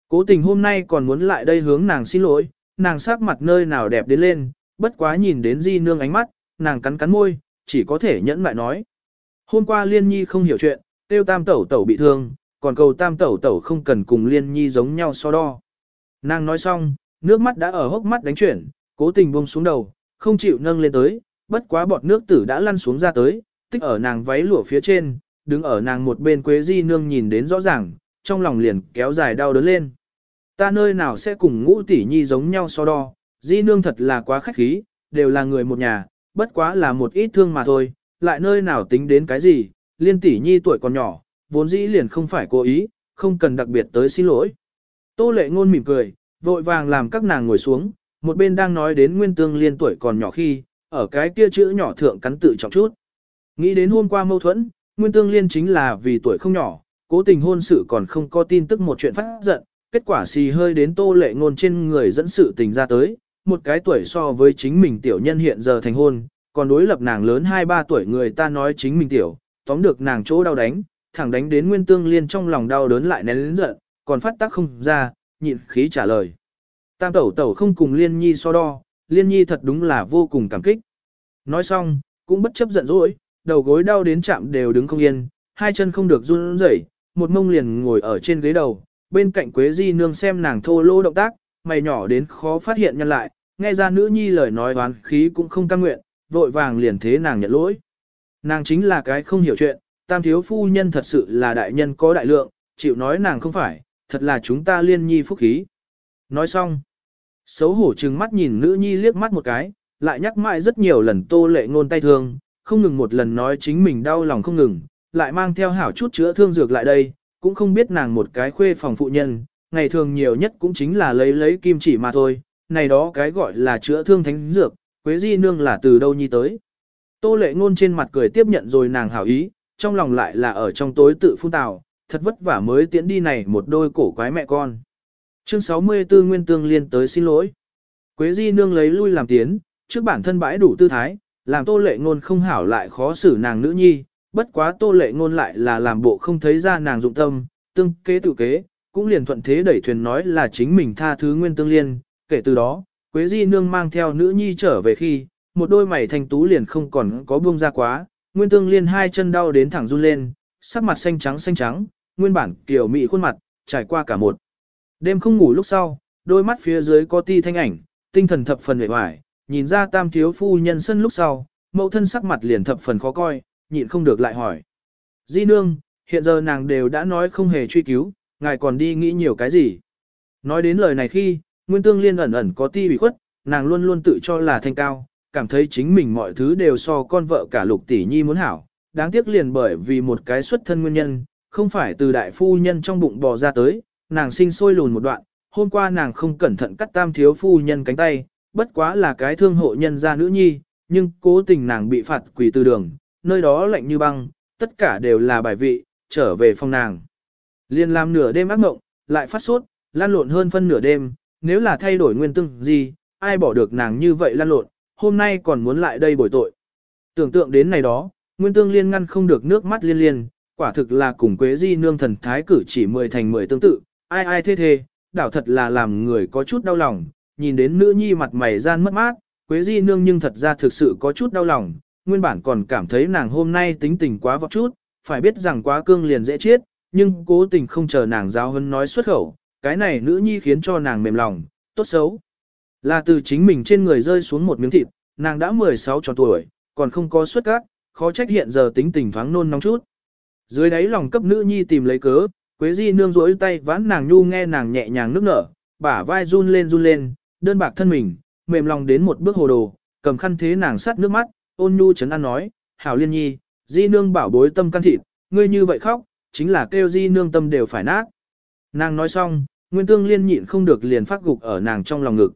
S1: Cố tình hôm nay còn muốn lại đây hướng nàng xin lỗi, nàng sắc mặt nơi nào đẹp đến lên, bất quá nhìn đến di nương ánh mắt, nàng cắn cắn môi, chỉ có thể nhẫn lại nói. Hôm qua liên nhi không hiểu chuyện, tiêu tam tẩu tẩu bị thương, còn cầu tam tẩu tẩu không cần cùng liên nhi giống nhau so đo. Nàng nói xong, nước mắt đã ở hốc mắt đánh chuyển, cố tình buông xuống đầu, không chịu nâng lên tới, bất quá bọt nước tử đã lăn xuống ra tới, tích ở nàng váy lụa phía trên, đứng ở nàng một bên quế di nương nhìn đến rõ ràng, trong lòng liền kéo dài đau đớn lên. Ta nơi nào sẽ cùng ngũ tỷ nhi giống nhau so đo, di nương thật là quá khách khí, đều là người một nhà, bất quá là một ít thương mà thôi, lại nơi nào tính đến cái gì, liên tỷ nhi tuổi còn nhỏ, vốn dĩ liền không phải cố ý, không cần đặc biệt tới xin lỗi. Tô lệ ngôn mỉm cười, vội vàng làm các nàng ngồi xuống, một bên đang nói đến nguyên tương liên tuổi còn nhỏ khi, ở cái kia chữ nhỏ thượng cắn tự trọng chút. Nghĩ đến hôm qua mâu thuẫn, nguyên tương liên chính là vì tuổi không nhỏ, cố tình hôn sự còn không có tin tức một chuyện phát giận, kết quả xì hơi đến tô lệ ngôn trên người dẫn sự tình ra tới, một cái tuổi so với chính mình tiểu nhân hiện giờ thành hôn, còn đối lập nàng lớn 2-3 tuổi người ta nói chính mình tiểu, tóm được nàng chỗ đau đánh, thẳng đánh đến nguyên tương liên trong lòng đau đớn lại nén lớn giận, còn phát tác không ra, nhịn khí trả lời. Tam tẩu tẩu không cùng liên nhi so đo, liên nhi thật đúng là vô cùng cảm kích. Nói xong, cũng bất chấp giận dỗi, đầu gối đau đến chạm đều đứng không yên, hai chân không được run rẩy, một mông liền ngồi ở trên ghế đầu, bên cạnh Quế Di nương xem nàng thô lô động tác, mày nhỏ đến khó phát hiện nhân lại, nghe ra nữ nhi lời nói oán khí cũng không cam nguyện, vội vàng liền thế nàng nhận lỗi. Nàng chính là cái không hiểu chuyện, tam thiếu phu nhân thật sự là đại nhân có đại lượng, chịu nói nàng không phải, thật là chúng ta liên nhi phúc khí. Nói xong, xấu hổ trừng mắt nhìn nữ nhi liếc mắt một cái, lại nhắc mãi rất nhiều lần tô lệ ngôn tay thương, không ngừng một lần nói chính mình đau lòng không ngừng, lại mang theo hảo chút chữa thương dược lại đây, cũng không biết nàng một cái khuê phòng phụ nhân, ngày thường nhiều nhất cũng chính là lấy lấy kim chỉ mà thôi, này đó cái gọi là chữa thương thánh dược, Quế Di Nương là từ đâu nhi tới. Tô lệ ngôn trên mặt cười tiếp nhận rồi nàng hảo ý, trong lòng lại là ở trong tối tự phun tào, thật vất vả mới tiễn đi này một đôi cổ quái mẹ con. Chương 64 Nguyên Tương Liên tới xin lỗi. Quế Di Nương lấy lui làm tiến, trước bản thân bãi đủ tư thái, làm tô lệ ngôn không hảo lại khó xử nàng nữ nhi, bất quá tô lệ ngôn lại là làm bộ không thấy ra nàng dụng tâm, tương kế tự kế, cũng liền thuận thế đẩy thuyền nói là chính mình tha thứ nguyên tương liên, kể từ đó, Quế Di Nương mang theo nữ nhi trở về khi, một đôi mày thanh tú liền không còn có buông ra quá, nguyên tương liên hai chân đau đến thẳng run lên, sắc mặt xanh trắng xanh trắng, nguyên bản kiểu mị khuôn mặt, trải qua cả một. Đêm không ngủ lúc sau, đôi mắt phía dưới có ti thanh ảnh, tinh thần thập phần vẻ vải, nhìn ra tam thiếu phu nhân sân lúc sau, mẫu thân sắc mặt liền thập phần khó coi, nhịn không được lại hỏi. Di nương, hiện giờ nàng đều đã nói không hề truy cứu, ngài còn đi nghĩ nhiều cái gì. Nói đến lời này khi, Nguyên Tương Liên ẩn ẩn có ti bị khuất, nàng luôn luôn tự cho là thanh cao, cảm thấy chính mình mọi thứ đều so con vợ cả lục tỷ nhi muốn hảo. Đáng tiếc liền bởi vì một cái xuất thân nguyên nhân, không phải từ đại phu nhân trong bụng bò ra tới, nàng sinh sôi lùn một đoạn, hôm qua nàng không cẩn thận cắt tam thiếu phu nhân cánh tay, bất quá là cái thương hộ nhân gia nữ nhi, nhưng cố tình nàng bị phạt quỳ từ đường, nơi đó lạnh như băng, tất cả đều là bài vị, trở về phòng nàng. Liên làm nửa đêm ác mộng, lại phát sốt, lan lộn hơn phân nửa đêm, nếu là thay đổi nguyên tương gì, ai bỏ được nàng như vậy lan lộn, hôm nay còn muốn lại đây bồi tội. Tưởng tượng đến này đó, nguyên tương liên ngăn không được nước mắt liên liên, quả thực là cùng quế di nương thần thái cử chỉ mười thành mười tương tự, ai ai thế thế, đảo thật là làm người có chút đau lòng, nhìn đến nữ nhi mặt mày gian mất mát, quế di nương nhưng thật ra thực sự có chút đau lòng, nguyên bản còn cảm thấy nàng hôm nay tính tình quá vọt chút, phải biết rằng quá cương liền dễ chết, nhưng cố tình không chờ nàng giáo hân nói xuất khẩu, cái này nữ nhi khiến cho nàng mềm lòng, tốt xấu. Là từ chính mình trên người rơi xuống một miếng thịt, nàng đã 16 tròn tuổi, còn không có xuất gác, khó trách hiện giờ tính tình thoáng nôn nóng chút. Dưới đáy lòng cấp nữ nhi tìm lấy cớ, Quế Di nương rỗi tay vãn nàng nhu nghe nàng nhẹ nhàng nước nở, bả vai run lên run lên, đơn bạc thân mình, mềm lòng đến một bước hồ đồ, cầm khăn thế nàng sát nước mắt, ôn nhu chấn an nói, hảo liên nhi, Di nương bảo bối tâm căn thịt, ngươi như vậy khóc, chính là kêu Di nương tâm đều phải nát. Nàng nói xong, Nguyên Tương Liên nhịn không được liền phát gục ở nàng trong lòng ngực.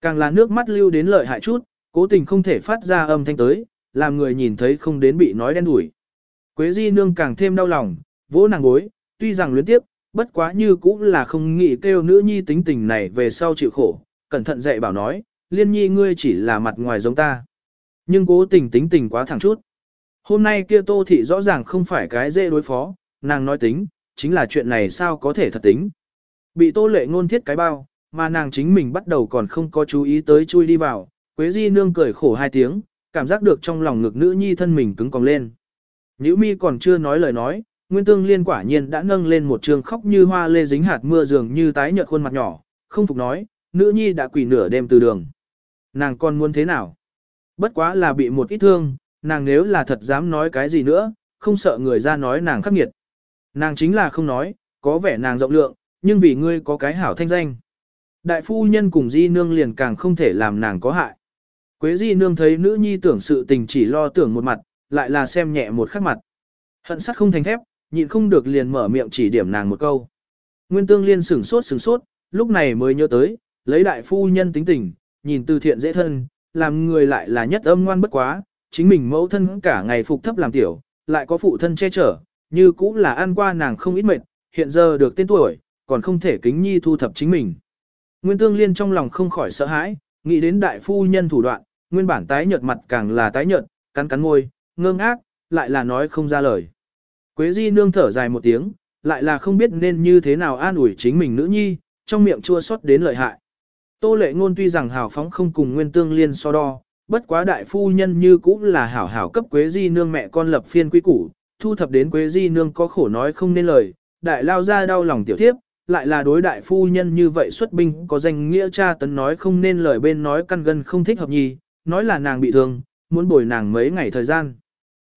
S1: Càng là nước mắt lưu đến lợi hại chút, cố tình không thể phát ra âm thanh tới, làm người nhìn thấy không đến bị nói đen đủi. Quế Di nương càng thêm đau lòng, vỗ nàng gối, tuy rằng luyến tiếp, bất quá như cũng là không nghĩ kêu nữ nhi tính tình này về sau chịu khổ, cẩn thận dạy bảo nói, liên nhi ngươi chỉ là mặt ngoài giống ta. Nhưng cố tình tính tình quá thẳng chút. Hôm nay kia tô thị rõ ràng không phải cái dễ đối phó, nàng nói tính, chính là chuyện này sao có thể thật tính. Bị tô lệ ngôn thiết cái bao, mà nàng chính mình bắt đầu còn không có chú ý tới chui đi vào, Quế Di nương cười khổ hai tiếng, cảm giác được trong lòng ngực nữ nhi thân mình cứng còng lên. Nhữ mi còn chưa nói lời nói, Nguyên Tương Liên quả nhiên đã nâng lên một trường khóc như hoa lê dính hạt mưa dường như tái nhợt khuôn mặt nhỏ, không phục nói, nữ nhi đã quỳ nửa đêm từ đường. Nàng còn muốn thế nào? Bất quá là bị một ít thương, nàng nếu là thật dám nói cái gì nữa, không sợ người ra nói nàng khắc nghiệt. Nàng chính là không nói, có vẻ nàng rộng lượng, nhưng vì ngươi có cái hảo thanh danh. Đại phu nhân cùng di nương liền càng không thể làm nàng có hại. Quế di nương thấy nữ nhi tưởng sự tình chỉ lo tưởng một mặt, lại là xem nhẹ một khắc mặt. Hận sắt không thành thép, nhịn không được liền mở miệng chỉ điểm nàng một câu. Nguyên tương liên sửng sốt sửng sốt, lúc này mới nhớ tới, lấy đại phu nhân tính tình, nhìn từ thiện dễ thân, làm người lại là nhất âm ngoan bất quá, chính mình mẫu thân cả ngày phục thấp làm tiểu, lại có phụ thân che chở, như cũng là ăn qua nàng không ít mệt, hiện giờ được tên tuổi, còn không thể kính nhi thu thập chính mình. Nguyên tương liên trong lòng không khỏi sợ hãi, nghĩ đến đại phu nhân thủ đoạn, nguyên bản tái nhợt mặt càng là tái nhợt, cắn cắn môi, ngơ ngác, lại là nói không ra lời. Quế di nương thở dài một tiếng, lại là không biết nên như thế nào an ủi chính mình nữ nhi, trong miệng chua xót đến lợi hại. Tô lệ ngôn tuy rằng hào phóng không cùng nguyên tương liên so đo, bất quá đại phu nhân như cũng là hảo hảo cấp quế di nương mẹ con lập phiên quy củ, thu thập đến quế di nương có khổ nói không nên lời, đại lao ra đau lòng tiểu thiếp, lại là đối đại phu nhân như vậy xuất binh có danh nghĩa cha tấn nói không nên lời bên nói căn gân không thích hợp nhì, nói là nàng bị thương, muốn bồi nàng mấy ngày thời gian.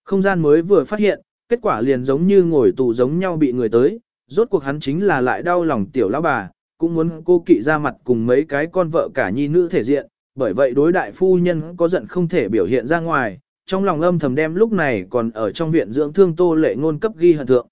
S1: Không gian mới vừa phát hiện, kết quả liền giống như ngồi tù giống nhau bị người tới, rốt cuộc hắn chính là lại đau lòng tiểu lão bà, cũng muốn cô kỵ ra mặt cùng mấy cái con vợ cả nhi nữ thể diện, bởi vậy đối đại phu nhân có giận không thể biểu hiện ra ngoài, trong lòng âm thầm đem lúc này còn ở trong viện dưỡng thương tô lệ ngôn cấp ghi hận thượng.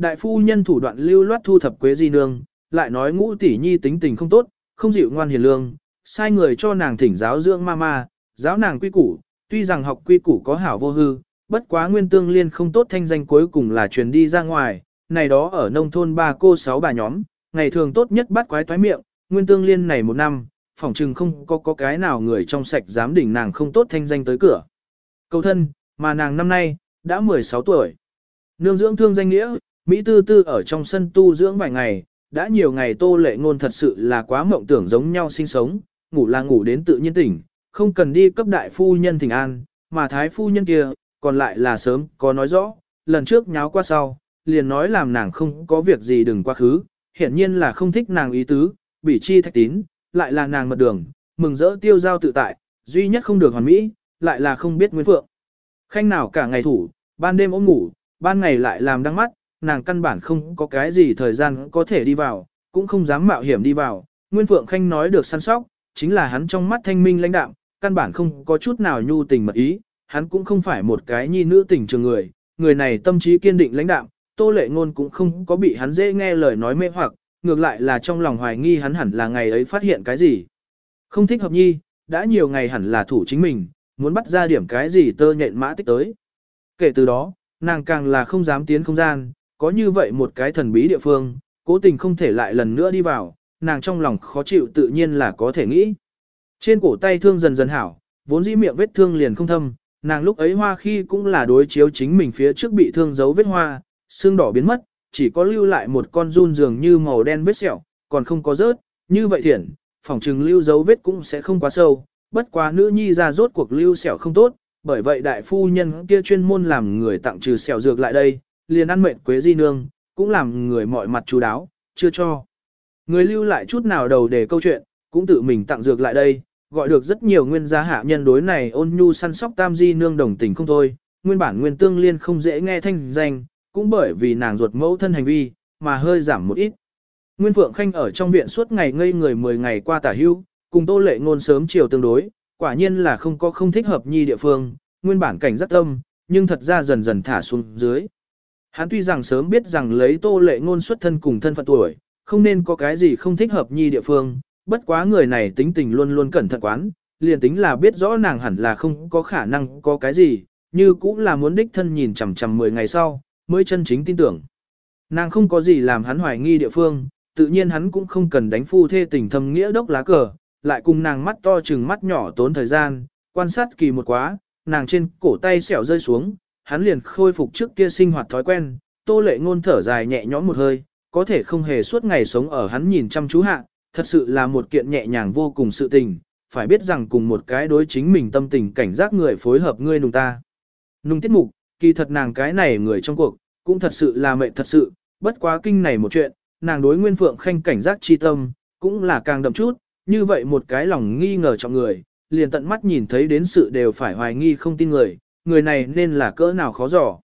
S1: Đại phu nhân thủ đoạn lưu loát thu thập quế di nương, lại nói ngũ tỷ nhi tính tình không tốt, không dịu ngoan hiền lương, sai người cho nàng thỉnh giáo dưỡng ma ma, giáo nàng quy củ, tuy rằng học quy củ có hảo vô hư, bất quá nguyên tương liên không tốt thanh danh cuối cùng là truyền đi ra ngoài, này đó ở nông thôn ba cô sáu bà nhóm, ngày thường tốt nhất bắt quái toái miệng, nguyên tương liên này một năm, phỏng chừng không có có cái nào người trong sạch dám đỉnh nàng không tốt thanh danh tới cửa. Cầu thân, mà nàng năm nay, đã 16 tuổi. Nương dưỡng thương danh nghĩa, Mỹ tư tư ở trong sân tu dưỡng vài ngày, đã nhiều ngày tô lệ ngôn thật sự là quá mộng tưởng giống nhau sinh sống, ngủ là ngủ đến tự nhiên tỉnh, không cần đi cấp đại phu nhân thỉnh an, mà thái phu nhân kia, còn lại là sớm, có nói rõ, lần trước nháo qua sau, liền nói làm nàng không có việc gì đừng quá khứ, hiện nhiên là không thích nàng ý tứ, bị chi thạch tín, lại là nàng mật đường, mừng rỡ tiêu giao tự tại, duy nhất không được hoàn mỹ, lại là không biết nguyên phượng. Khanh nào cả ngày thủ, ban đêm ôm ngủ, ban ngày lại làm đăng mắt, nàng căn bản không có cái gì thời gian có thể đi vào, cũng không dám mạo hiểm đi vào. Nguyên Phượng Khanh nói được săn sóc, chính là hắn trong mắt thanh minh lãnh đạm, căn bản không có chút nào nhu tình mật ý, hắn cũng không phải một cái nhi nữ tình trường người, người này tâm trí kiên định lãnh đạm, Tô Lệ Ngôn cũng không có bị hắn dễ nghe lời nói mê hoặc, ngược lại là trong lòng hoài nghi hắn hẳn là ngày ấy phát hiện cái gì. Không thích hợp nhi, đã nhiều ngày hẳn là thủ chính mình, muốn bắt ra điểm cái gì tơ nhện mã tích tới. Kể từ đó, nàng càng là không dám tiến không gian, có như vậy một cái thần bí địa phương, cố tình không thể lại lần nữa đi vào, nàng trong lòng khó chịu tự nhiên là có thể nghĩ. Trên cổ tay thương dần dần hảo, vốn dĩ miệng vết thương liền không thâm, nàng lúc ấy hoa khi cũng là đối chiếu chính mình phía trước bị thương dấu vết hoa, xương đỏ biến mất, chỉ có lưu lại một con run dường như màu đen vết sẹo, còn không có rớt, như vậy thiện, phòng trừng lưu dấu vết cũng sẽ không quá sâu, bất quá nữ nhi ra rốt cuộc lưu sẹo không tốt, bởi vậy đại phu nhân kia chuyên môn làm người tặng trừ sẹo dược lại đây, liền ăn mệt quế di nương, cũng làm người mọi mặt chú đáo, chưa cho. Người lưu lại chút nào đầu để câu chuyện, cũng tự mình tặng dược lại đây, gọi được rất nhiều nguyên gia hạ nhân đối này ôn nhu săn sóc tam di nương đồng tình không thôi, nguyên bản nguyên tương liên không dễ nghe thanh danh, cũng bởi vì nàng ruột mẫu thân hành vi, mà hơi giảm một ít. Nguyên Phượng Khanh ở trong viện suốt ngày ngây người 10 ngày qua tả hưu, cùng tô lệ ngôn sớm chiều tương đối, quả nhiên là không có không thích hợp nhi địa phương, nguyên bản cảnh rất tâm, nhưng thật ra dần dần thả xuống dưới. Hắn tuy rằng sớm biết rằng lấy tô lệ ngôn xuất thân cùng thân phận tuổi, không nên có cái gì không thích hợp nhi địa phương, bất quá người này tính tình luôn luôn cẩn thận quán, liền tính là biết rõ nàng hẳn là không có khả năng có cái gì, như cũng là muốn đích thân nhìn chằm chằm 10 ngày sau, mới chân chính tin tưởng. Nàng không có gì làm hắn hoài nghi địa phương, tự nhiên hắn cũng không cần đánh phu thê tình thâm nghĩa đốc lá cờ, lại cùng nàng mắt to chừng mắt nhỏ tốn thời gian, quan sát kỳ một quá, nàng trên cổ tay xẻo rơi xuống, hắn liền khôi phục trước kia sinh hoạt thói quen, tô lệ ngôn thở dài nhẹ nhõm một hơi, có thể không hề suốt ngày sống ở hắn nhìn chăm chú hạ, thật sự là một kiện nhẹ nhàng vô cùng sự tình, phải biết rằng cùng một cái đối chính mình tâm tình cảnh giác người phối hợp ngươi nùng ta. Nùng tiết mục, kỳ thật nàng cái này người trong cuộc, cũng thật sự là mẹ thật sự, bất quá kinh này một chuyện, nàng đối Nguyên Phượng Khanh cảnh giác chi tâm, cũng là càng đậm chút, như vậy một cái lòng nghi ngờ trong người, liền tận mắt nhìn thấy đến sự đều phải hoài nghi không tin người, người này nên là cỡ nào khó dò.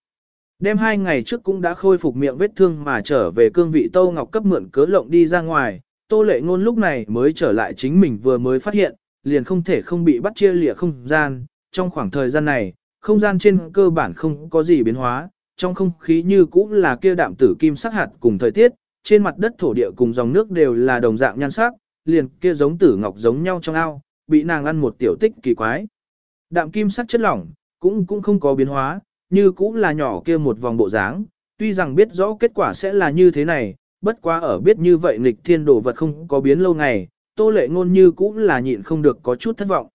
S1: Đêm hai ngày trước cũng đã khôi phục miệng vết thương mà trở về cương vị Tô Ngọc cấp mượn cớ lộng đi ra ngoài, Tô Lệ Ngôn lúc này mới trở lại chính mình vừa mới phát hiện, liền không thể không bị bắt chia lìa không gian, trong khoảng thời gian này, không gian trên cơ bản không có gì biến hóa, trong không khí như cũ là kia đạm tử kim sắc hạt cùng thời tiết, trên mặt đất thổ địa cùng dòng nước đều là đồng dạng nhan sắc, liền kia giống tử ngọc giống nhau trong ao, bị nàng ăn một tiểu tích kỳ quái. Đạm kim sắc chất lỏng, cũng cũng không có biến hóa, như cũ là nhỏ kia một vòng bộ dáng, tuy rằng biết rõ kết quả sẽ là như thế này, bất quá ở biết như vậy nghịch thiên đồ vật không có biến lâu ngày, tô lệ ngôn như cũ là nhịn không được có chút thất vọng.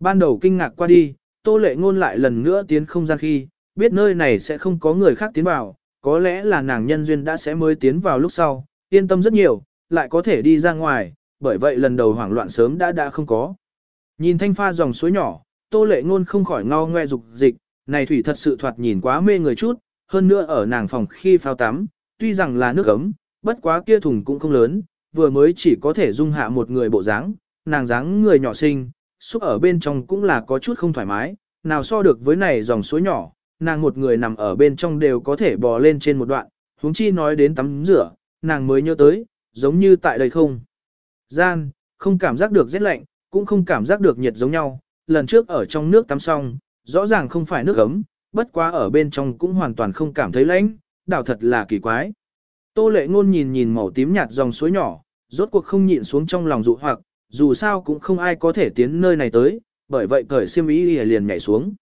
S1: Ban đầu kinh ngạc qua đi, tô lệ ngôn lại lần nữa tiến không gian khi, biết nơi này sẽ không có người khác tiến vào, có lẽ là nàng nhân duyên đã sẽ mới tiến vào lúc sau, yên tâm rất nhiều, lại có thể đi ra ngoài, bởi vậy lần đầu hoảng loạn sớm đã đã không có. Nhìn thanh pha dòng suối nhỏ, tô lệ ngôn không khỏi ngao ngoe dục dịch, này thủy thật sự thoạt nhìn quá mê người chút, hơn nữa ở nàng phòng khi phao tắm, tuy rằng là nước ấm, bất quá kia thùng cũng không lớn, vừa mới chỉ có thể dung hạ một người bộ dáng, nàng dáng người nhỏ xinh, xúc ở bên trong cũng là có chút không thoải mái, nào so được với này dòng suối nhỏ, nàng một người nằm ở bên trong đều có thể bò lên trên một đoạn, huống chi nói đến tắm rửa, nàng mới nhớ tới, giống như tại đây không. Gian, không cảm giác được rét lạnh, cũng không cảm giác được nhiệt giống nhau, lần trước ở trong nước tắm xong, rõ ràng không phải nước ấm, bất quá ở bên trong cũng hoàn toàn không cảm thấy lạnh, đảo thật là kỳ quái. Tô lệ ngôn nhìn nhìn màu tím nhạt dòng suối nhỏ, rốt cuộc không nhịn xuống trong lòng dụ hoặc, dù sao cũng không ai có thể tiến nơi này tới, bởi vậy cởi xiêm y liền nhảy xuống.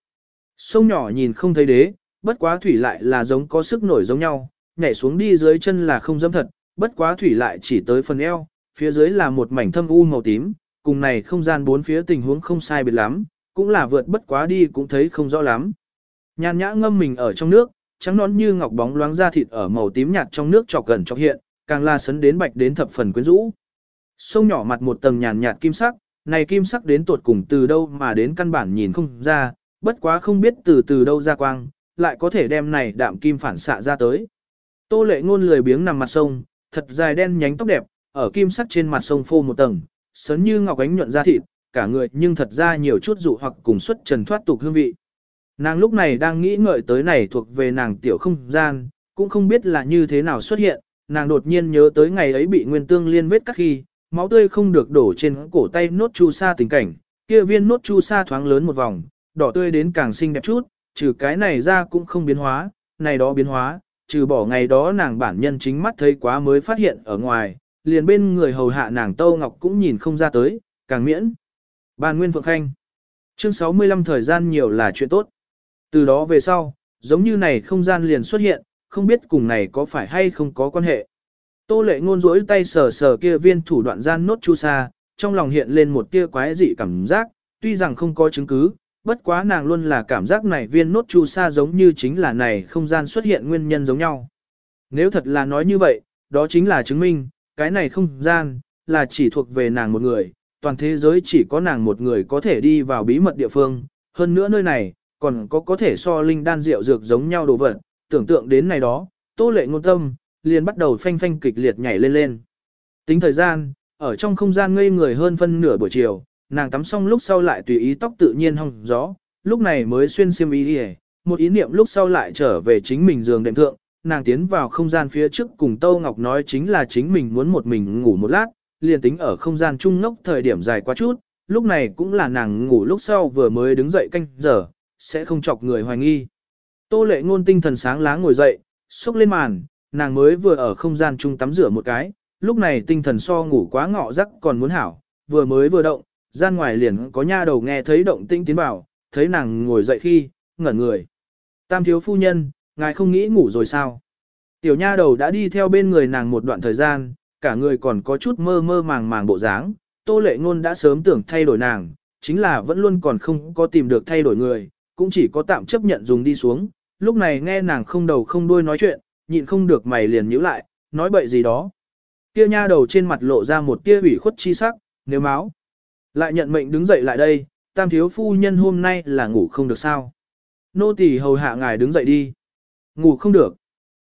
S1: Sông nhỏ nhìn không thấy đế, bất quá thủy lại là giống có sức nổi giống nhau, nhảy xuống đi dưới chân là không dâm thật, bất quá thủy lại chỉ tới phần eo, phía dưới là một mảnh thâm u màu tím, cùng này không gian bốn phía tình huống không sai biệt lắm, cũng là vượt bất quá đi cũng thấy không rõ lắm. Nhàn nhã ngâm mình ở trong nước, trắng nón như ngọc bóng loáng da thịt ở màu tím nhạt trong nước trọc gần trọc hiện, càng là sấn đến bạch đến thập phần quyến rũ. Sông nhỏ mặt một tầng nhàn nhạt kim sắc, này kim sắc đến tuột cùng từ đâu mà đến căn bản nhìn không ra, bất quá không biết từ từ đâu ra quang, lại có thể đem này đạm kim phản xạ ra tới. Tô lệ ngôn lười biếng nằm mặt sông, thật dài đen nhánh tóc đẹp, ở kim sắc trên mặt sông phô một tầng, sấn như ngọc ánh nhuận da thịt, cả người nhưng thật ra nhiều chút dụ hoặc cùng xuất trần thoát tục hương vị. Nàng lúc này đang nghĩ ngợi tới này thuộc về nàng tiểu không gian, cũng không biết là như thế nào xuất hiện, nàng đột nhiên nhớ tới ngày ấy bị nguyên tương liên vết cắt khi, máu tươi không được đổ trên cổ tay nốt chu sa tình cảnh, kia viên nốt chu sa thoáng lớn một vòng, đỏ tươi đến càng xinh đẹp chút, trừ cái này ra cũng không biến hóa, này đó biến hóa, trừ bỏ ngày đó nàng bản nhân chính mắt thấy quá mới phát hiện ở ngoài, liền bên người hầu hạ nàng Tâu Ngọc cũng nhìn không ra tới, càng miễn. Bàn Nguyên Phượng Khanh Chương 65 thời gian nhiều là chuyện tốt. Từ đó về sau, giống như này không gian liền xuất hiện, không biết cùng này có phải hay không có quan hệ. Tô lệ ngôn rỗi tay sờ sờ kia viên thủ đoạn gian nốt chu sa, trong lòng hiện lên một tia quái dị cảm giác, tuy rằng không có chứng cứ, bất quá nàng luôn là cảm giác này viên nốt chu sa giống như chính là này không gian xuất hiện nguyên nhân giống nhau. Nếu thật là nói như vậy, đó chính là chứng minh, cái này không gian, là chỉ thuộc về nàng một người, toàn thế giới chỉ có nàng một người có thể đi vào bí mật địa phương, hơn nữa nơi này, còn có có thể so linh đan rượu dược giống nhau đồ vật, tưởng tượng đến này đó, tô lệ ngôn tâm, liền bắt đầu phanh phanh kịch liệt nhảy lên lên. Tính thời gian, ở trong không gian ngây người hơn phân nửa buổi chiều, nàng tắm xong lúc sau lại tùy ý tóc tự nhiên hong gió, lúc này mới xuyên xiêm y đi một ý niệm lúc sau lại trở về chính mình giường đệm thượng, nàng tiến vào không gian phía trước cùng Tâu Ngọc nói chính là chính mình muốn một mình ngủ một lát, liền tính ở không gian trung ngốc thời điểm dài quá chút, lúc này cũng là nàng ngủ lúc sau vừa mới đứng dậy canh giờ, sẽ không chọc người hoài nghi. Tô lệ ngôn tinh thần sáng láng ngồi dậy, xúc lên màn, nàng mới vừa ở không gian trung tắm rửa một cái, lúc này tinh thần so ngủ quá ngọ giấc còn muốn hảo, vừa mới vừa động, gian ngoài liền có nha đầu nghe thấy động tĩnh tiến vào, thấy nàng ngồi dậy khi, ngẩn người. Tam thiếu phu nhân, ngài không nghĩ ngủ rồi sao? Tiểu nha đầu đã đi theo bên người nàng một đoạn thời gian, cả người còn có chút mơ mơ màng màng bộ dáng, tô lệ ngôn đã sớm tưởng thay đổi nàng, chính là vẫn luôn còn không có tìm được thay đổi người, cũng chỉ có tạm chấp nhận dùng đi xuống, lúc này nghe nàng không đầu không đuôi nói chuyện, nhịn không được mày liền nhíu lại, nói bậy gì đó. Kia nha đầu trên mặt lộ ra một tia ủy khuất chi sắc, nếu máu. Lại nhận mệnh đứng dậy lại đây, tam thiếu phu nhân hôm nay là ngủ không được sao. Nô tỳ hầu hạ ngài đứng dậy đi. Ngủ không được.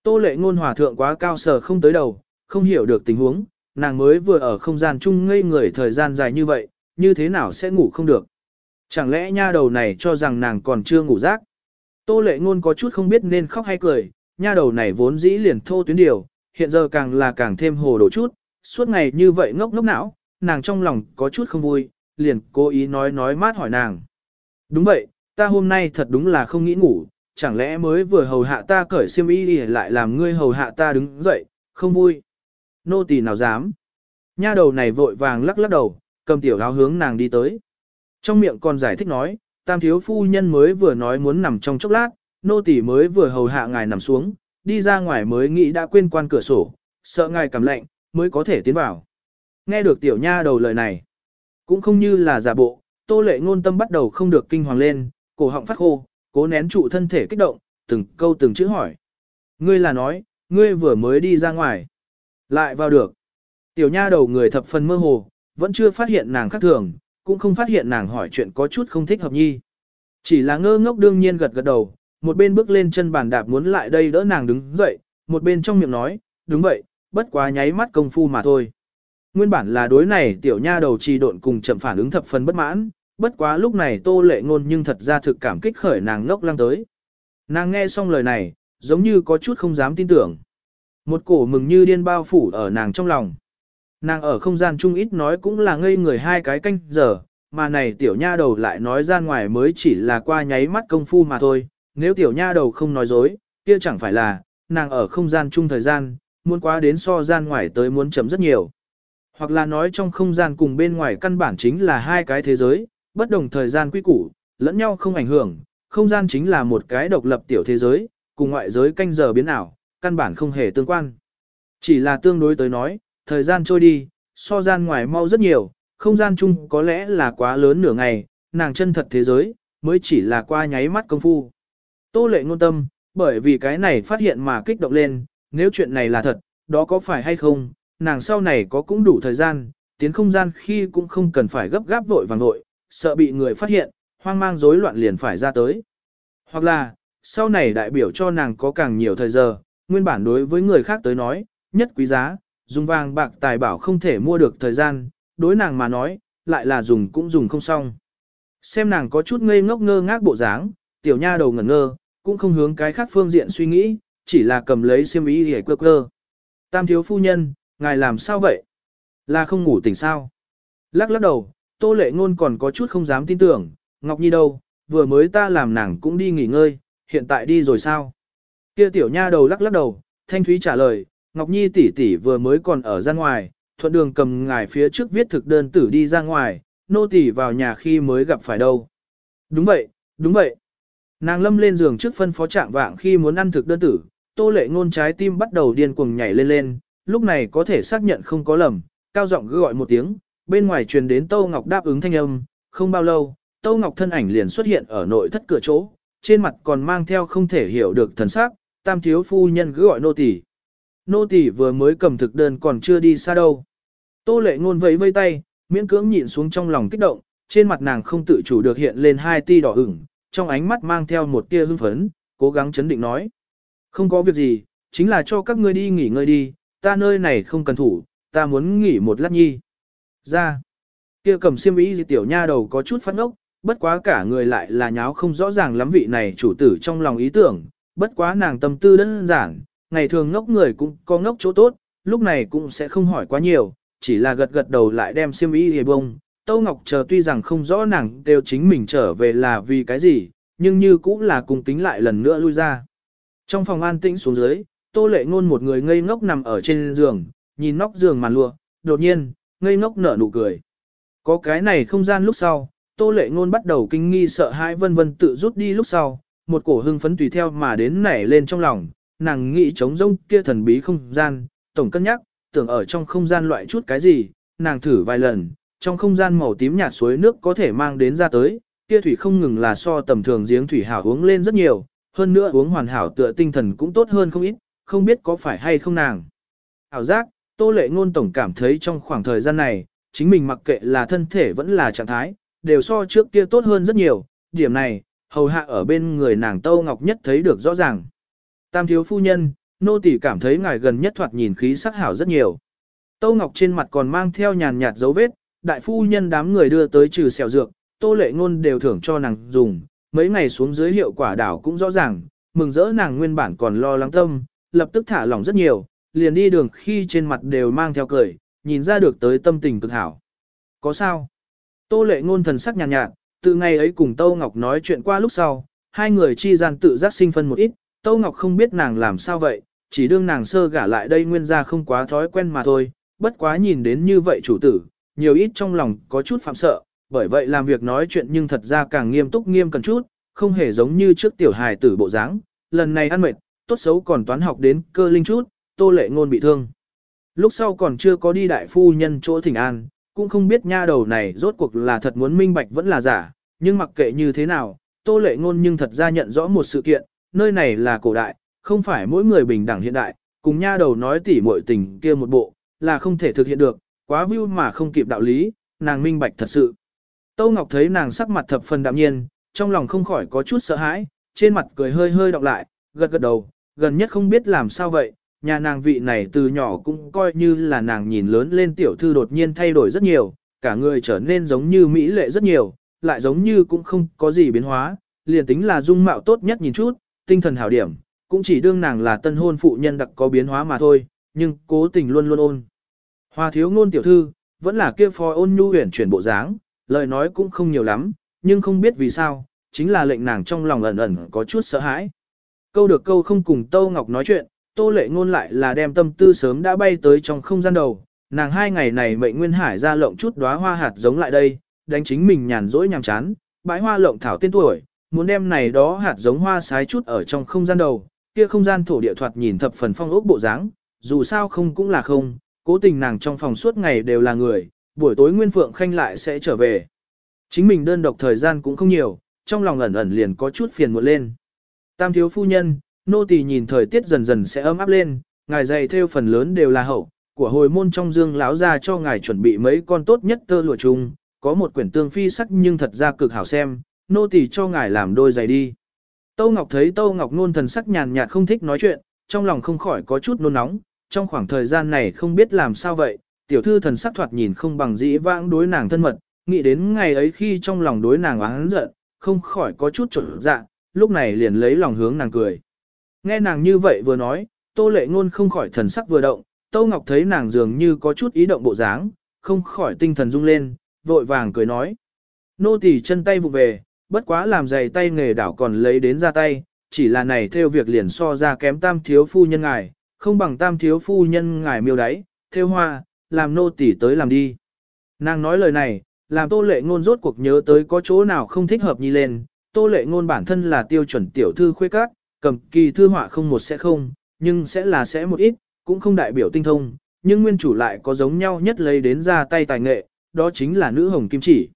S1: Tô lệ ngôn hòa thượng quá cao sở không tới đầu, không hiểu được tình huống, nàng mới vừa ở không gian chung ngây người thời gian dài như vậy, như thế nào sẽ ngủ không được. Chẳng lẽ nha đầu này cho rằng nàng còn chưa ngủ rác? Tô lệ ngôn có chút không biết nên khóc hay cười, nha đầu này vốn dĩ liền thô tuyến điều, hiện giờ càng là càng thêm hồ đồ chút, suốt ngày như vậy ngốc ngốc não, nàng trong lòng có chút không vui, liền cố ý nói nói mát hỏi nàng. Đúng vậy, ta hôm nay thật đúng là không nghĩ ngủ, chẳng lẽ mới vừa hầu hạ ta cởi xiêm y lại làm ngươi hầu hạ ta đứng dậy, không vui. Nô tỳ nào dám. Nha đầu này vội vàng lắc lắc đầu, cầm tiểu áo hướng nàng đi tới. Trong miệng còn giải thích nói, tam thiếu phu nhân mới vừa nói muốn nằm trong chốc lát, nô tỳ mới vừa hầu hạ ngài nằm xuống, đi ra ngoài mới nghĩ đã quên quan cửa sổ, sợ ngài cảm lạnh, mới có thể tiến vào. Nghe được tiểu nha đầu lời này, cũng không như là giả bộ, tô lệ ngôn tâm bắt đầu không được kinh hoàng lên, cổ họng phát khô, cố nén trụ thân thể kích động, từng câu từng chữ hỏi. Ngươi là nói, ngươi vừa mới đi ra ngoài. Lại vào được. Tiểu nha đầu người thập phần mơ hồ, vẫn chưa phát hiện nàng khác thường, cũng không phát hiện nàng hỏi chuyện có chút không thích hợp nhi. Chỉ là ngơ ngốc đương nhiên gật gật đầu, một bên bước lên chân bàn đạp muốn lại đây đỡ nàng đứng dậy, một bên trong miệng nói, đúng vậy, bất quá nháy mắt công phu mà thôi. Nguyên bản là đối này tiểu nha đầu trì độn cùng chậm phản ứng thập phần bất mãn, bất quá lúc này tô lệ ngôn nhưng thật ra thực cảm kích khởi nàng ngốc lăng tới. Nàng nghe xong lời này, giống như có chút không dám tin tưởng. Một cổ mừng như điên bao phủ ở nàng trong lòng. Nàng ở không gian chung ít nói cũng là ngây người hai cái canh giờ, mà này tiểu nha đầu lại nói ra ngoài mới chỉ là qua nháy mắt công phu mà thôi. Nếu tiểu nha đầu không nói dối, kia chẳng phải là, nàng ở không gian chung thời gian, muốn quá đến so gian ngoài tới muốn chấm rất nhiều. Hoặc là nói trong không gian cùng bên ngoài căn bản chính là hai cái thế giới, bất đồng thời gian quy củ, lẫn nhau không ảnh hưởng, không gian chính là một cái độc lập tiểu thế giới, cùng ngoại giới canh giờ biến ảo, căn bản không hề tương quan. Chỉ là tương đối tới nói, thời gian trôi đi, so gian ngoài mau rất nhiều, không gian chung có lẽ là quá lớn nửa ngày, nàng chân thật thế giới, mới chỉ là qua nháy mắt công phu. Tô lệ ngôn tâm, bởi vì cái này phát hiện mà kích động lên, nếu chuyện này là thật, đó có phải hay không, nàng sau này có cũng đủ thời gian, tiến không gian khi cũng không cần phải gấp gáp vội vàng vội, sợ bị người phát hiện, hoang mang rối loạn liền phải ra tới. Hoặc là, sau này đại biểu cho nàng có càng nhiều thời giờ, nguyên bản đối với người khác tới nói, nhất quý giá, dùng vàng bạc tài bảo không thể mua được thời gian, đối nàng mà nói, lại là dùng cũng dùng không xong. Xem nàng có chút ngây ngốc ngơ ngác bộ dáng, tiểu nha đầu ngẩn ngơ, cũng không hướng cái khác phương diện suy nghĩ, chỉ là cầm lấy xiêm y để quơ quơ. Tam thiếu phu nhân, ngài làm sao vậy? Là không ngủ tỉnh sao? Lắc lắc đầu, tô lệ ngôn còn có chút không dám tin tưởng, Ngọc Nhi đâu, vừa mới ta làm nàng cũng đi nghỉ ngơi, hiện tại đi rồi sao? Kia tiểu nha đầu lắc lắc đầu, thanh thúy trả lời, Ngọc Nhi tỷ tỷ vừa mới còn ở ra ngoài, thuận đường cầm ngài phía trước viết thực đơn tử đi ra ngoài, nô tỷ vào nhà khi mới gặp phải đâu. Đúng vậy, đúng vậy. Nàng lâm lên giường trước phân phó trạng vạng khi muốn ăn thực đơn tử, tô lệ ngôn trái tim bắt đầu điên cuồng nhảy lên lên, lúc này có thể xác nhận không có lầm, cao giọng gọi một tiếng, bên ngoài truyền đến Tô Ngọc đáp ứng thanh âm, không bao lâu, Tô Ngọc thân ảnh liền xuất hiện ở nội thất cửa chỗ, trên mặt còn mang theo không thể hiểu được thần sắc, tam thiếu phu nhân cứ gọi nô tỳ. Nô tỳ vừa mới cầm thực đơn còn chưa đi xa đâu. Tô lệ ngôn vẫy vây tay, miễn cưỡng nhịn xuống trong lòng kích động, trên mặt nàng không tự chủ được hiện lên hai ti đỏ ửng, trong ánh mắt mang theo một tia hưng phấn, cố gắng chấn định nói. Không có việc gì, chính là cho các ngươi đi nghỉ ngơi đi, ta nơi này không cần thủ, ta muốn nghỉ một lát nhi. Ra, kia cầm xiêm ý gì tiểu nha đầu có chút phát ngốc, bất quá cả người lại là nháo không rõ ràng lắm vị này chủ tử trong lòng ý tưởng, bất quá nàng tâm tư đơn giản, ngày thường ngốc người cũng có ngốc chỗ tốt, lúc này cũng sẽ không hỏi quá nhiều, chỉ là gật gật đầu lại đem xiêm ý hề bông. Tâu Ngọc chờ tuy rằng không rõ nàng đều chính mình trở về là vì cái gì, nhưng như cũng là cùng tính lại lần nữa lui ra. Trong phòng an tĩnh xuống dưới, Tô Lệ Ngôn một người ngây ngốc nằm ở trên giường, nhìn nóc giường màn lụa, đột nhiên, ngây ngốc nở nụ cười. Có cái này không gian lúc sau, Tô Lệ Ngôn bắt đầu kinh nghi sợ hãi vân vân tự rút đi lúc sau, một cổ hưng phấn tùy theo mà đến nảy lên trong lòng, nàng nghĩ chống rông kia thần bí không gian, tổng cân nhắc, tưởng ở trong không gian loại chút cái gì, nàng thử vài lần, trong không gian màu tím nhạt suối nước có thể mang đến ra tới, kia thủy không ngừng là so tầm thường giếng thủy hảo uống lên rất nhiều, hơn nữa uống hoàn hảo tựa tinh thần cũng tốt hơn không ít, không biết có phải hay không nàng. Hảo giác, Tô Lệ Ngôn tổng cảm thấy trong khoảng thời gian này, chính mình mặc kệ là thân thể vẫn là trạng thái, đều so trước kia tốt hơn rất nhiều, điểm này, hầu hạ ở bên người nàng Tâu Ngọc nhất thấy được rõ ràng. Tam thiếu phu nhân, nô tỳ cảm thấy ngài gần nhất thoạt nhìn khí sắc hảo rất nhiều. Tâu Ngọc trên mặt còn mang theo nhàn nhạt dấu vết, đại phu nhân đám người đưa tới trừ sẹo dược, Tô Lệ Ngôn đều thưởng cho nàng dùng, mấy ngày xuống dưới hiệu quả đảo cũng rõ ràng, mừng rỡ nàng nguyên bản còn lo lắng tâm, lập tức thả lỏng rất nhiều, liền đi đường khi trên mặt đều mang theo cười, nhìn ra được tới tâm tình cực hảo. Có sao? Tô lệ ngôn thần sắc nhàn nhạt, nhạt, từ ngày ấy cùng Tô Ngọc nói chuyện qua lúc sau, hai người chi gian tự giác sinh phân một ít, Tô Ngọc không biết nàng làm sao vậy, chỉ đương nàng sơ gả lại đây nguyên gia không quá thói quen mà thôi, bất quá nhìn đến như vậy chủ tử, nhiều ít trong lòng có chút phạm sợ, bởi vậy làm việc nói chuyện nhưng thật ra càng nghiêm túc nghiêm cần chút, không hề giống như trước tiểu hài tử bộ dáng, lần này ăn mệt, tốt xấu còn toán học đến cơ linh chút, tô lệ ngôn bị thương. Lúc sau còn chưa có đi đại phu nhân chỗ thỉnh an, cũng không biết nha đầu này rốt cuộc là thật muốn minh bạch vẫn là giả, nhưng mặc kệ như thế nào, tô lệ ngôn nhưng thật ra nhận rõ một sự kiện, nơi này là cổ đại, không phải mỗi người bình đẳng hiện đại, cùng nha đầu nói tỉ muội tình kia một bộ, là không thể thực hiện được, quá view mà không kịp đạo lý, nàng minh bạch thật sự. Tô Ngọc thấy nàng sắc mặt thập phần đạm nhiên, trong lòng không khỏi có chút sợ hãi, trên mặt cười hơi hơi đọc lại, gật gật đầu, gần nhất không biết làm sao vậy, nhà nàng vị này từ nhỏ cũng coi như là nàng nhìn lớn lên tiểu thư đột nhiên thay đổi rất nhiều, cả người trở nên giống như mỹ lệ rất nhiều, lại giống như cũng không có gì biến hóa, liền tính là dung mạo tốt nhất nhìn chút, tinh thần hảo điểm, cũng chỉ đương nàng là tân hôn phụ nhân đặc có biến hóa mà thôi, nhưng cố tình luôn luôn ôn. Hoa thiếu ngôn tiểu thư, vẫn là kia phò ôn nhu huyền chuyển bộ dáng, lời nói cũng không nhiều lắm, nhưng không biết vì sao, chính là lệnh nàng trong lòng ẩn ẩn có chút sợ hãi. Câu được câu không cùng Tâu Ngọc nói chuyện, Tô Lệ Ngôn lại là đem tâm tư sớm đã bay tới trong không gian đầu, nàng hai ngày này mệnh nguyên hải ra lộng chút đóa hoa hạt giống lại đây, đánh chính mình nhàn rỗi nhàm chán, bãi hoa lộng thảo tên tuổi, muốn đem này đó hạt giống hoa sái chút ở trong không gian đầu, kia không gian thổ địa thoạt nhìn thập phần phong ốc bộ dáng, dù sao không cũng là không, cố tình nàng trong phòng suốt ngày đều là người, buổi tối Nguyên Phượng Khanh lại sẽ trở về. Chính mình đơn độc thời gian cũng không nhiều, trong lòng ẩn ẩn liền có chút phiền muộn lên. Tam thiếu phu nhân, nô tỳ nhìn thời tiết dần dần sẽ ấm áp lên, ngài dày theo phần lớn đều là hậu, của hồi môn trong dương láo ra cho ngài chuẩn bị mấy con tốt nhất tơ lụa chung, có một quyển tương phi sắc nhưng thật ra cực hảo xem, nô tỳ cho ngài làm đôi giày đi. Tâu Ngọc thấy Tâu Ngọc nôn thần sắc nhàn nhạt không thích nói chuyện, trong lòng không khỏi có chút nôn nóng, trong khoảng thời gian này không biết làm sao vậy, tiểu thư thần sắc thoạt nhìn không bằng dĩ vãng đối nàng thân mật, nghĩ đến ngày ấy khi trong lòng đối nàng oán giận, không khỏi có chút trở dạ, lúc này liền lấy lòng hướng nàng cười. Nghe nàng như vậy vừa nói, tô lệ ngôn không khỏi thần sắc vừa động, tô Ngọc thấy nàng dường như có chút ý động bộ dáng, không khỏi tinh thần rung lên, vội vàng cười nói. Nô tỳ chân tay vụ về, bất quá làm dày tay nghề đảo còn lấy đến ra tay, chỉ là này theo việc liền so ra kém tam thiếu phu nhân ngài, không bằng tam thiếu phu nhân ngài miêu đáy, theo hoa, làm nô tỳ tới làm đi. Nàng nói lời này, làm tô lệ ngôn rốt cuộc nhớ tới có chỗ nào không thích hợp nhi lên. Tô lệ ngôn bản thân là tiêu chuẩn tiểu thư khuê các, cầm kỳ thư họa không một sẽ không, nhưng sẽ là sẽ một ít, cũng không đại biểu tinh thông, nhưng nguyên chủ lại có giống nhau nhất lấy đến ra tay tài nghệ, đó chính là nữ hồng kim chỉ.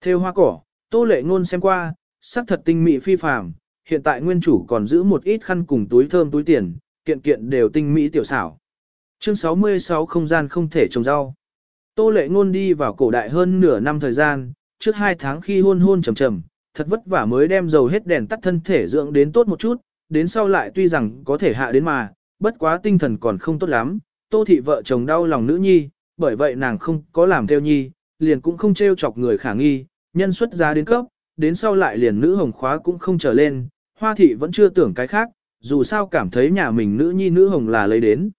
S1: Theo hoa cỏ, tô lệ ngôn xem qua, sắc thật tinh mỹ phi phàm, hiện tại nguyên chủ còn giữ một ít khăn cùng túi thơm túi tiền, kiện kiện đều tinh mỹ tiểu xảo. Chương 66 không gian không thể trồng rau. Tô lệ ngôn đi vào cổ đại hơn nửa năm thời gian, trước hai tháng khi hôn hôn trầm trầm, thật vất vả mới đem dầu hết đèn tắt thân thể dưỡng đến tốt một chút, đến sau lại tuy rằng có thể hạ đến mà, bất quá tinh thần còn không tốt lắm, tô thị vợ chồng đau lòng nữ nhi, bởi vậy nàng không có làm theo nhi, liền cũng không trêu chọc người khả nghi, nhân xuất giá đến cấp, đến sau lại liền nữ hồng khóa cũng không trở lên, hoa thị vẫn chưa tưởng cái khác, dù sao cảm thấy nhà mình nữ nhi nữ hồng là lấy đến.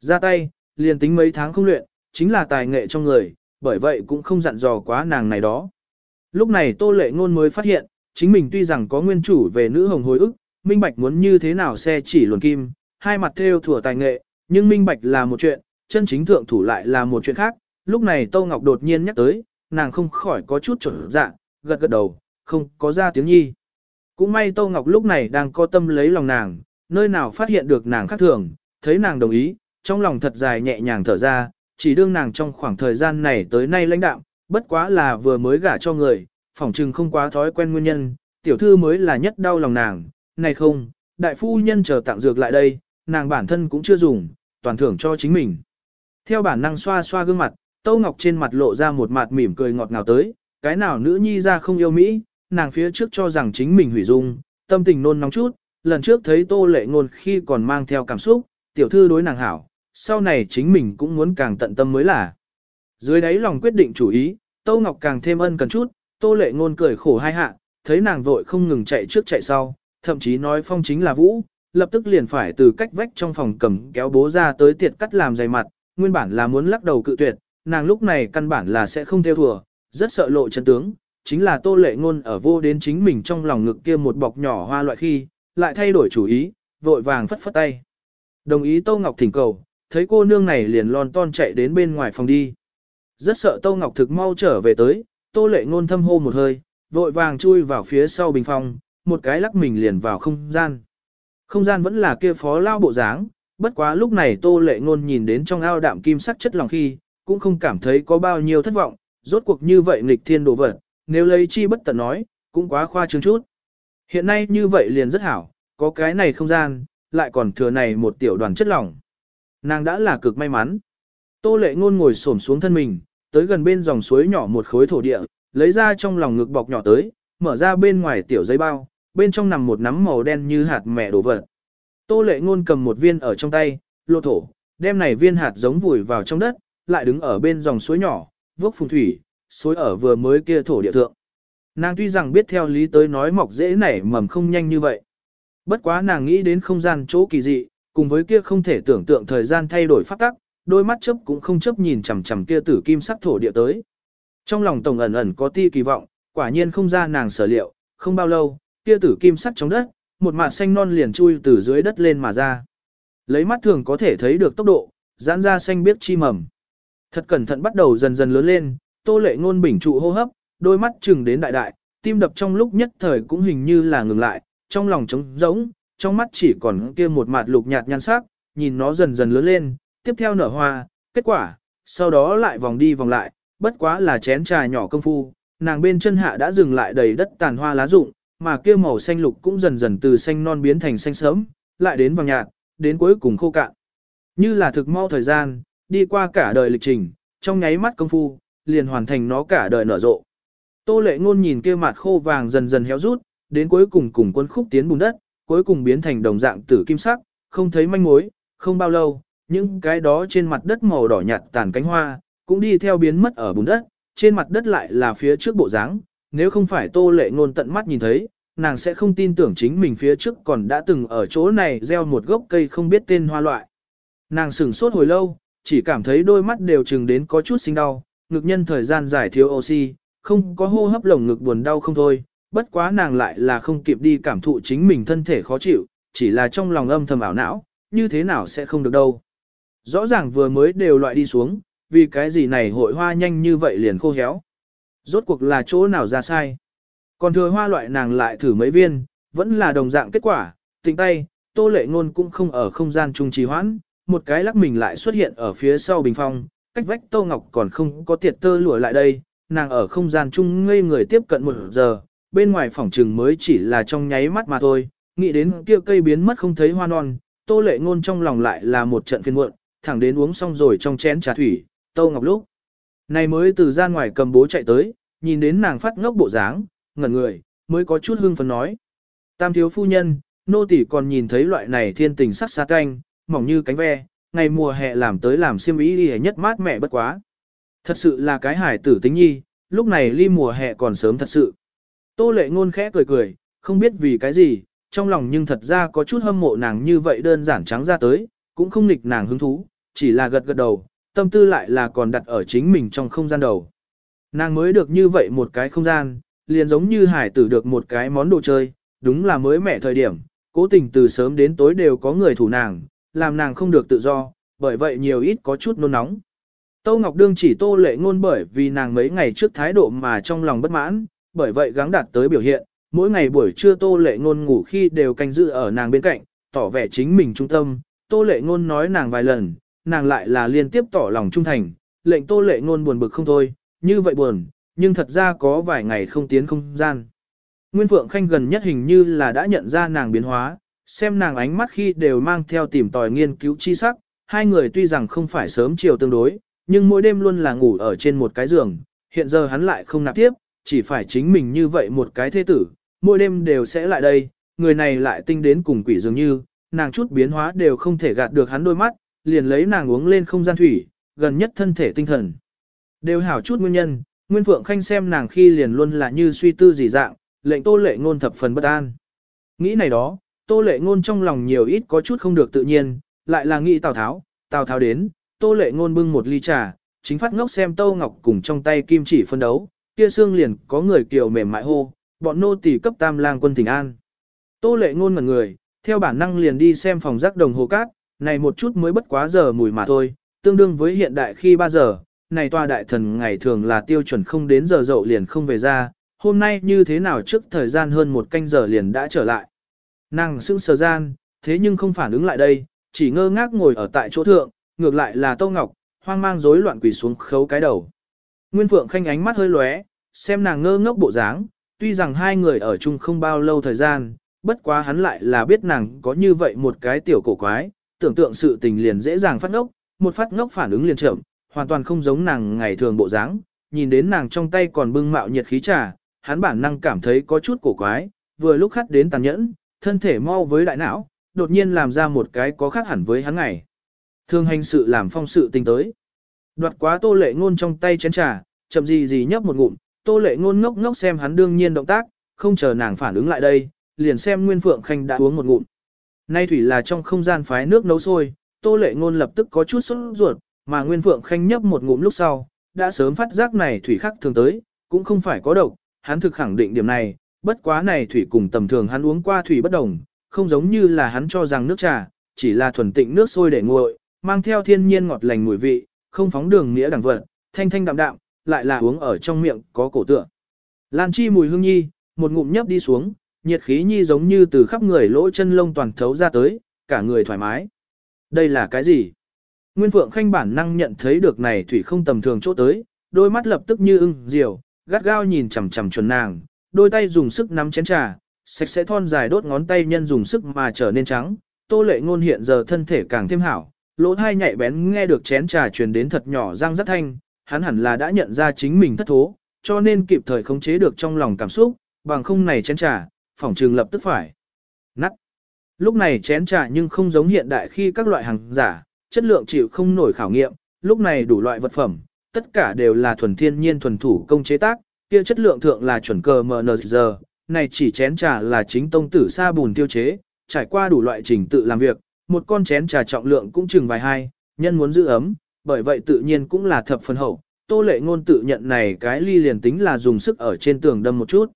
S1: Ra tay, liền tính mấy tháng không luyện, chính là tài nghệ trong người, bởi vậy cũng không dặn dò quá nàng này đó. Lúc này tô lệ ngôn mới phát hiện, chính mình tuy rằng có nguyên chủ về nữ hồng hồi ức, minh bạch muốn như thế nào xe chỉ luồn kim, hai mặt theo thừa tài nghệ, nhưng minh bạch là một chuyện, chân chính thượng thủ lại là một chuyện khác. Lúc này Tô Ngọc đột nhiên nhắc tới, nàng không khỏi có chút trở dạ, gật gật đầu, không có ra tiếng nhi. Cũng may Tô Ngọc lúc này đang có tâm lấy lòng nàng, nơi nào phát hiện được nàng khác thường, thấy nàng đồng ý, trong lòng thật dài nhẹ nhàng thở ra, chỉ đương nàng trong khoảng thời gian này tới nay lãnh đạo, bất quá là vừa mới gả cho người, phỏng chừng không quá thói quen nguyên nhân, tiểu thư mới là nhất đau lòng nàng, này không, đại phu nhân chờ tặng dược lại đây, nàng bản thân cũng chưa dùng, toàn thưởng cho chính mình. Theo bản năng xoa xoa gương mặt, Tâu Ngọc trên mặt lộ ra một mặt mỉm cười ngọt ngào tới, cái nào nữ nhi ra không yêu Mỹ, nàng phía trước cho rằng chính mình hủy dung, tâm tình nôn nóng chút, lần trước thấy Tô Lệ Ngôn khi còn mang theo cảm xúc, tiểu thư đối nàng hảo, sau này chính mình cũng muốn càng tận tâm mới là. Dưới đáy lòng quyết định chủ ý, Tâu Ngọc càng thêm ân cần chút, Tô Lệ Ngôn cười khổ hai hạ, thấy nàng vội không ngừng chạy trước chạy sau, thậm chí nói phong chính là vũ, lập tức liền phải từ cách vách trong phòng cầm kéo bố ra tới tiệt cắt làm dày mặt, nguyên bản là muốn lắc đầu cự tuyệt, nàng lúc này căn bản là sẽ không theo thùa, rất sợ lộ chân tướng, chính là tô lệ ngôn ở vô đến chính mình trong lòng ngực kia một bọc nhỏ hoa loại khi, lại thay đổi chủ ý, vội vàng phất phất tay. Đồng ý Tô Ngọc thỉnh cầu, thấy cô nương này liền lon ton chạy đến bên ngoài phòng đi. Rất sợ Tô Ngọc thực mau trở về tới, Tô Lệ Ngôn thâm hô một hơi, vội vàng chui vào phía sau bình phòng, một cái lắc mình liền vào không gian. Không gian vẫn là kia phó lao bộ dáng, bất quá lúc này Tô Lệ Ngôn nhìn đến trong ao đạm kim sắc chất lòng khi, cũng không cảm thấy có bao nhiêu thất vọng, rốt cuộc như vậy nghịch thiên đồ vật, nếu lấy chi bất tận nói, cũng quá khoa trương chút. Hiện nay như vậy liền rất hảo, có cái này không gian, lại còn thừa này một tiểu đoàn chất lỏng. Nàng đã là cực may mắn. Tô lệ ngôn ngồi xổm xuống thân mình, tới gần bên dòng suối nhỏ một khối thổ địa, lấy ra trong lòng ngực bọc nhỏ tới, mở ra bên ngoài tiểu giấy bao, bên trong nằm một nắm màu đen như hạt mẹ đổ vật. Tô lệ ngôn cầm một viên ở trong tay, lô thổ, đem này viên hạt giống vùi vào trong đất, lại đứng ở bên dòng suối nhỏ, vốc phùng thủy, suối ở vừa mới kia thổ địa thượng. Nàng tuy rằng biết theo lý tới nói mọc dễ nảy mầm không nhanh như vậy. Bất quá nàng nghĩ đến không gian chỗ kỳ dị, cùng với kia không thể tưởng tượng thời gian thay đổi phát tắc, đôi mắt chớp cũng không chớp nhìn chằm chằm kia tử kim sắc thổ địa tới. Trong lòng tổng ẩn ẩn có ti kỳ vọng, quả nhiên không ra nàng sở liệu, không bao lâu, kia tử kim sắc trong đất, một mạt xanh non liền chui từ dưới đất lên mà ra. Lấy mắt thường có thể thấy được tốc độ, giãn ra xanh biết chi mầm. Thật cẩn thận bắt đầu dần dần lớn lên, tô lệ ngôn bình trụ hô hấp, đôi mắt trừng đến đại đại, tim đập trong lúc nhất thời cũng hình như là ngừng lại, trong lòng trống rỗng, trong mắt chỉ còn kia một mạt lục nhạt nhan sắc, nhìn nó dần dần lớn lên, tiếp theo nở hoa, kết quả, sau đó lại vòng đi vòng lại, bất quá là chén trà nhỏ công phu, nàng bên chân hạ đã dừng lại đầy đất tàn hoa lá rụng, mà kia màu xanh lục cũng dần dần từ xanh non biến thành xanh sớm, lại đến vàng nhạt, đến cuối cùng khô cạn. Như là thực mau thời gian, đi qua cả đời lịch trình, trong nháy mắt công phu, liền hoàn thành nó cả đời nở rộ. Tô lệ ngôn nhìn kia mặt khô vàng dần dần héo rút, đến cuối cùng cùng quân khúc tiến bùn đất, cuối cùng biến thành đồng dạng tử kim sắc, không thấy manh mối, không bao lâu, những cái đó trên mặt đất màu đỏ nhạt tàn cánh hoa, cũng đi theo biến mất ở bùn đất, trên mặt đất lại là phía trước bộ dáng, nếu không phải tô lệ ngôn tận mắt nhìn thấy, nàng sẽ không tin tưởng chính mình phía trước còn đã từng ở chỗ này gieo một gốc cây không biết tên hoa loại. Nàng sửng sốt hồi lâu, chỉ cảm thấy đôi mắt đều chừng đến có chút sinh đau, ngực nhân thời gian giải thiếu oxy, không có hô hấp lồng ngực buồn đau không thôi, bất quá nàng lại là không kịp đi cảm thụ chính mình thân thể khó chịu, chỉ là trong lòng âm thầm ảo não, như thế nào sẽ không được đâu. Rõ ràng vừa mới đều loại đi xuống, vì cái gì này hội hoa nhanh như vậy liền khô héo. Rốt cuộc là chỗ nào ra sai. Còn thừa hoa loại nàng lại thử mấy viên, vẫn là đồng dạng kết quả, tỉnh tay, tô lệ ngôn cũng không ở không gian trung trì hoãn, một cái lắc mình lại xuất hiện ở phía sau bình phong, cách vách tô ngọc còn không có tiệt tơ lùa lại đây, nàng ở không gian trung ngây người tiếp cận một giờ, bên ngoài phòng trừng mới chỉ là trong nháy mắt mà thôi, nghĩ đến kia cây biến mất không thấy hoa non, tô lệ ngôn trong lòng lại là một trận phiền muộn, thẳng đến uống xong rồi trong chén trà thủy, tô ngọc lúc. Này mới từ ra ngoài cầm bố chạy tới, nhìn đến nàng phát ngốc bộ dáng, ngẩn người, mới có chút hưng phấn nói. Tam thiếu phu nhân, nô tỷ còn nhìn thấy loại này thiên tình sắc xa canh, mỏng như cánh ve, ngày mùa hè làm tới làm xiêm ý đi nhất mát mẹ bất quá. Thật sự là cái hải tử tính nhi, lúc này ly mùa hè còn sớm thật sự. Tô lệ ngôn khẽ cười cười, không biết vì cái gì, trong lòng nhưng thật ra có chút hâm mộ nàng như vậy đơn giản trắng ra tới, cũng không nghịch nàng hứng thú, chỉ là gật gật đầu, tâm tư lại là còn đặt ở chính mình trong không gian đầu. Nàng mới được như vậy một cái không gian, liền giống như hải tử được một cái món đồ chơi, đúng là mới mẻ thời điểm, cố tình từ sớm đến tối đều có người thủ nàng, làm nàng không được tự do, bởi vậy nhiều ít có chút nôn nóng. Tô Ngọc Đương chỉ tô lệ ngôn bởi vì nàng mấy ngày trước thái độ mà trong lòng bất mãn, bởi vậy gắng đạt tới biểu hiện, mỗi ngày buổi trưa tô lệ ngôn ngủ khi đều canh giữ ở nàng bên cạnh, tỏ vẻ chính mình trung tâm, tô lệ ngôn nói nàng vài lần, nàng lại là liên tiếp tỏ lòng trung thành, lệnh tô lệ ngôn buồn bực không thôi, như vậy buồn, nhưng thật ra có vài ngày không tiến không gian. Nguyên Phượng Khanh gần nhất hình như là đã nhận ra nàng biến hóa, xem nàng ánh mắt khi đều mang theo tìm tòi nghiên cứu chi sắc, hai người tuy rằng không phải sớm chiều tương đối, nhưng mỗi đêm luôn là ngủ ở trên một cái giường, hiện giờ hắn lại không nạp tiếp, chỉ phải chính mình như vậy một cái thế tử, mỗi đêm đều sẽ lại đây, người này lại tinh đến cùng quỷ dường như, nàng chút biến hóa đều không thể gạt được hắn đôi mắt, liền lấy nàng uống lên không gian thủy, gần nhất thân thể tinh thần. Đều hảo chút nguyên nhân, Nguyên Phượng Khanh xem nàng khi liền luôn là như suy tư gì dạng, lệnh tô lệ ngôn thập phần bất an. Nghĩ này đó, tô lệ ngôn trong lòng nhiều ít có chút không được tự nhiên, lại là nghĩ Tào Tháo, Tào Tháo đến, tô lệ ngôn bưng một ly trà, chính phát ngốc xem Tô Ngọc cùng trong tay kim chỉ phân đấu, kia xương liền có người kiều mềm mại hô, bọn nô tỳ cấp tam lang quân thịnh an. Tô lệ ngôn mặt người, theo bản năng liền đi xem phòng rác đồng hồ cát, này một chút mới bất quá giờ mùi mà thôi, tương đương với hiện đại khi 3 giờ, này tòa đại thần ngày thường là tiêu chuẩn không đến giờ dậu liền không về ra, hôm nay như thế nào trước thời gian hơn một canh giờ liền đã trở lại. Nàng sững sờ gian, thế nhưng không phản ứng lại đây, chỉ ngơ ngác ngồi ở tại chỗ thượng, ngược lại là Tô Ngọc, hoang mang rối loạn quỳ xuống khấu cái đầu. Nguyên Phượng khanh ánh mắt hơi lóe, xem nàng ngơ ngốc bộ dáng, tuy rằng hai người ở chung không bao lâu thời gian, bất quá hắn lại là biết nàng có như vậy một cái tiểu cổ quái, tưởng tượng sự tình liền dễ dàng phát ngốc, một phát ngốc phản ứng liền chậm, hoàn toàn không giống nàng ngày thường bộ dáng, nhìn đến nàng trong tay còn bưng mạo nhiệt khí trà, hắn bản năng cảm thấy có chút cổ quái, vừa lúc khắt đến tàn nhẫn, thân thể mau với đại não, đột nhiên làm ra một cái có khác hẳn với hắn ngày. Thường hành sự làm phong sự tình tới. Đoạt quá tô lệ ngôn trong tay chén trà, chậm gì gì nhấp một ngụm, tô lệ ngôn ngốc ngốc xem hắn đương nhiên động tác, không chờ nàng phản ứng lại đây, liền xem Nguyên Phượng Khanh đã uống một ngụm. Nay thủy là trong không gian phái nước nấu sôi, tô lệ ngôn lập tức có chút sốt ruột, mà Nguyên Phượng Khanh nhấp một ngụm lúc sau, đã sớm phát giác này thủy khắc thường tới, cũng không phải có độc, hắn thực khẳng định điểm này, bất quá này thủy cùng tầm thường hắn uống qua thủy bất đồng, không giống như là hắn cho rằng nước trà, chỉ là thuần tịnh nước sôi để nguội, mang theo thiên nhiên ngọt lành mùi vị, không phóng đường nghĩa đẳng vật, thanh thanh đạm đạm, lại là uống ở trong miệng có cổ tựa. Lan chi mùi hương nhi, một ngụm nhấp đi xuống, nhiệt khí nhi giống như từ khắp người lỗ chân lông toàn thấu ra tới, cả người thoải mái. Đây là cái gì? Nguyên Phượng Khanh bản năng nhận thấy được này thủy không tầm thường chỗ tới, đôi mắt lập tức như ưng diều, gắt gao nhìn chằm chằm chuẩn nàng, đôi tay dùng sức nắm chén trà, sạch sẽ thon dài đốt ngón tay nhân dùng sức mà trở nên trắng. Tô lệ ngôn hiện giờ thân thể càng thêm hảo, lỗ tai nhạy bén nghe được chén trà truyền đến thật nhỏ răng rất thanh, hắn hẳn là đã nhận ra chính mình thất thố, cho nên kịp thời khống chế được trong lòng cảm xúc, bằng không này chén trà, phỏng trường lập tức phải. Nắt. Lúc này chén trà nhưng không giống hiện đại khi các loại hàng giả, chất lượng chịu không nổi khảo nghiệm, lúc này đủ loại vật phẩm, tất cả đều là thuần thiên nhiên thuần thủ công chế tác, kia chất lượng thượng là chuẩn cờ MNZ, này chỉ chén trà là chính tông tử sa bùn tiêu chế, trải qua đủ loại trình tự làm việc, một con chén trà trọng lượng cũng chừng vài hai, nhân muốn giữ ấm, bởi vậy tự nhiên cũng là thập phần hậu. Tô lệ ngôn tự nhận này cái ly liền tính là dùng sức ở trên tường đâm một chút.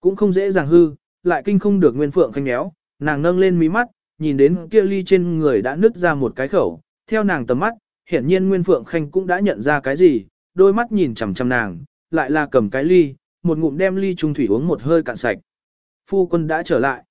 S1: Cũng không dễ dàng hư, lại kinh không được nguyên phượng khanh méo, nàng nâng lên mí mắt, nhìn đến kia ly trên người đã nứt ra một cái khẩu, theo nàng tầm mắt, hiển nhiên nguyên phượng khanh cũng đã nhận ra cái gì, đôi mắt nhìn chằm chằm nàng, lại là cầm cái ly, một ngụm đem ly trung thủy uống một hơi cạn sạch. Phu quân đã trở lại.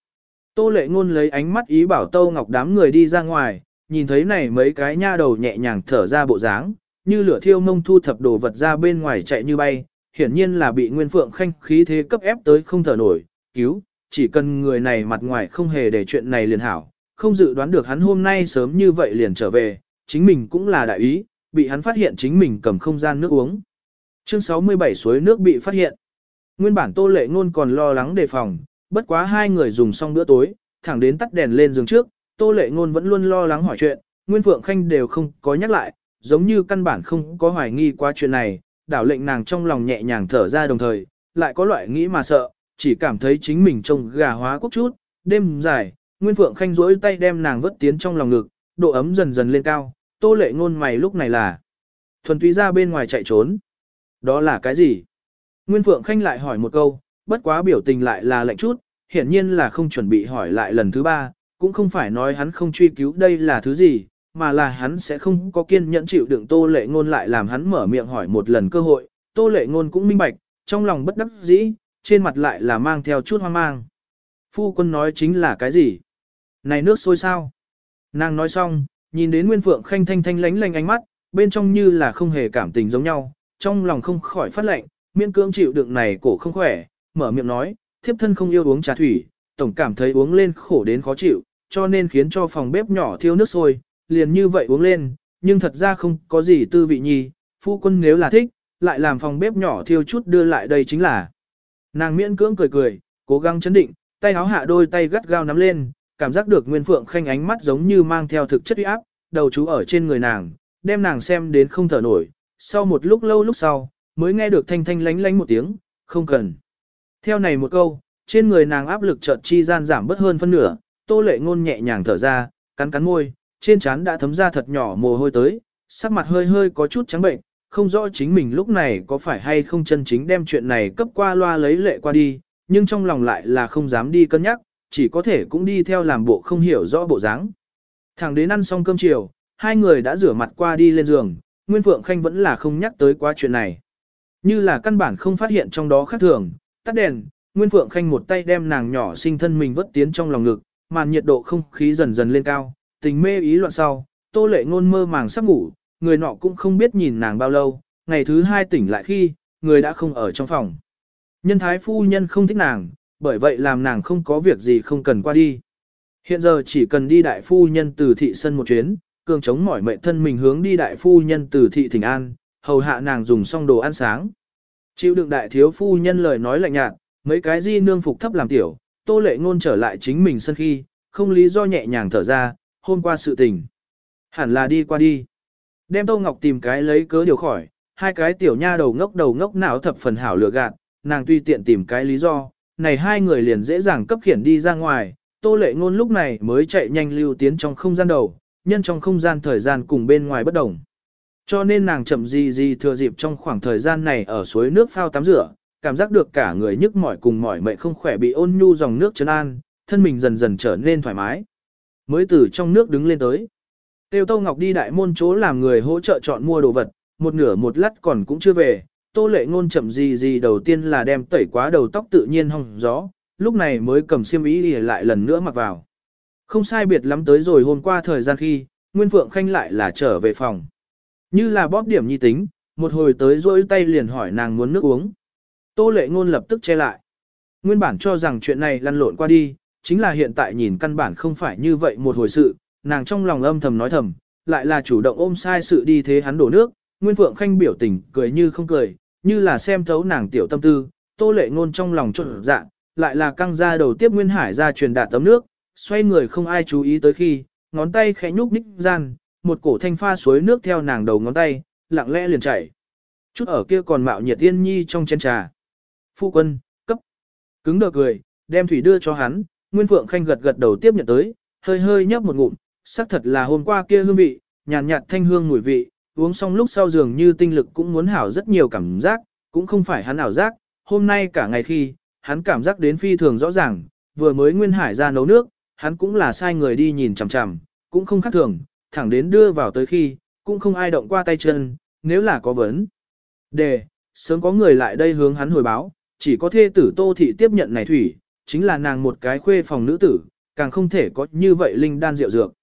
S1: Tô lệ ngôn lấy ánh mắt ý bảo Tô Ngọc đám người đi ra ngoài, nhìn thấy này mấy cái nha đầu nhẹ nhàng thở ra bộ dáng, như lửa thiêu mông thu thập đồ vật ra bên ngoài chạy như bay, hiển nhiên là bị Nguyên Phượng Khanh khí thế cấp ép tới không thở nổi, cứu, chỉ cần người này mặt ngoài không hề để chuyện này liền hảo, không dự đoán được hắn hôm nay sớm như vậy liền trở về, chính mình cũng là đại ý, bị hắn phát hiện chính mình cầm không gian nước uống. Chương 67 suối nước bị phát hiện. Nguyên bản Tô Lệ Ngôn còn lo lắng đề phòng, bất quá hai người dùng xong bữa tối, thẳng đến tắt đèn lên giường trước, Tô Lệ Ngôn vẫn luôn lo lắng hỏi chuyện, Nguyên Phượng Khanh đều không có nhắc lại, giống như căn bản không có hoài nghi qua chuyện này, đảo lệnh nàng trong lòng nhẹ nhàng thở ra đồng thời, lại có loại nghĩ mà sợ, chỉ cảm thấy chính mình trông gà hóa quốc chút, đêm dài, Nguyên Phượng Khanh duỗi tay đem nàng vớt tiến trong lòng ngực, độ ấm dần dần lên cao, Tô Lệ Ngôn mày lúc này là thuần túy ra bên ngoài chạy trốn. Đó là cái gì? Nguyên Phượng Khanh lại hỏi một câu, bất quá biểu tình lại là lạnh chút, hiển nhiên là không chuẩn bị hỏi lại lần thứ ba, cũng không phải nói hắn không truy cứu đây là thứ gì, mà là hắn sẽ không có kiên nhẫn chịu đựng Tô Lệ Ngôn lại làm hắn mở miệng hỏi một lần cơ hội, Tô Lệ Ngôn cũng minh bạch, trong lòng bất đắc dĩ, trên mặt lại là mang theo chút hoang mang. Phu quân nói chính là cái gì? Này nước sôi sao? Nàng nói xong, nhìn đến Nguyên Phượng Khanh thanh thanh lánh lánh ánh mắt, bên trong như là không hề cảm tình giống nhau, trong lòng không khỏi phát lạnh, miễn cưỡng chịu đựng này cổ không khỏe, mở miệng nói, thiếp thân không yêu uống trà thủy, tổng cảm thấy uống lên khổ đến khó chịu, cho nên khiến cho phòng bếp nhỏ thiêu nước sôi, liền như vậy uống lên, nhưng thật ra không có gì tư vị nhi, phu quân nếu là thích, lại làm phòng bếp nhỏ thiêu chút đưa lại đây chính là. Nàng miễn cưỡng cười cười, cố gắng chấn định, tay háo hạ đôi tay gắt gao nắm lên, cảm giác được Nguyên Phượng Khanh ánh mắt giống như mang theo thực chất uy áp, đầu chú ở trên người nàng, đem nàng xem đến không thở nổi. Sau một lúc lâu lúc sau, mới nghe được thanh thanh lánh lánh một tiếng, không cần. Theo này một câu, trên người nàng áp lực chợt chi gian giảm bớt hơn phân nửa, tô lệ ngôn nhẹ nhàng thở ra, cắn cắn môi, trên trán đã thấm ra thật nhỏ mồ hôi tới, sắc mặt hơi hơi có chút trắng bệnh, không rõ chính mình lúc này có phải hay không chân chính đem chuyện này cấp qua loa lấy lệ qua đi, nhưng trong lòng lại là không dám đi cân nhắc, chỉ có thể cũng đi theo làm bộ không hiểu rõ bộ dáng. Thẳng đến ăn xong cơm chiều, hai người đã rửa mặt qua đi lên giường, Nguyên Phượng Khanh vẫn là không nhắc tới quá chuyện này. Như là căn bản không phát hiện trong đó khác thường, tắt đèn, Nguyên Phượng Khanh một tay đem nàng nhỏ sinh thân mình vất tiến trong lòng ngực, màn nhiệt độ không khí dần dần lên cao, tình mê ý loạn sau, tô lệ ngôn mơ màng sắp ngủ, người nọ cũng không biết nhìn nàng bao lâu, ngày thứ hai tỉnh lại khi, người đã không ở trong phòng. Nhân thái phu nhân không thích nàng, bởi vậy làm nàng không có việc gì không cần qua đi. Hiện giờ chỉ cần đi đại phu nhân từ thị sân một chuyến, cường chống mỏi mệnh thân mình hướng đi đại phu nhân từ thị thỉnh an, hầu hạ nàng dùng xong đồ ăn sáng. Chịu đựng đại thiếu phu nhân lời nói lạnh nhạt, mấy cái di nương phục thấp làm tiểu, tô lệ ngôn trở lại chính mình sân khi, không lý do nhẹ nhàng thở ra, hôm qua sự tình. Hẳn là đi qua đi. Đem Tô Ngọc tìm cái lấy cớ điều khỏi, hai cái tiểu nha đầu ngốc đầu ngốc não thập phần hảo lựa gạt, nàng tuy tiện tìm cái lý do, này hai người liền dễ dàng cấp khiển đi ra ngoài, tô lệ ngôn lúc này mới chạy nhanh lưu tiến trong không gian đầu, nhân trong không gian thời gian cùng bên ngoài bất đồng. Cho nên nàng chậm gì gì thừa dịp trong khoảng thời gian này ở suối nước phao tắm rửa, cảm giác được cả người nhức mỏi cùng mỏi mệt không khỏe bị ôn nhu dòng nước trấn an, thân mình dần dần trở nên thoải mái. Mới từ trong nước đứng lên tới. Tiêu Tô Ngọc đi đại môn chỗ làm người hỗ trợ chọn mua đồ vật, một nửa một lát còn cũng chưa về. Tô lệ ngôn chậm gì gì đầu tiên là đem tẩy quá đầu tóc tự nhiên hong gió, lúc này mới cầm xiêm y lại lần nữa mặc vào. Không sai biệt lắm tới rồi hôm qua thời gian khi, Nguyên Phượng Khanh lại là trở về phòng. Như là bóp điểm nhi tính, một hồi tới rỗi tay liền hỏi nàng muốn nước uống. Tô lệ ngôn lập tức che lại. Nguyên bản cho rằng chuyện này lăn lộn qua đi, chính là hiện tại nhìn căn bản không phải như vậy một hồi sự, nàng trong lòng âm thầm nói thầm, lại là chủ động ôm sai sự đi thế hắn đổ nước, Nguyên Phượng Khanh biểu tình cười như không cười, như là xem thấu nàng tiểu tâm tư, tô lệ ngôn trong lòng trộn dạ, lại là căng ra đầu tiếp Nguyên Hải ra truyền đạt tấm nước, xoay người không ai chú ý tới khi, ngón tay khẽ nhúc nhích gian, một cổ thanh pha suối nước theo nàng đầu ngón tay, lặng lẽ liền chảy. Chút ở kia còn mạo nhiệt tiên nhi trong chén trà. Phu quân, cấp. Cứng đờ cười, đem thủy đưa cho hắn, Nguyên Phượng Khanh gật gật đầu tiếp nhận tới, hơi hơi nhấp một ngụm, xác thật là hôm qua kia hương vị, nhàn nhạt, nhạt thanh hương mùi vị, uống xong lúc sau dường như tinh lực cũng muốn hảo rất nhiều cảm giác, cũng không phải hắn ảo giác, hôm nay cả ngày khi, hắn cảm giác đến phi thường rõ ràng, vừa mới Nguyên Hải ra nấu nước, hắn cũng là sai người đi nhìn chằm chằm, cũng không khác thường, thẳng đến đưa vào tới khi, cũng không ai động qua tay chân, nếu là có vấn. Đề, Sớm có người lại đây hướng hắn hồi báo, chỉ có thê tử Tô Thị tiếp nhận này thủy, chính là nàng một cái khuê phòng nữ tử, càng không thể có như vậy linh đan rượu dược.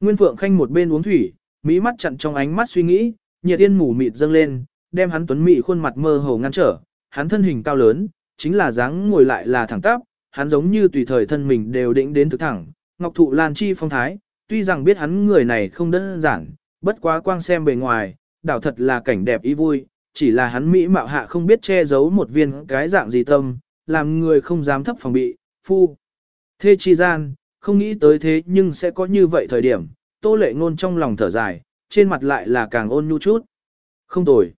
S1: Nguyên Phượng Khanh một bên uống thủy, mỹ mắt chặn trong ánh mắt suy nghĩ, nhiệt yên mù mịt dâng lên, đem hắn tuấn mỹ khuôn mặt mơ hồ ngăn trở, hắn thân hình cao lớn, chính là dáng ngồi lại là thẳng tắp, hắn giống như tùy thời thân mình đều định đến thực thẳng, ngọc thụ lan chi phong thái, tuy rằng biết hắn người này không đơn giản, bất quá quang xem bề ngoài, đảo thật là cảnh đẹp ý vui, chỉ là hắn mỹ mạo hạ không biết che giấu một viên cái dạng gì tâm, làm người không dám thấp phòng bị, phu. Thê chi gian, không nghĩ tới thế nhưng sẽ có như vậy thời điểm, tô lệ ngôn trong lòng thở dài, trên mặt lại là càng ôn nhu chút. Không tồi.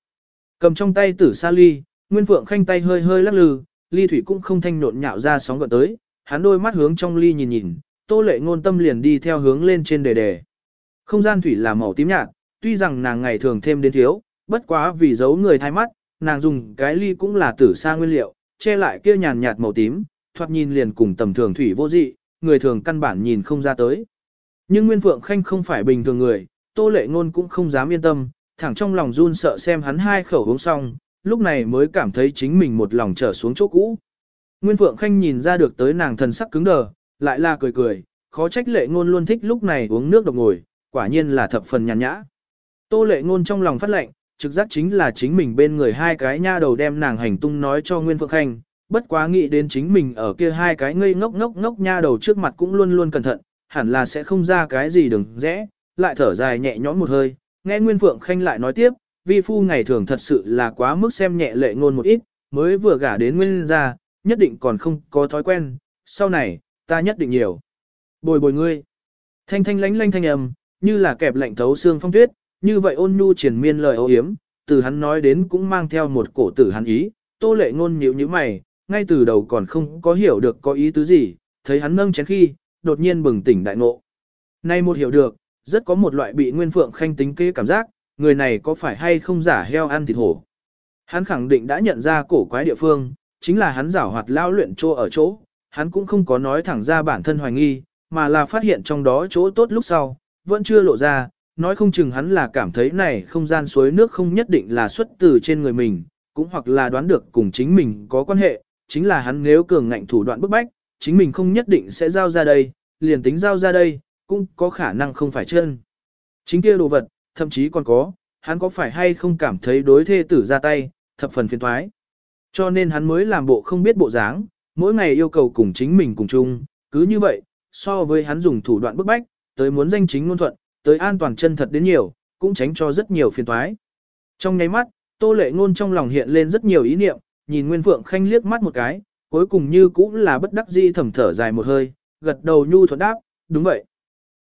S1: Cầm trong tay tử sa ly, Nguyên Phượng khanh tay hơi hơi lắc lư, ly thủy cũng không thanh nộn nhạo ra sóng gợn tới, hắn đôi mắt hướng trong ly nhìn nhìn, tô lệ ngôn tâm liền đi theo hướng lên trên đề đề. Không gian thủy là màu tím nhạt, tuy rằng nàng ngày thường thêm đến thiếu, bất quá vì giấu người thay mắt, nàng dùng cái ly cũng là tử sa nguyên liệu, che lại kia nhàn nhạt màu tím, thoạt nhìn liền cùng tầm thường thủy vô dị, người thường căn bản nhìn không ra tới. Nhưng Nguyên Phượng Khanh không phải bình thường người, Tô Lệ Ngôn cũng không dám yên tâm, thẳng trong lòng run sợ xem hắn hai khẩu uống xong, lúc này mới cảm thấy chính mình một lòng trở xuống chỗ cũ. Nguyên Phượng Khanh nhìn ra được tới nàng thần sắc cứng đờ, lại là cười cười, khó trách Lệ Ngôn luôn thích lúc này uống nước độc ngồi, quả nhiên là thập phần nhàn nhã. Tô Lệ Ngôn trong lòng phát lệnh, trực giác chính là chính mình bên người hai cái nha đầu đem nàng hành tung nói cho Nguyên Phượng Khanh, bất quá nghĩ đến chính mình ở kia hai cái ngây ngốc ngốc ngốc nha đầu trước mặt cũng luôn luôn cẩn thận, hẳn là sẽ không ra cái gì đừng rẽ, lại thở dài nhẹ nhõm một hơi, nghe Nguyên Phượng Khanh lại nói tiếp, vi phu ngày thường thật sự là quá mức xem nhẹ lệ ngôn một ít, mới vừa gả đến Nguyên gia, nhất định còn không có thói quen, sau này, ta nhất định nhiều. Bồi bồi ngươi. Thanh thanh lánh lanh thanh âm, như là kẹp lạnh thấu xương phong tuyết, như vậy ôn nhu triển miên lời ô hiếm, từ hắn nói đến cũng mang theo một cổ tử hắn ý, tô lệ ngôn nhíu nhíu mày, ngay từ đầu còn không có hiểu được có ý tứ gì, thấy hắn nâng chén khi, đột nhiên bừng tỉnh đại ngộ. Nay một hiểu được, rất có một loại bị Nguyên Phượng Khanh tính kế cảm giác, người này có phải hay không giả heo ăn thịt hổ. Hắn khẳng định đã nhận ra cổ quái địa phương, chính là hắn giả hoạt lao luyện chỗ ở chỗ, hắn cũng không có nói thẳng ra bản thân hoài nghi, mà là phát hiện trong đó chỗ tốt lúc sau, vẫn chưa lộ ra, nói không chừng hắn là cảm thấy này không gian suối nước không nhất định là xuất từ trên người mình, cũng hoặc là đoán được cùng chính mình có quan hệ, chính là hắn nếu cường ngạnh thủ đoạn bức bách, chính mình không nhất định sẽ giao ra đây, liền tính giao ra đây, cũng có khả năng không phải chân. Chính kia đồ vật, thậm chí còn có, hắn có phải hay không cảm thấy đối thê tử ra tay, thập phần phiền thoái. Cho nên hắn mới làm bộ không biết bộ dáng, mỗi ngày yêu cầu cùng chính mình cùng chung, cứ như vậy, so với hắn dùng thủ đoạn bức bách, tới muốn danh chính ngôn thuận, tới an toàn chân thật đến nhiều, cũng tránh cho rất nhiều phiền thoái. Trong nháy mắt, Tô Lệ Ngôn trong lòng hiện lên rất nhiều ý niệm, nhìn Nguyên Phượng Khanh liếc mắt một cái, cuối cùng như cũng là bất đắc dĩ thầm thở dài một hơi, gật đầu nhu thuận đáp, đúng vậy.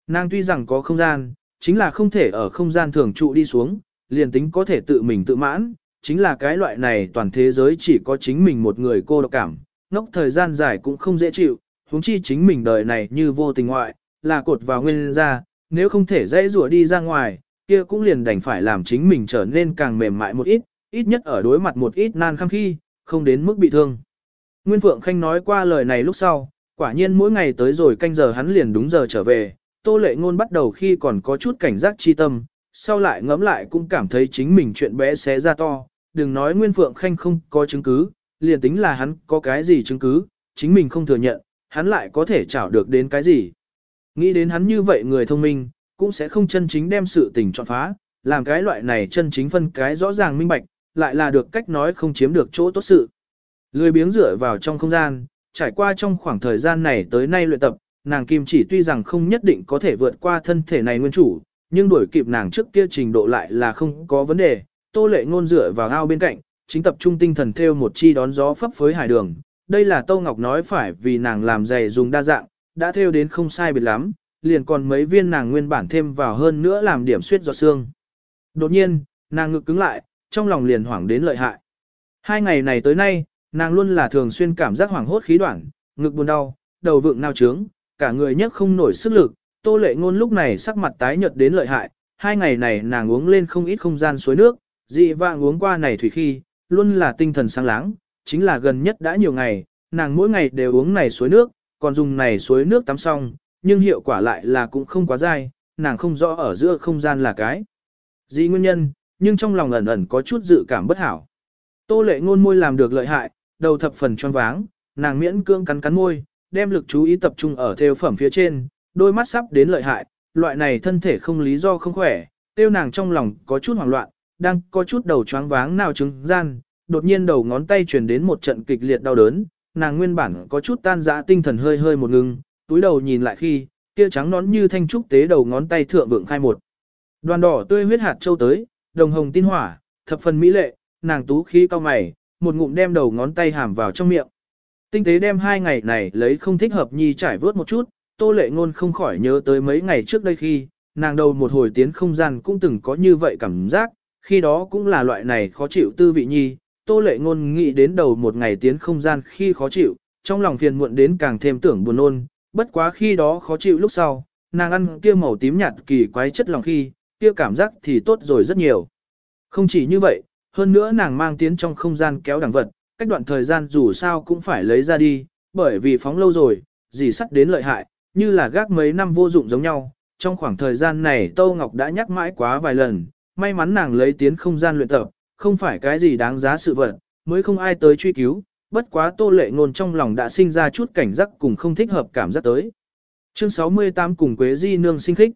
S1: Nàng tuy rằng có không gian, chính là không thể ở không gian thường trụ đi xuống, liền tính có thể tự mình tự mãn, chính là cái loại này toàn thế giới chỉ có chính mình một người cô độc cảm, ngốc thời gian dài cũng không dễ chịu, huống chi chính mình đời này như vô tình ngoại, là cột vào nguyên ra, nếu không thể dễ rủa đi ra ngoài, kia cũng liền đành phải làm chính mình trở nên càng mềm mại một ít, ít nhất ở đối mặt một ít nan khăm khi, không đến mức bị thương. Nguyên Phượng Khanh nói qua lời này lúc sau, quả nhiên mỗi ngày tới rồi canh giờ hắn liền đúng giờ trở về, Tô Lệ Ngôn bắt đầu khi còn có chút cảnh giác chi tâm, sau lại ngẫm lại cũng cảm thấy chính mình chuyện bé xé ra to, đừng nói Nguyên Phượng Khanh không có chứng cứ, liền tính là hắn có cái gì chứng cứ, chính mình không thừa nhận, hắn lại có thể trảo được đến cái gì. Nghĩ đến hắn như vậy người thông minh, cũng sẽ không chân chính đem sự tình chọn phá, làm cái loại này chân chính phân cái rõ ràng minh bạch, lại là được cách nói không chiếm được chỗ tốt sự. Lười biếng rửa vào trong không gian, trải qua trong khoảng thời gian này tới nay luyện tập, nàng kim chỉ tuy rằng không nhất định có thể vượt qua thân thể này nguyên chủ, nhưng đuổi kịp nàng trước kia trình độ lại là không có vấn đề. Tô lệ ngôn rửa vào ao bên cạnh, chính tập trung tinh thần theo một chi đón gió phấp phới hải đường. Đây là Tô Ngọc nói phải vì nàng làm giày dùng đa dạng, đã theo đến không sai biệt lắm, liền còn mấy viên nàng nguyên bản thêm vào hơn nữa làm điểm suyết giọt xương. Đột nhiên, nàng ngực cứng lại, trong lòng liền hoảng đến lợi hại. Hai ngày này tới nay, nàng luôn là thường xuyên cảm giác hoảng hốt khí đoạn, ngực buồn đau, đầu vượng nao trướng, cả người nhấc không nổi sức lực. Tô lệ ngôn lúc này sắc mặt tái nhợt đến lợi hại, hai ngày này nàng uống lên không ít không gian suối nước, dị vạng uống qua này thủy khi, luôn là tinh thần sáng láng, chính là gần nhất đã nhiều ngày, nàng mỗi ngày đều uống này suối nước, còn dùng này suối nước tắm xong, nhưng hiệu quả lại là cũng không quá dai, nàng không rõ ở giữa không gian là cái. Gì nguyên nhân, nhưng trong lòng ẩn ẩn có chút dự cảm bất hảo. Tô lệ ngôn môi làm được lợi hại, đầu thập phần choáng váng, nàng miễn cương cắn cắn môi, đem lực chú ý tập trung ở theo phẩm phía trên, đôi mắt sắp đến lợi hại, loại này thân thể không lý do không khỏe, tiêu nàng trong lòng có chút hoảng loạn, đang có chút đầu choáng váng nào chứng gian, đột nhiên đầu ngón tay truyền đến một trận kịch liệt đau đớn, nàng nguyên bản có chút tan dã tinh thần hơi hơi một ngưng, túi đầu nhìn lại khi, kia trắng nón như thanh trúc tế đầu ngón tay thượng vượng khai một. Đoàn đỏ tươi huyết hạt châu tới, đồng hồng tin hỏa, thập phần mỹ lệ, nàng tú khí cao mày, một ngụm đem đầu ngón tay hàm vào trong miệng. Tinh tế đem hai ngày này lấy không thích hợp nhi trải vớt một chút, tô lệ ngôn không khỏi nhớ tới mấy ngày trước đây khi, nàng đầu một hồi tiến không gian cũng từng có như vậy cảm giác, khi đó cũng là loại này khó chịu tư vị nhi, tô lệ ngôn nghĩ đến đầu một ngày tiến không gian khi khó chịu, trong lòng phiền muộn đến càng thêm tưởng buồn ôn, bất quá khi đó khó chịu lúc sau, nàng ăn kia màu tím nhạt kỳ quái chất lòng khi, kia cảm giác thì tốt rồi rất nhiều. Không chỉ như vậy, hơn nữa nàng mang tiến trong không gian kéo đẳng vật, cách đoạn thời gian dù sao cũng phải lấy ra đi, bởi vì phóng lâu rồi, dì sắt đến lợi hại, như là gác mấy năm vô dụng giống nhau. Trong khoảng thời gian này Tô Ngọc đã nhắc mãi quá vài lần, may mắn nàng lấy tiến không gian luyện tập, không phải cái gì đáng giá sự vật, mới không ai tới truy cứu, bất quá Tô Lệ Ngôn trong lòng đã sinh ra chút cảnh giác cùng không thích hợp cảm giác tới. Chương 68 cùng Quế Di nương sinh khích.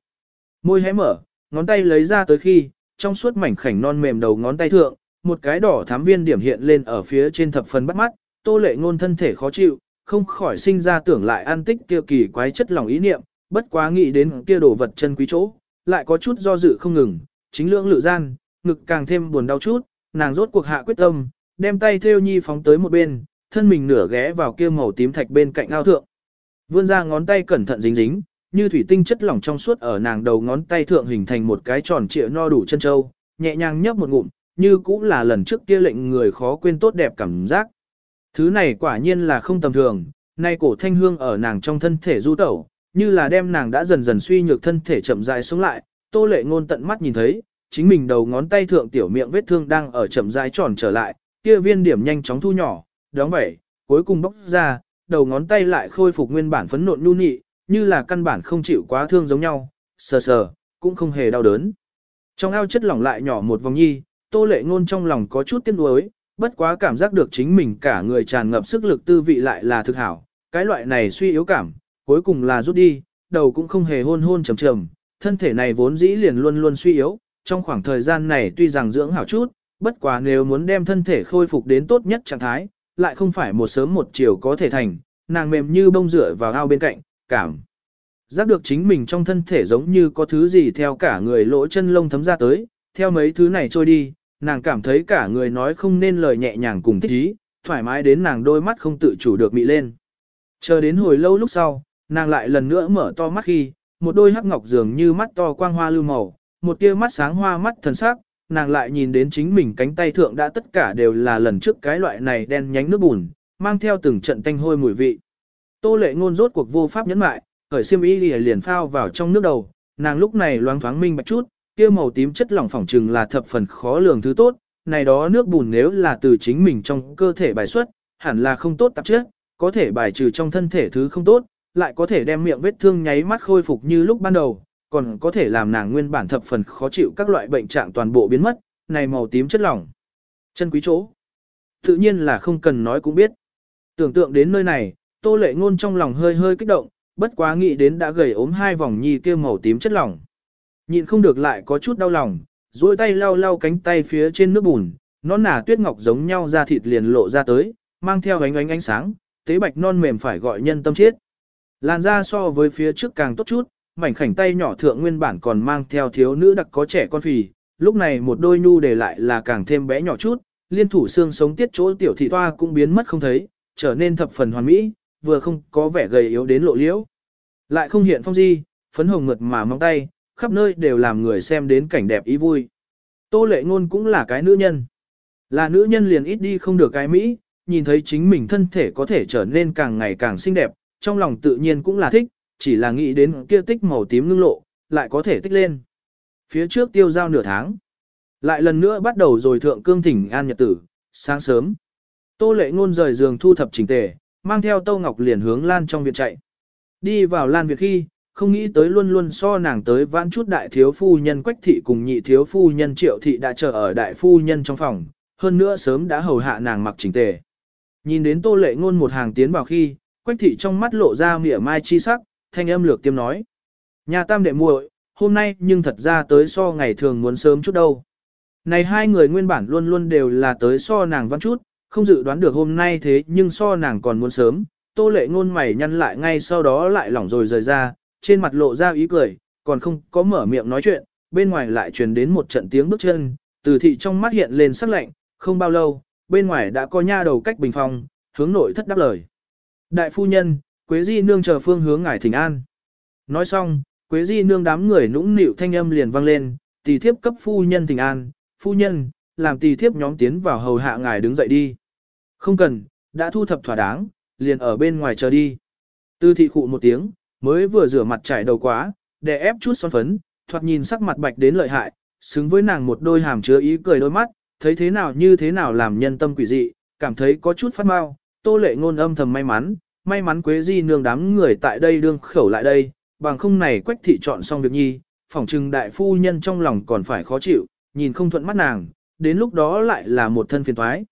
S1: Môi hé mở, ngón tay lấy ra tới khi, trong suốt mảnh khảnh non mềm đầu ngón tay thượng, một cái đỏ thám viên điểm hiện lên ở phía trên thập phần bắt mắt, tô lệ ngôn thân thể khó chịu, không khỏi sinh ra tưởng lại an tích kia kỳ quái chất lòng ý niệm, bất quá nghĩ đến kia đồ vật chân quý chỗ, lại có chút do dự không ngừng, chính lưỡng lự gian, ngực càng thêm buồn đau chút, nàng rốt cuộc hạ quyết tâm, đem tay theo nhi phóng tới một bên, thân mình nửa ghé vào kia màu tím thạch bên cạnh ao thượng. Vươn ra ngón tay cẩn thận dính dính, như thủy tinh chất lỏng trong suốt ở nàng đầu ngón tay thượng hình thành một cái tròn trịa no đủ chân châu, nhẹ nhàng nhấp một ngụm, như cũng là lần trước kia lệnh người khó quên tốt đẹp cảm giác. Thứ này quả nhiên là không tầm thường, nay cổ thanh hương ở nàng trong thân thể du tẩu, như là đem nàng đã dần dần suy nhược thân thể chậm rãi sống lại, tô lệ ngôn tận mắt nhìn thấy, chính mình đầu ngón tay thượng tiểu miệng vết thương đang ở chậm rãi tròn trở lại, kia viên điểm nhanh chóng thu nhỏ, đóng vẩy, cuối cùng bóc ra, đầu ngón tay lại khôi phục nguyên bản phấn nộn nhu nhị, như là căn bản không chịu quá thương giống nhau, sờ sờ, cũng không hề đau đớn. Trong ao chất lỏng lại nhỏ một vòng nhi, tô lệ ngôn trong lòng có chút tiếc nuối, bất quá cảm giác được chính mình cả người tràn ngập sức lực tư vị lại là thực hảo, cái loại này suy yếu cảm, cuối cùng là rút đi, đầu cũng không hề hôn hôn trầm trầm, thân thể này vốn dĩ liền luôn luôn suy yếu, trong khoảng thời gian này tuy rằng dưỡng hảo chút, bất quá nếu muốn đem thân thể khôi phục đến tốt nhất trạng thái, lại không phải một sớm một chiều có thể thành, nàng mềm như bông rửa vào ao bên cạnh, cảm. Giác được chính mình trong thân thể giống như có thứ gì theo cả người lỗ chân lông thấm ra tới, theo mấy thứ này trôi đi, nàng cảm thấy cả người nói không nên lời nhẹ nhàng cùng thích ý, thoải mái đến nàng đôi mắt không tự chủ được mị lên. Chờ đến hồi lâu lúc sau, nàng lại lần nữa mở to mắt khi, một đôi hắc ngọc dường như mắt to quang hoa lưu màu, một tia mắt sáng hoa mắt thần sắc, nàng lại nhìn đến chính mình cánh tay thượng đã tất cả đều là lần trước cái loại này đen nhánh nước bùn, mang theo từng trận tanh hôi mùi vị. Tô lệ ngôn rốt cuộc vô pháp nhẫn mại, khởi xiêm y liền phao vào trong nước đầu, nàng lúc này loáng thoáng minh bạch chút, kia màu tím chất lỏng phỏng trừng là thập phần khó lường thứ tốt, này đó nước bùn nếu là từ chính mình trong cơ thể bài xuất, hẳn là không tốt tạp chất, có thể bài trừ trong thân thể thứ không tốt, lại có thể đem miệng vết thương nháy mắt khôi phục như lúc ban đầu, còn có thể làm nàng nguyên bản thập phần khó chịu các loại bệnh trạng toàn bộ biến mất, này màu tím chất lỏng. Chân quý chỗ. Tự nhiên là không cần nói cũng biết. Tưởng tượng đến nơi này, tô lệ ngôn trong lòng hơi hơi kích động, bất quá nghĩ đến đã gầy ốm hai vòng nhi kia màu tím chất lỏng. Nhịn không được lại có chút đau lòng, duỗi tay lau lau cánh tay phía trên nước bùn, nó nả tuyết ngọc giống nhau ra thịt liền lộ ra tới, mang theo ánh ánh ánh sáng, tế bạch non mềm phải gọi nhân tâm chết. Làn da so với phía trước càng tốt chút, mảnh khảnh tay nhỏ thượng nguyên bản còn mang theo thiếu nữ đặc có trẻ con phì, lúc này một đôi nhu để lại là càng thêm bé nhỏ chút, liên thủ xương sống tiết chỗ tiểu thị toa cũng biến mất không thấy, trở nên thập phần hoàn mỹ, vừa không có vẻ gầy yếu đến lộ liễu. Lại không hiện phong di, phấn hồng ngượt mà mong tay, khắp nơi đều làm người xem đến cảnh đẹp ý vui. Tô lệ ngôn cũng là cái nữ nhân. Là nữ nhân liền ít đi không được cái Mỹ, nhìn thấy chính mình thân thể có thể trở nên càng ngày càng xinh đẹp, trong lòng tự nhiên cũng là thích, chỉ là nghĩ đến kia tích màu tím ngưng lộ, lại có thể tích lên. Phía trước tiêu giao nửa tháng. Lại lần nữa bắt đầu rồi thượng cương thỉnh an nhật tử, sáng sớm. Tô lệ ngôn rời giường thu thập chỉnh tề, mang theo Tô Ngọc liền hướng Lan trong viện chạy. Đi vào Lan Việt khi, không nghĩ tới luôn luôn so nàng tới vãn chút đại thiếu phu nhân quách thị cùng nhị thiếu phu nhân triệu thị đã chờ ở đại phu nhân trong phòng, hơn nữa sớm đã hầu hạ nàng mặc chỉnh tề. Nhìn đến tô lệ ngôn một hàng tiến vào khi, quách thị trong mắt lộ ra mỉa mai chi sắc, thanh âm lược tiêm nói. Nhà tam đệ muội, hôm nay nhưng thật ra tới so ngày thường muốn sớm chút đâu. Này hai người nguyên bản luôn luôn đều là tới so nàng văn chút, không dự đoán được hôm nay thế nhưng so nàng còn muốn sớm, tô lệ ngôn mày nhăn lại ngay sau đó lại lỏng rồi rời ra, trên mặt lộ ra ý cười, còn không có mở miệng nói chuyện, bên ngoài lại truyền đến một trận tiếng bước chân, từ thị trong mắt hiện lên sắc lạnh, không bao lâu, bên ngoài đã có nha đầu cách bình phòng, hướng nội thất đáp lời. Đại phu nhân, Quế Di nương chờ phương hướng ngải thỉnh an. Nói xong, Quế Di nương đám người nũng nịu thanh âm liền vang lên, tỷ thiếp cấp phu nhân thỉnh an, phu nhân, làm tỷ thiếp nhóm tiến vào hầu hạ ngài đứng dậy đi. Không cần, đã thu thập thỏa đáng, liền ở bên ngoài chờ đi. Tư thị khụ một tiếng, mới vừa rửa mặt trải đầu quá, để ép chút son phấn, thoạt nhìn sắc mặt bạch đến lợi hại, xứng với nàng một đôi hàm chứa ý cười đôi mắt, thấy thế nào như thế nào làm nhân tâm quỷ dị, cảm thấy có chút phát mau, tô lệ ngôn âm thầm may mắn, may mắn quế di nương đám người tại đây đương khẩu lại đây, bằng không này quách thị chọn xong việc nhi, phỏng trừng đại phu nhân trong lòng còn phải khó chịu, nhìn không thuận mắt nàng, đến lúc đó lại là một thân phiền toái.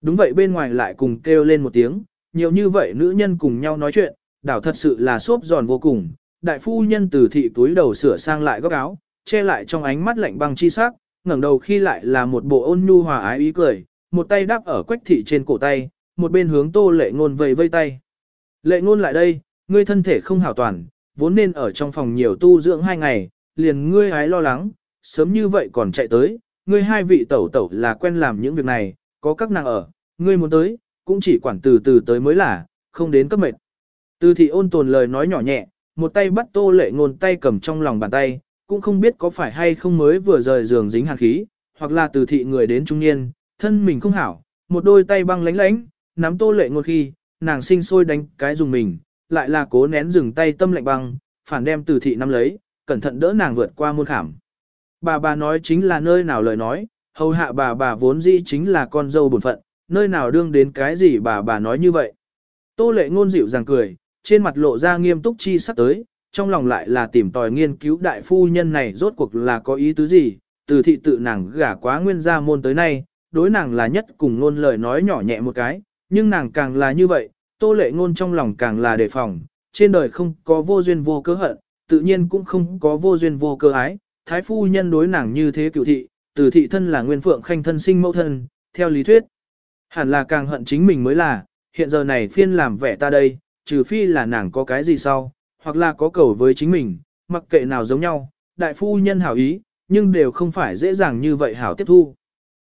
S1: Đúng vậy bên ngoài lại cùng kêu lên một tiếng, nhiều như vậy nữ nhân cùng nhau nói chuyện, đảo thật sự là xốp giòn vô cùng, đại phu nhân từ thị túi đầu sửa sang lại góc áo, che lại trong ánh mắt lạnh băng chi sắc, ngẩng đầu khi lại là một bộ ôn nhu hòa ái ý cười, một tay đắp ở quách thị trên cổ tay, một bên hướng tô lệ ngôn vầy vây tay. Lệ ngôn lại đây, ngươi thân thể không hảo toàn, vốn nên ở trong phòng nhiều tu dưỡng hai ngày, liền ngươi hái lo lắng, sớm như vậy còn chạy tới, ngươi hai vị tẩu tẩu là quen làm những việc này, có các nàng ở, ngươi muốn tới, cũng chỉ quản từ từ tới mới là, không đến cấp mệt. Từ thị ôn tồn lời nói nhỏ nhẹ, một tay bắt tô lệ ngôn tay cầm trong lòng bàn tay, cũng không biết có phải hay không mới vừa rời giường dính hàn khí, hoặc là từ thị người đến trung niên, thân mình không hảo, một đôi tay băng lánh lánh, nắm tô lệ ngôn khi, nàng sinh sôi đánh cái dùng mình, lại là cố nén dừng tay tâm lạnh băng, phản đem từ thị nắm lấy, cẩn thận đỡ nàng vượt qua muôn khảm. Bà bà nói chính là nơi nào lời nói, hầu hạ bà bà vốn dĩ chính là con dâu bổn phận, nơi nào đương đến cái gì bà bà nói như vậy. Tô lệ ngôn dịu dàng cười, trên mặt lộ ra nghiêm túc chi sắc tới, trong lòng lại là tìm tòi nghiên cứu đại phu nhân này rốt cuộc là có ý tứ gì, từ thị tự nàng gả quá nguyên gia môn tới nay, đối nàng là nhất cùng ngôn lời nói nhỏ nhẹ một cái, nhưng nàng càng là như vậy, tô lệ ngôn trong lòng càng là đề phòng, trên đời không có vô duyên vô cớ hận, tự nhiên cũng không có vô duyên vô cớ ái, thái phu nhân đối nàng như thế cựu thị, từ thị thân là nguyên phượng khanh thân sinh mẫu thân, theo lý thuyết. Hẳn là càng hận chính mình mới là, hiện giờ này phiên làm vẻ ta đây, trừ phi là nàng có cái gì sau, hoặc là có cầu với chính mình, mặc kệ nào giống nhau, đại phu nhân hảo ý, nhưng đều không phải dễ dàng như vậy hảo tiếp thu.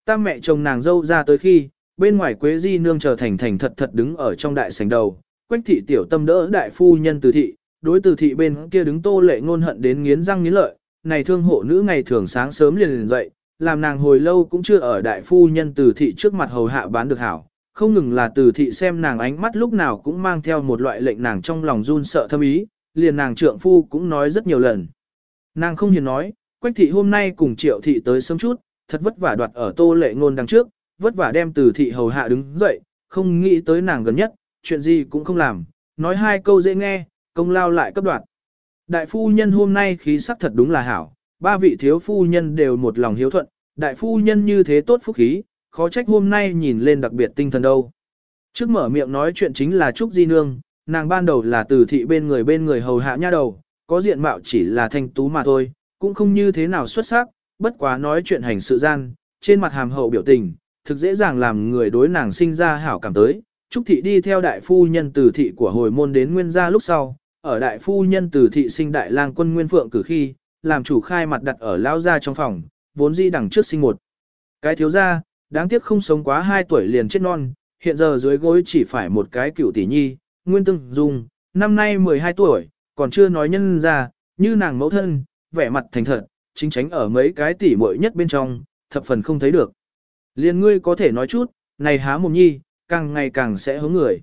S1: Ta mẹ chồng nàng dâu ra tới khi, bên ngoài quế di nương trở thành thành thật thật đứng ở trong đại sảnh đầu, quách thị tiểu tâm đỡ đại phu nhân từ thị, đối từ thị bên kia đứng tô lệ ngôn hận đến nghiến răng nghiến lợi, này thương hộ nữ ngày thường sáng sớm liền liền dậy, làm nàng hồi lâu cũng chưa ở đại phu nhân từ thị trước mặt hầu hạ bán được hảo, không ngừng là từ thị xem nàng ánh mắt lúc nào cũng mang theo một loại lệnh nàng trong lòng run sợ thâm ý, liền nàng trượng phu cũng nói rất nhiều lần. Nàng không hiền nói, quách thị hôm nay cùng triệu thị tới sớm chút, thật vất vả đoạt ở tô lệ ngôn đằng trước, vất vả đem từ thị hầu hạ đứng dậy, không nghĩ tới nàng gần nhất, chuyện gì cũng không làm, nói hai câu dễ nghe, công lao lại cấp đoạt. Đại phu nhân hôm nay khí sắc thật đúng là hảo, ba vị thiếu phu nhân đều một lòng hiếu thuận, đại phu nhân như thế tốt phúc khí, khó trách hôm nay nhìn lên đặc biệt tinh thần đâu. Trước mở miệng nói chuyện chính là Trúc Di Nương, nàng ban đầu là từ thị bên người bên người hầu hạ nha đầu, có diện mạo chỉ là thanh tú mà thôi, cũng không như thế nào xuất sắc, bất quá nói chuyện hành sự gian, trên mặt hàm hậu biểu tình, thực dễ dàng làm người đối nàng sinh ra hảo cảm tới. Trúc thị đi theo đại phu nhân từ thị của hồi môn đến nguyên gia lúc sau, ở đại phu nhân từ thị sinh đại lang quân nguyên phượng cử khi, làm chủ khai mặt đặt ở lao gia trong phòng, vốn di đằng trước sinh một. Cái thiếu gia, đáng tiếc không sống quá 2 tuổi liền chết non, hiện giờ dưới gối chỉ phải một cái cựu tỷ nhi, nguyên tương dung, năm nay 12 tuổi, còn chưa nói nhân ra, như nàng mẫu thân, vẻ mặt thành thật, chính tránh ở mấy cái tỷ muội nhất bên trong, thập phần không thấy được. Liên ngươi có thể nói chút, này há mồm nhi, càng ngày càng sẽ hướng người.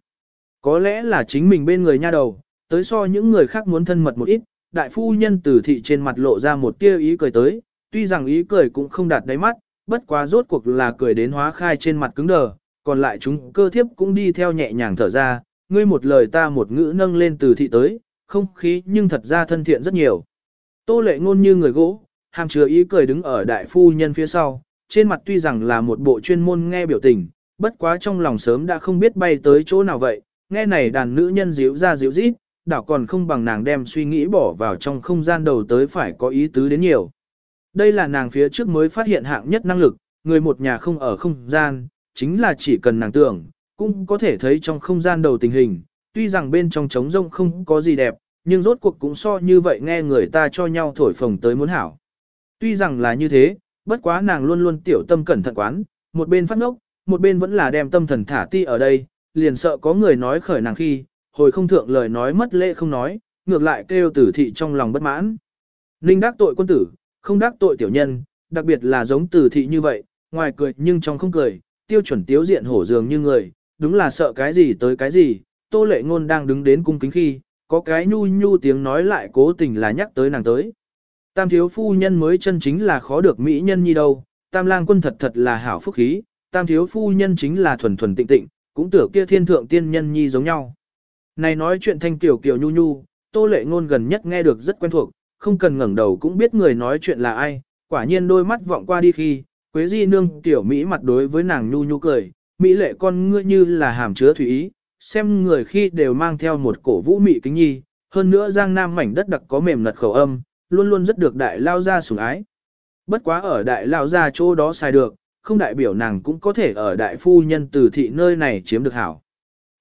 S1: Có lẽ là chính mình bên người nha đầu, tới so những người khác muốn thân mật một ít, đại phu nhân tử thị trên mặt lộ ra một tia ý cười tới, tuy rằng ý cười cũng không đạt đáy mắt, bất quá rốt cuộc là cười đến hóa khai trên mặt cứng đờ, còn lại chúng cơ thiếp cũng đi theo nhẹ nhàng thở ra, ngươi một lời ta một ngữ nâng lên từ thị tới, không khí nhưng thật ra thân thiện rất nhiều. Tô lệ ngôn như người gỗ, hàm chứa ý cười đứng ở đại phu nhân phía sau, trên mặt tuy rằng là một bộ chuyên môn nghe biểu tình, bất quá trong lòng sớm đã không biết bay tới chỗ nào vậy, nghe này đàn nữ nhân díu ra díu dít, đảo còn không bằng nàng đem suy nghĩ bỏ vào trong không gian đầu tới phải có ý tứ đến nhiều. Đây là nàng phía trước mới phát hiện hạng nhất năng lực, người một nhà không ở không gian, chính là chỉ cần nàng tưởng, cũng có thể thấy trong không gian đầu tình hình, tuy rằng bên trong trống rông không có gì đẹp, nhưng rốt cuộc cũng so như vậy nghe người ta cho nhau thổi phồng tới muốn hảo. Tuy rằng là như thế, bất quá nàng luôn luôn tiểu tâm cẩn thận quán, một bên phát ngốc, một bên vẫn là đem tâm thần thả ti ở đây, liền sợ có người nói khởi nàng khi, hồi không thượng lời nói mất lễ không nói, ngược lại kêu tử thị trong lòng bất mãn. Ninh đắc tội quân tử, không đắc tội tiểu nhân, đặc biệt là giống tử thị như vậy, ngoài cười nhưng trong không cười, tiêu chuẩn tiếu diện hổ dường như người, đúng là sợ cái gì tới cái gì, tô lệ ngôn đang đứng đến cung kính khi, có cái nhu nhu tiếng nói lại cố tình là nhắc tới nàng tới. Tam thiếu phu nhân mới chân chính là khó được mỹ nhân nhi đâu, tam lang quân thật thật là hảo phúc khí, tam thiếu phu nhân chính là thuần thuần tịnh tịnh, cũng tưởng kia thiên thượng tiên nhân nhi giống nhau. Này nói chuyện thanh tiểu kiều nhu nhu, tô lệ ngôn gần nhất nghe được rất quen thuộc, không cần ngẩng đầu cũng biết người nói chuyện là ai, quả nhiên đôi mắt vọng qua đi khi, Quế Di nương tiểu Mỹ mặt đối với nàng nhu nhu cười, Mỹ lệ con ngươi như là hàm chứa thủy ý, xem người khi đều mang theo một cổ vũ mị kính nhi, hơn nữa giang nam mảnh đất đặc có mềm nật khẩu âm, luôn luôn rất được đại lao ra sủng ái. Bất quá ở đại lao ra chỗ đó sai được, không đại biểu nàng cũng có thể ở đại phu nhân từ thị nơi này chiếm được hảo.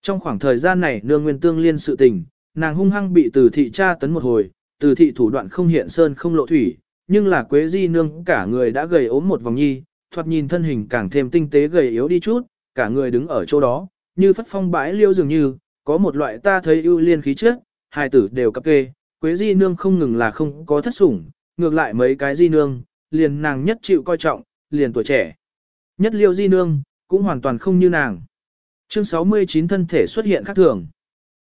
S1: Trong khoảng thời gian này nương nguyên tương liên sự tình, nàng hung hăng bị từ thị tra tấn một hồi, từ thị thủ đoạn không hiện sơn không lộ thủy, nhưng là quế di nương cả người đã gầy ốm một vòng nhi, thoạt nhìn thân hình càng thêm tinh tế gầy yếu đi chút, cả người đứng ở chỗ đó, như phất phong bãi liêu dường như, có một loại ta thấy ưu liên khí chất, hai tử đều cập kê, quế di nương không ngừng là không có thất sủng, ngược lại mấy cái di nương, liền nàng nhất chịu coi trọng, liền tuổi trẻ. Nhất liêu di nương, cũng hoàn toàn không như nàng. Chương 69 thân thể xuất hiện khác thường.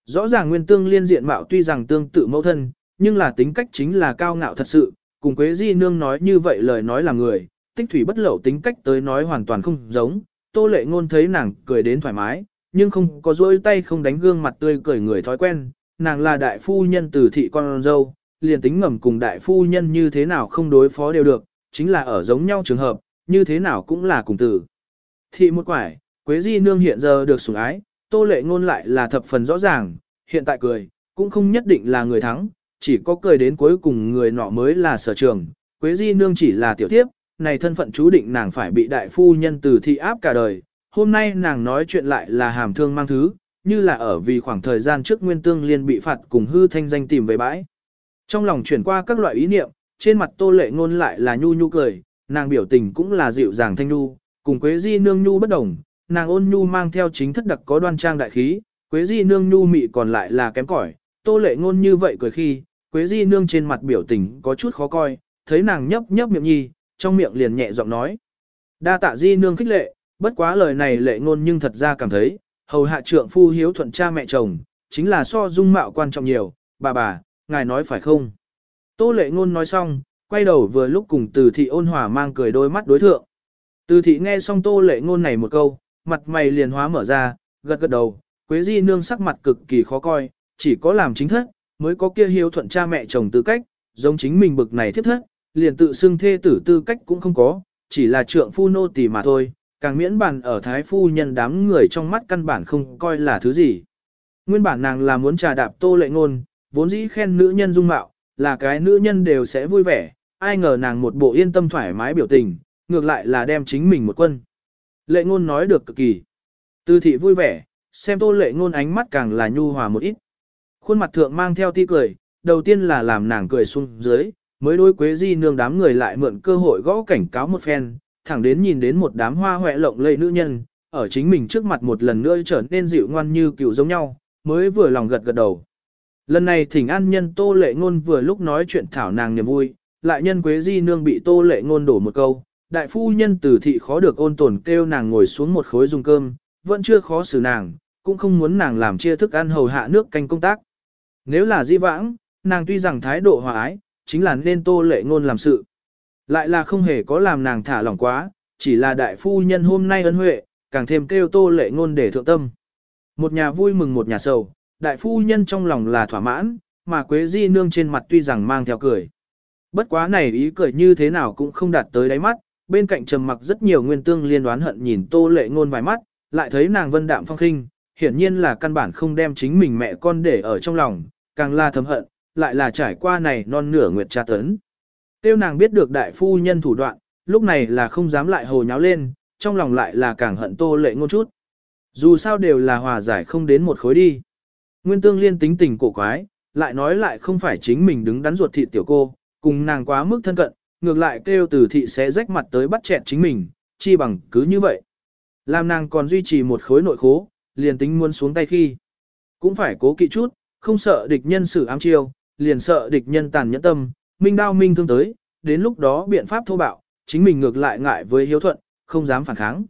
S1: Rõ ràng nguyên tương liên diện mạo tuy rằng tương tự mẫu thân, nhưng là tính cách chính là cao ngạo thật sự, cùng Quế Di Nương nói như vậy lời nói là người, tích thủy bất lậu tính cách tới nói hoàn toàn không giống, tô lệ ngôn thấy nàng cười đến thoải mái, nhưng không có dối tay không đánh gương mặt tươi cười người thói quen, nàng là đại phu nhân từ thị con dâu, liền tính ngầm cùng đại phu nhân như thế nào không đối phó đều được, chính là ở giống nhau trường hợp, như thế nào cũng là cùng tử. Thị một quải, Quế Di Nương hiện giờ được sủng ái, tô lệ ngôn lại là thập phần rõ ràng, hiện tại cười, cũng không nhất định là người thắng, chỉ có cười đến cuối cùng người nọ mới là sở trường, Quế Di Nương chỉ là tiểu tiếp, này thân phận chú định nàng phải bị đại phu nhân từ thị áp cả đời, hôm nay nàng nói chuyện lại là hàm thương mang thứ, như là ở vì khoảng thời gian trước Nguyên Tương Liên bị phạt cùng hư thanh danh tìm về bãi. Trong lòng chuyển qua các loại ý niệm, trên mặt tô lệ ngôn lại là nhu nhu cười, nàng biểu tình cũng là dịu dàng thanh nhu, cùng Quế Di Nương nhu bất đồng, nàng ôn nhu mang theo chính thất đặc có đoan trang đại khí, Quế Di Nương nhu mị còn lại là kém cỏi, tô lệ ngôn như vậy cười khi, Quế Di Nương trên mặt biểu tình có chút khó coi, thấy nàng nhấp nhấp miệng nhi, trong miệng liền nhẹ giọng nói. Đa tạ Di Nương khích lệ, bất quá lời này lệ ngôn nhưng thật ra cảm thấy, hầu hạ trượng phu hiếu thuận cha mẹ chồng, chính là so dung mạo quan trọng nhiều, bà bà, ngài nói phải không? Tô lệ ngôn nói xong, quay đầu vừa lúc cùng từ thị ôn hòa mang cười đôi mắt đối thượng. Từ thị nghe xong tô lệ ngôn này một câu, mặt mày liền hóa mở ra, gật gật đầu, Quế Di nương sắc mặt cực kỳ khó coi, chỉ có làm chính thất, mới có kia hiếu thuận cha mẹ chồng tư cách, giống chính mình bực này thiết thất, liền tự xưng thê tử tư cách cũng không có, chỉ là trượng phu nô tỳ mà thôi, càng miễn bàn ở thái phu nhân đám người trong mắt căn bản không coi là thứ gì. Nguyên bản nàng là muốn trà đạp tô lệ ngôn, vốn dĩ khen nữ nhân dung mạo, là cái nữ nhân đều sẽ vui vẻ, ai ngờ nàng một bộ yên tâm thoải mái biểu tình, ngược lại là đem chính mình một quân. Lệ ngôn nói được cực kỳ. Tư thị vui vẻ, xem tô lệ ngôn ánh mắt càng là nhu hòa một ít. Khuôn mặt thượng mang theo ti cười, đầu tiên là làm nàng cười xuống dưới, mới đối quế di nương đám người lại mượn cơ hội gõ cảnh cáo một phen, thẳng đến nhìn đến một đám hoa hoẹ lộng lẫy nữ nhân, ở chính mình trước mặt một lần nữa trở nên dịu ngoan như cựu giống nhau, mới vừa lòng gật gật đầu. Lần này thỉnh an nhân tô lệ ngôn vừa lúc nói chuyện thảo nàng niềm vui, lại nhân quế di nương bị tô lệ ngôn đổ một câu, đại phu nhân tử thị khó được ôn tồn kêu nàng ngồi xuống một khối dùng cơm, vẫn chưa khó xử nàng, cũng không muốn nàng làm chia thức ăn hầu hạ nước canh công tác. Nếu là di vãng, nàng tuy rằng thái độ hòa ái, chính là nên tô lệ ngôn làm sự. Lại là không hề có làm nàng thả lỏng quá, chỉ là đại phu nhân hôm nay ân huệ, càng thêm kêu tô lệ ngôn để thượng tâm. Một nhà vui mừng một nhà sầu, đại phu nhân trong lòng là thỏa mãn, mà quế di nương trên mặt tuy rằng mang theo cười. Bất quá này ý cười như thế nào cũng không đạt tới đáy mắt, bên cạnh trầm mặc rất nhiều nguyên tương liên đoán hận nhìn tô lệ ngôn vài mắt, lại thấy nàng vân đạm phong khinh, hiển nhiên là căn bản không đem chính mình mẹ con để ở trong lòng, càng là thầm hận, lại là trải qua này non nửa nguyệt tra tấn. Tiêu nàng biết được đại phu nhân thủ đoạn, lúc này là không dám lại hồ nháo lên, trong lòng lại là càng hận tô lệ ngôn chút. Dù sao đều là hòa giải không đến một khối đi. Nguyên tương liên tính tình cổ quái, lại nói lại không phải chính mình đứng đắn ruột thị tiểu cô, cùng nàng quá mức thân cận, ngược lại kêu từ thị sẽ rách mặt tới bắt chẹt chính mình, chi bằng cứ như vậy. Làm nàng còn duy trì một khối nội khố, liền tính muốn xuống tay khi. Cũng phải cố kỵ chút, không sợ địch nhân xử ám chiêu, liền sợ địch nhân tàn nhẫn tâm, minh đao minh thương tới, đến lúc đó biện pháp thô bạo, chính mình ngược lại ngại với hiếu thuận, không dám phản kháng.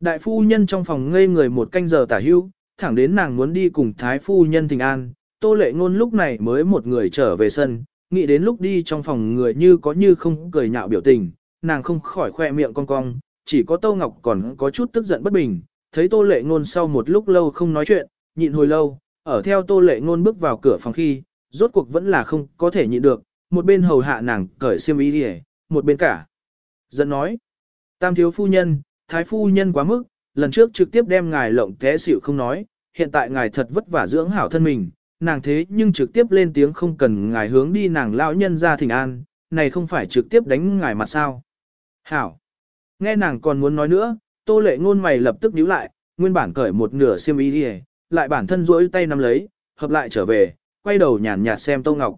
S1: Đại phu nhân trong phòng ngây người một canh giờ tả hưu, thẳng đến nàng muốn đi cùng thái phu nhân tình an, tô lệ ngôn lúc này mới một người trở về sân, nghĩ đến lúc đi trong phòng người như có như không cười nhạo biểu tình, nàng không khỏi khoe miệng cong cong, chỉ có Tô Ngọc còn có chút tức giận bất bình, thấy Tô Lệ Ngôn sau một lúc lâu không nói chuyện, nhịn hồi lâu, ở theo Tô Lệ Ngôn bước vào cửa phòng khi, rốt cuộc vẫn là không có thể nhịn được, một bên hầu hạ nàng cởi xiêm y đi một bên cả. Giận nói, tam thiếu phu nhân, thái phu nhân quá mức, lần trước trực tiếp đem ngài lộng té xỉu không nói, hiện tại ngài thật vất vả dưỡng hảo thân mình, nàng thế nhưng trực tiếp lên tiếng không cần ngài hướng đi nàng lão nhân ra thỉnh an, này không phải trực tiếp đánh ngài mặt sao. Hảo. Nghe nàng còn muốn nói nữa, tô lệ ngôn mày lập tức nhíu lại, nguyên bản cởi một nửa xiêm y đi lại bản thân duỗi tay nắm lấy, hợp lại trở về, quay đầu nhàn nhạt xem Tô Ngọc.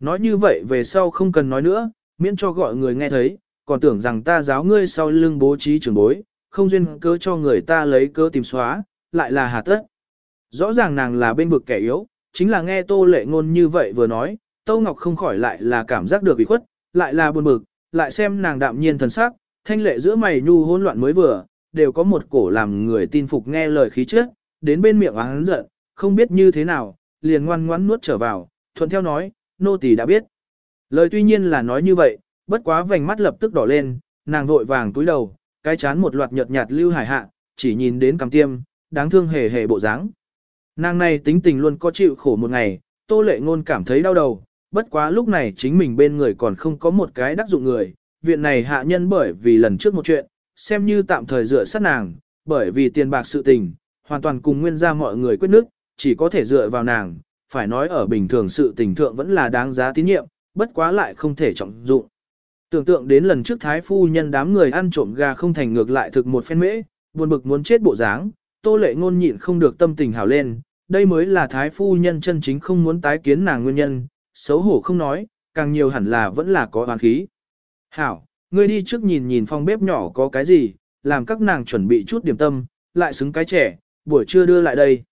S1: Nói như vậy về sau không cần nói nữa, miễn cho gọi người nghe thấy, còn tưởng rằng ta giáo ngươi sau lưng bố trí trường bối, không duyên cớ cho người ta lấy cớ tìm xóa, lại là hà tất. Rõ ràng nàng là bên vực kẻ yếu, chính là nghe Tô Lệ Ngôn như vậy vừa nói, Tô Ngọc không khỏi lại là cảm giác được bị khuất, lại là buồn bực, lại xem nàng đạm nhiên thần sắc, thanh lệ giữa mày nhu hỗn loạn mới vừa, đều có một cổ làm người tin phục nghe lời khí chất, đến bên miệng hắn giận, không biết như thế nào, liền ngoan ngoãn nuốt trở vào, thuận theo nói, nô tỳ đã biết. Lời tuy nhiên là nói như vậy, bất quá vành mắt lập tức đỏ lên, nàng vội vàng túi đầu, cái chán một loạt nhợt nhạt lưu hải hạ, chỉ nhìn đến cằm tiêm, đáng thương hề hề bộ dáng. Nàng này tính tình luôn có chịu khổ một ngày, tô lệ ngôn cảm thấy đau đầu, bất quá lúc này chính mình bên người còn không có một cái đắc dụng người, viện này hạ nhân bởi vì lần trước một chuyện, xem như tạm thời dựa sát nàng, bởi vì tiền bạc sự tình, hoàn toàn cùng nguyên gia mọi người quyết nước, chỉ có thể dựa vào nàng, phải nói ở bình thường sự tình thượng vẫn là đáng giá tín nhiệm, bất quá lại không thể trọng dụng. Tưởng tượng đến lần trước thái phu nhân đám người ăn trộm gà không thành ngược lại thực một phen mễ, buồn bực muốn chết bộ dáng, tô lệ ngôn nhịn không được tâm tình hảo lên, đây mới là thái phu nhân chân chính không muốn tái kiến nàng nguyên nhân, xấu hổ không nói, càng nhiều hẳn là vẫn là có oán khí. Hảo, ngươi đi trước nhìn nhìn phòng bếp nhỏ có cái gì, làm các nàng chuẩn bị chút điểm tâm, lại xứng cái trẻ, buổi trưa đưa lại đây.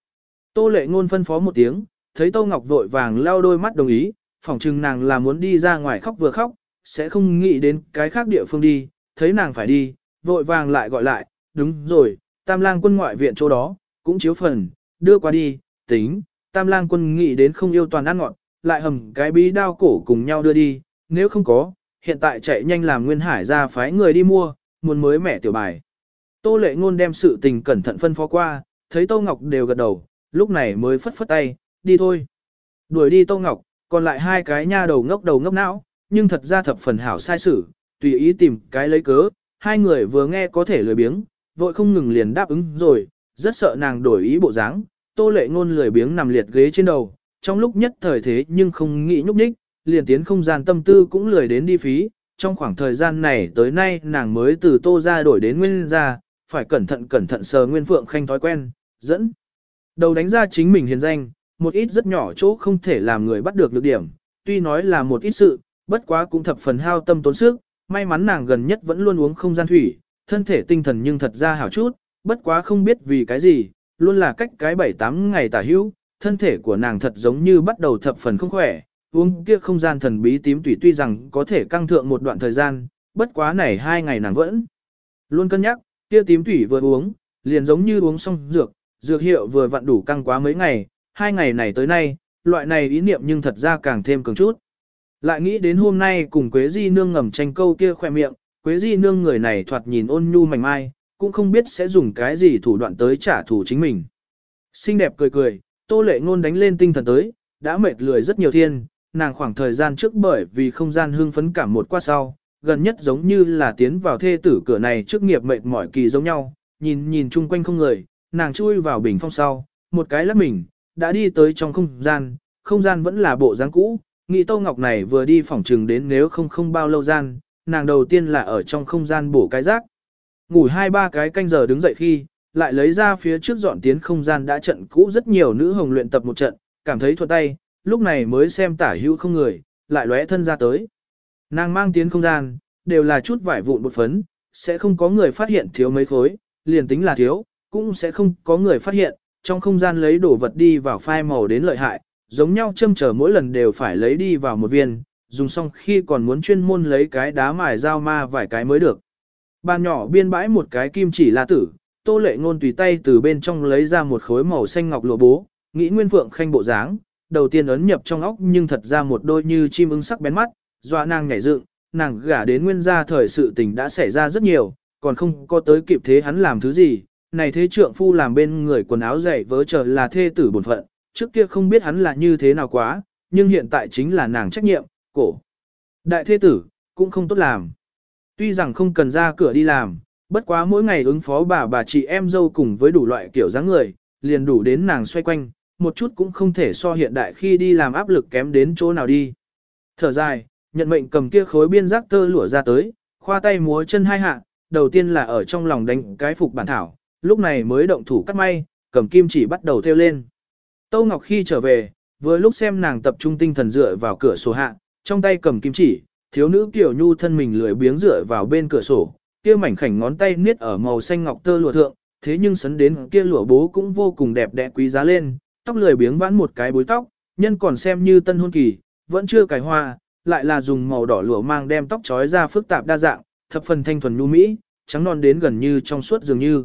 S1: Tô lệ ngôn phân phó một tiếng, thấy Tô Ngọc vội vàng leo đôi mắt đồng ý, phỏng chừng nàng là muốn đi ra ngoài khóc vừa khóc, sẽ không nghĩ đến cái khác địa phương đi, thấy nàng phải đi, vội vàng lại gọi lại, đúng rồi, tam lang quân ngoại viện chỗ đó, cũng chiếu phần, đưa qua đi, tính, tam lang quân nghĩ đến không yêu toàn ăn ngọn, lại hầm cái bí đao cổ cùng nhau đưa đi, nếu không có, hiện tại chạy nhanh làm Nguyên Hải ra phái người đi mua, muốn mới mẻ tiểu bài. Tô lệ ngôn đem sự tình cẩn thận phân phó qua, thấy Tô Ngọc đều gật đầu, lúc này mới phất phất tay, đi thôi. Đuổi đi Tô Ngọc, còn lại hai cái nha đầu ngốc đầu ngốc não, nhưng thật ra thập phần hảo sai sử, tùy ý tìm cái lấy cớ, hai người vừa nghe có thể lười biếng, vội không ngừng liền đáp ứng rồi, rất sợ nàng đổi ý bộ dáng. Tô lệ ngôn lười biếng nằm liệt ghế trên đầu, trong lúc nhất thời thế nhưng không nghĩ nhúc nhích, liền tiến không gian tâm tư cũng lười đến đi phí, trong khoảng thời gian này tới nay nàng mới từ tô ra đổi đến nguyên ra, phải cẩn thận cẩn thận sờ nguyên phượng khanh thói quen, dẫn. Đầu đánh ra chính mình hiền danh, một ít rất nhỏ chỗ không thể làm người bắt được lược điểm, tuy nói là một ít sự, bất quá cũng thập phần hao tâm tốn sức, may mắn nàng gần nhất vẫn luôn uống không gian thủy, thân thể tinh thần nhưng thật ra hảo chút, bất quá không biết vì cái gì, luôn là cách cái 7-8 ngày tả hữu, thân thể của nàng thật giống như bắt đầu thập phần không khỏe, uống kia không gian thần bí tím tủy tuy rằng có thể căng thượng một đoạn thời gian, bất quá này hai ngày nàng vẫn luôn cân nhắc, kia tím thủy vừa uống, liền giống như uống xong dược, dược hiệu vừa vặn đủ căng quá mấy ngày, hai ngày này tới nay, loại này ý niệm nhưng thật ra càng thêm cường chút. Lại nghĩ đến hôm nay cùng Quế Di Nương ngầm tranh câu kia khoe miệng, Quế Di Nương người này thoạt nhìn ôn nhu mảnh mai, cũng không biết sẽ dùng cái gì thủ đoạn tới trả thù chính mình. Xinh đẹp cười cười, tô lệ ngôn đánh lên tinh thần tới, đã mệt lười rất nhiều thiên, nàng khoảng thời gian trước bởi vì không gian hương phấn cảm một qua sau, gần nhất giống như là tiến vào thê tử cửa này trước nghiệp mệt mỏi kỳ giống nhau, nhìn nhìn chung quanh không người, nàng chui vào bình phong sau, một cái lắc mình, đã đi tới trong không gian, không gian vẫn là bộ dáng cũ, nghĩ Tô Ngọc này vừa đi phòng trừng đến nếu không không bao lâu gian, nàng đầu tiên là ở trong không gian bổ cái rác. Ngủ hai ba cái canh giờ đứng dậy khi, lại lấy ra phía trước dọn tiến không gian đã trận cũ rất nhiều nữ hồng luyện tập một trận, cảm thấy thuận tay, lúc này mới xem tả hữu không người, lại lóe thân ra tới. Nàng mang tiến không gian, đều là chút vải vụn bột phấn, sẽ không có người phát hiện thiếu mấy khối, liền tính là thiếu, cũng sẽ không có người phát hiện, trong không gian lấy đồ vật đi vào phai màu đến lợi hại, giống nhau châm trở mỗi lần đều phải lấy đi vào một viên, dùng xong khi còn muốn chuyên môn lấy cái đá mài dao ma vài cái mới được. Bàn nhỏ biên bãi một cái kim chỉ là tử, tô lệ ngôn tùy tay từ bên trong lấy ra một khối màu xanh ngọc lụa bố, nghĩ nguyên phượng khanh bộ dáng, đầu tiên ấn nhập trong óc nhưng thật ra một đôi như chim ưng sắc bén mắt, dọa nàng nhảy dựng, nàng gả đến nguyên gia thời sự tình đã xảy ra rất nhiều, còn không có tới kịp thế hắn làm thứ gì, này thế trượng phu làm bên người quần áo dày vớ chờ là thê tử bổn phận, trước kia không biết hắn là như thế nào quá, nhưng hiện tại chính là nàng trách nhiệm, cổ. Đại thế tử, cũng không tốt làm. Tuy rằng không cần ra cửa đi làm, bất quá mỗi ngày ứng phó bà bà chị em dâu cùng với đủ loại kiểu dáng người, liền đủ đến nàng xoay quanh, một chút cũng không thể so hiện đại khi đi làm áp lực kém đến chỗ nào đi. Thở dài, nhận mệnh cầm kia khối biên giác tơ lụa ra tới, khoa tay múa chân hai hạ, đầu tiên là ở trong lòng đánh cái phục bản thảo, lúc này mới động thủ cắt may, cầm kim chỉ bắt đầu theo lên. Tâu Ngọc khi trở về, vừa lúc xem nàng tập trung tinh thần dựa vào cửa sổ hạ, trong tay cầm kim chỉ, thiếu nữ kiểu nhu thân mình lười biếng dựa vào bên cửa sổ, kia mảnh khảnh ngón tay niết ở màu xanh ngọc tơ lụa thượng, thế nhưng sấn đến kia lụa bố cũng vô cùng đẹp đẽ quý giá lên, tóc lười biếng vãn một cái bối tóc, nhân còn xem như tân hôn kỳ, vẫn chưa cài hoa, lại là dùng màu đỏ lụa mang đem tóc trói ra phức tạp đa dạng, thập phần thanh thuần nhu mỹ, trắng non đến gần như trong suốt dường như.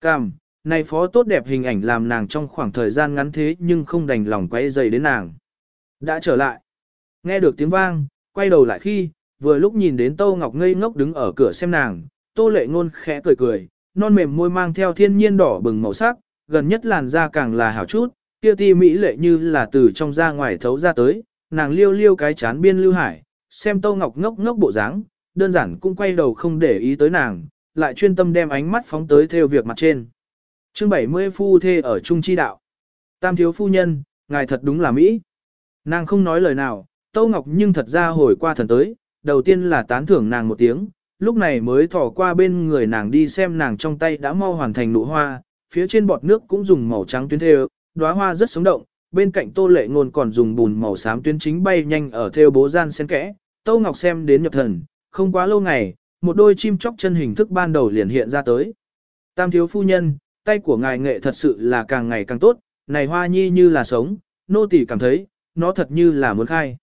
S1: Cảm, này phó tốt đẹp hình ảnh làm nàng trong khoảng thời gian ngắn thế nhưng không đành lòng quay dày đến nàng. Đã trở lại. Nghe được tiếng vang, quay đầu lại khi, vừa lúc nhìn đến Tô Ngọc ngây ngốc đứng ở cửa xem nàng, Tô Lệ Ngôn khẽ cười cười, non mềm môi mang theo thiên nhiên đỏ bừng màu sắc, gần nhất làn da càng là hảo chút, kia ti mỹ lệ như là từ trong da ngoài thấu ra tới, nàng liêu liêu cái chán biên lưu hải, xem Tô Ngọc ngốc ngốc bộ dáng, đơn giản cũng quay đầu không để ý tới nàng, lại chuyên tâm đem ánh mắt phóng tới theo việc mặt trên. Chương 70 phu thê ở trung chi đạo. Tam thiếu phu nhân, ngài thật đúng là mỹ. Nàng không nói lời nào, Tô Ngọc nhưng thật ra hồi qua thần tới, đầu tiên là tán thưởng nàng một tiếng, lúc này mới thỏ qua bên người nàng đi xem nàng trong tay đã mau hoàn thành nụ hoa, phía trên bọt nước cũng dùng màu trắng tuyến thêu, đóa hoa rất sống động, bên cạnh Tô Lệ Ngôn còn dùng bùn màu xám tuyến chính bay nhanh ở theo bố gian xen kẽ. Tô Ngọc xem đến nhập thần, không quá lâu ngày, một đôi chim chóc chân hình thức ban đầu liền hiện ra tới. Tam thiếu phu nhân, tay của ngài nghệ thật sự là càng ngày càng tốt, này hoa nhi như là sống, nô tỳ cảm thấy, nó thật như là muốn khai.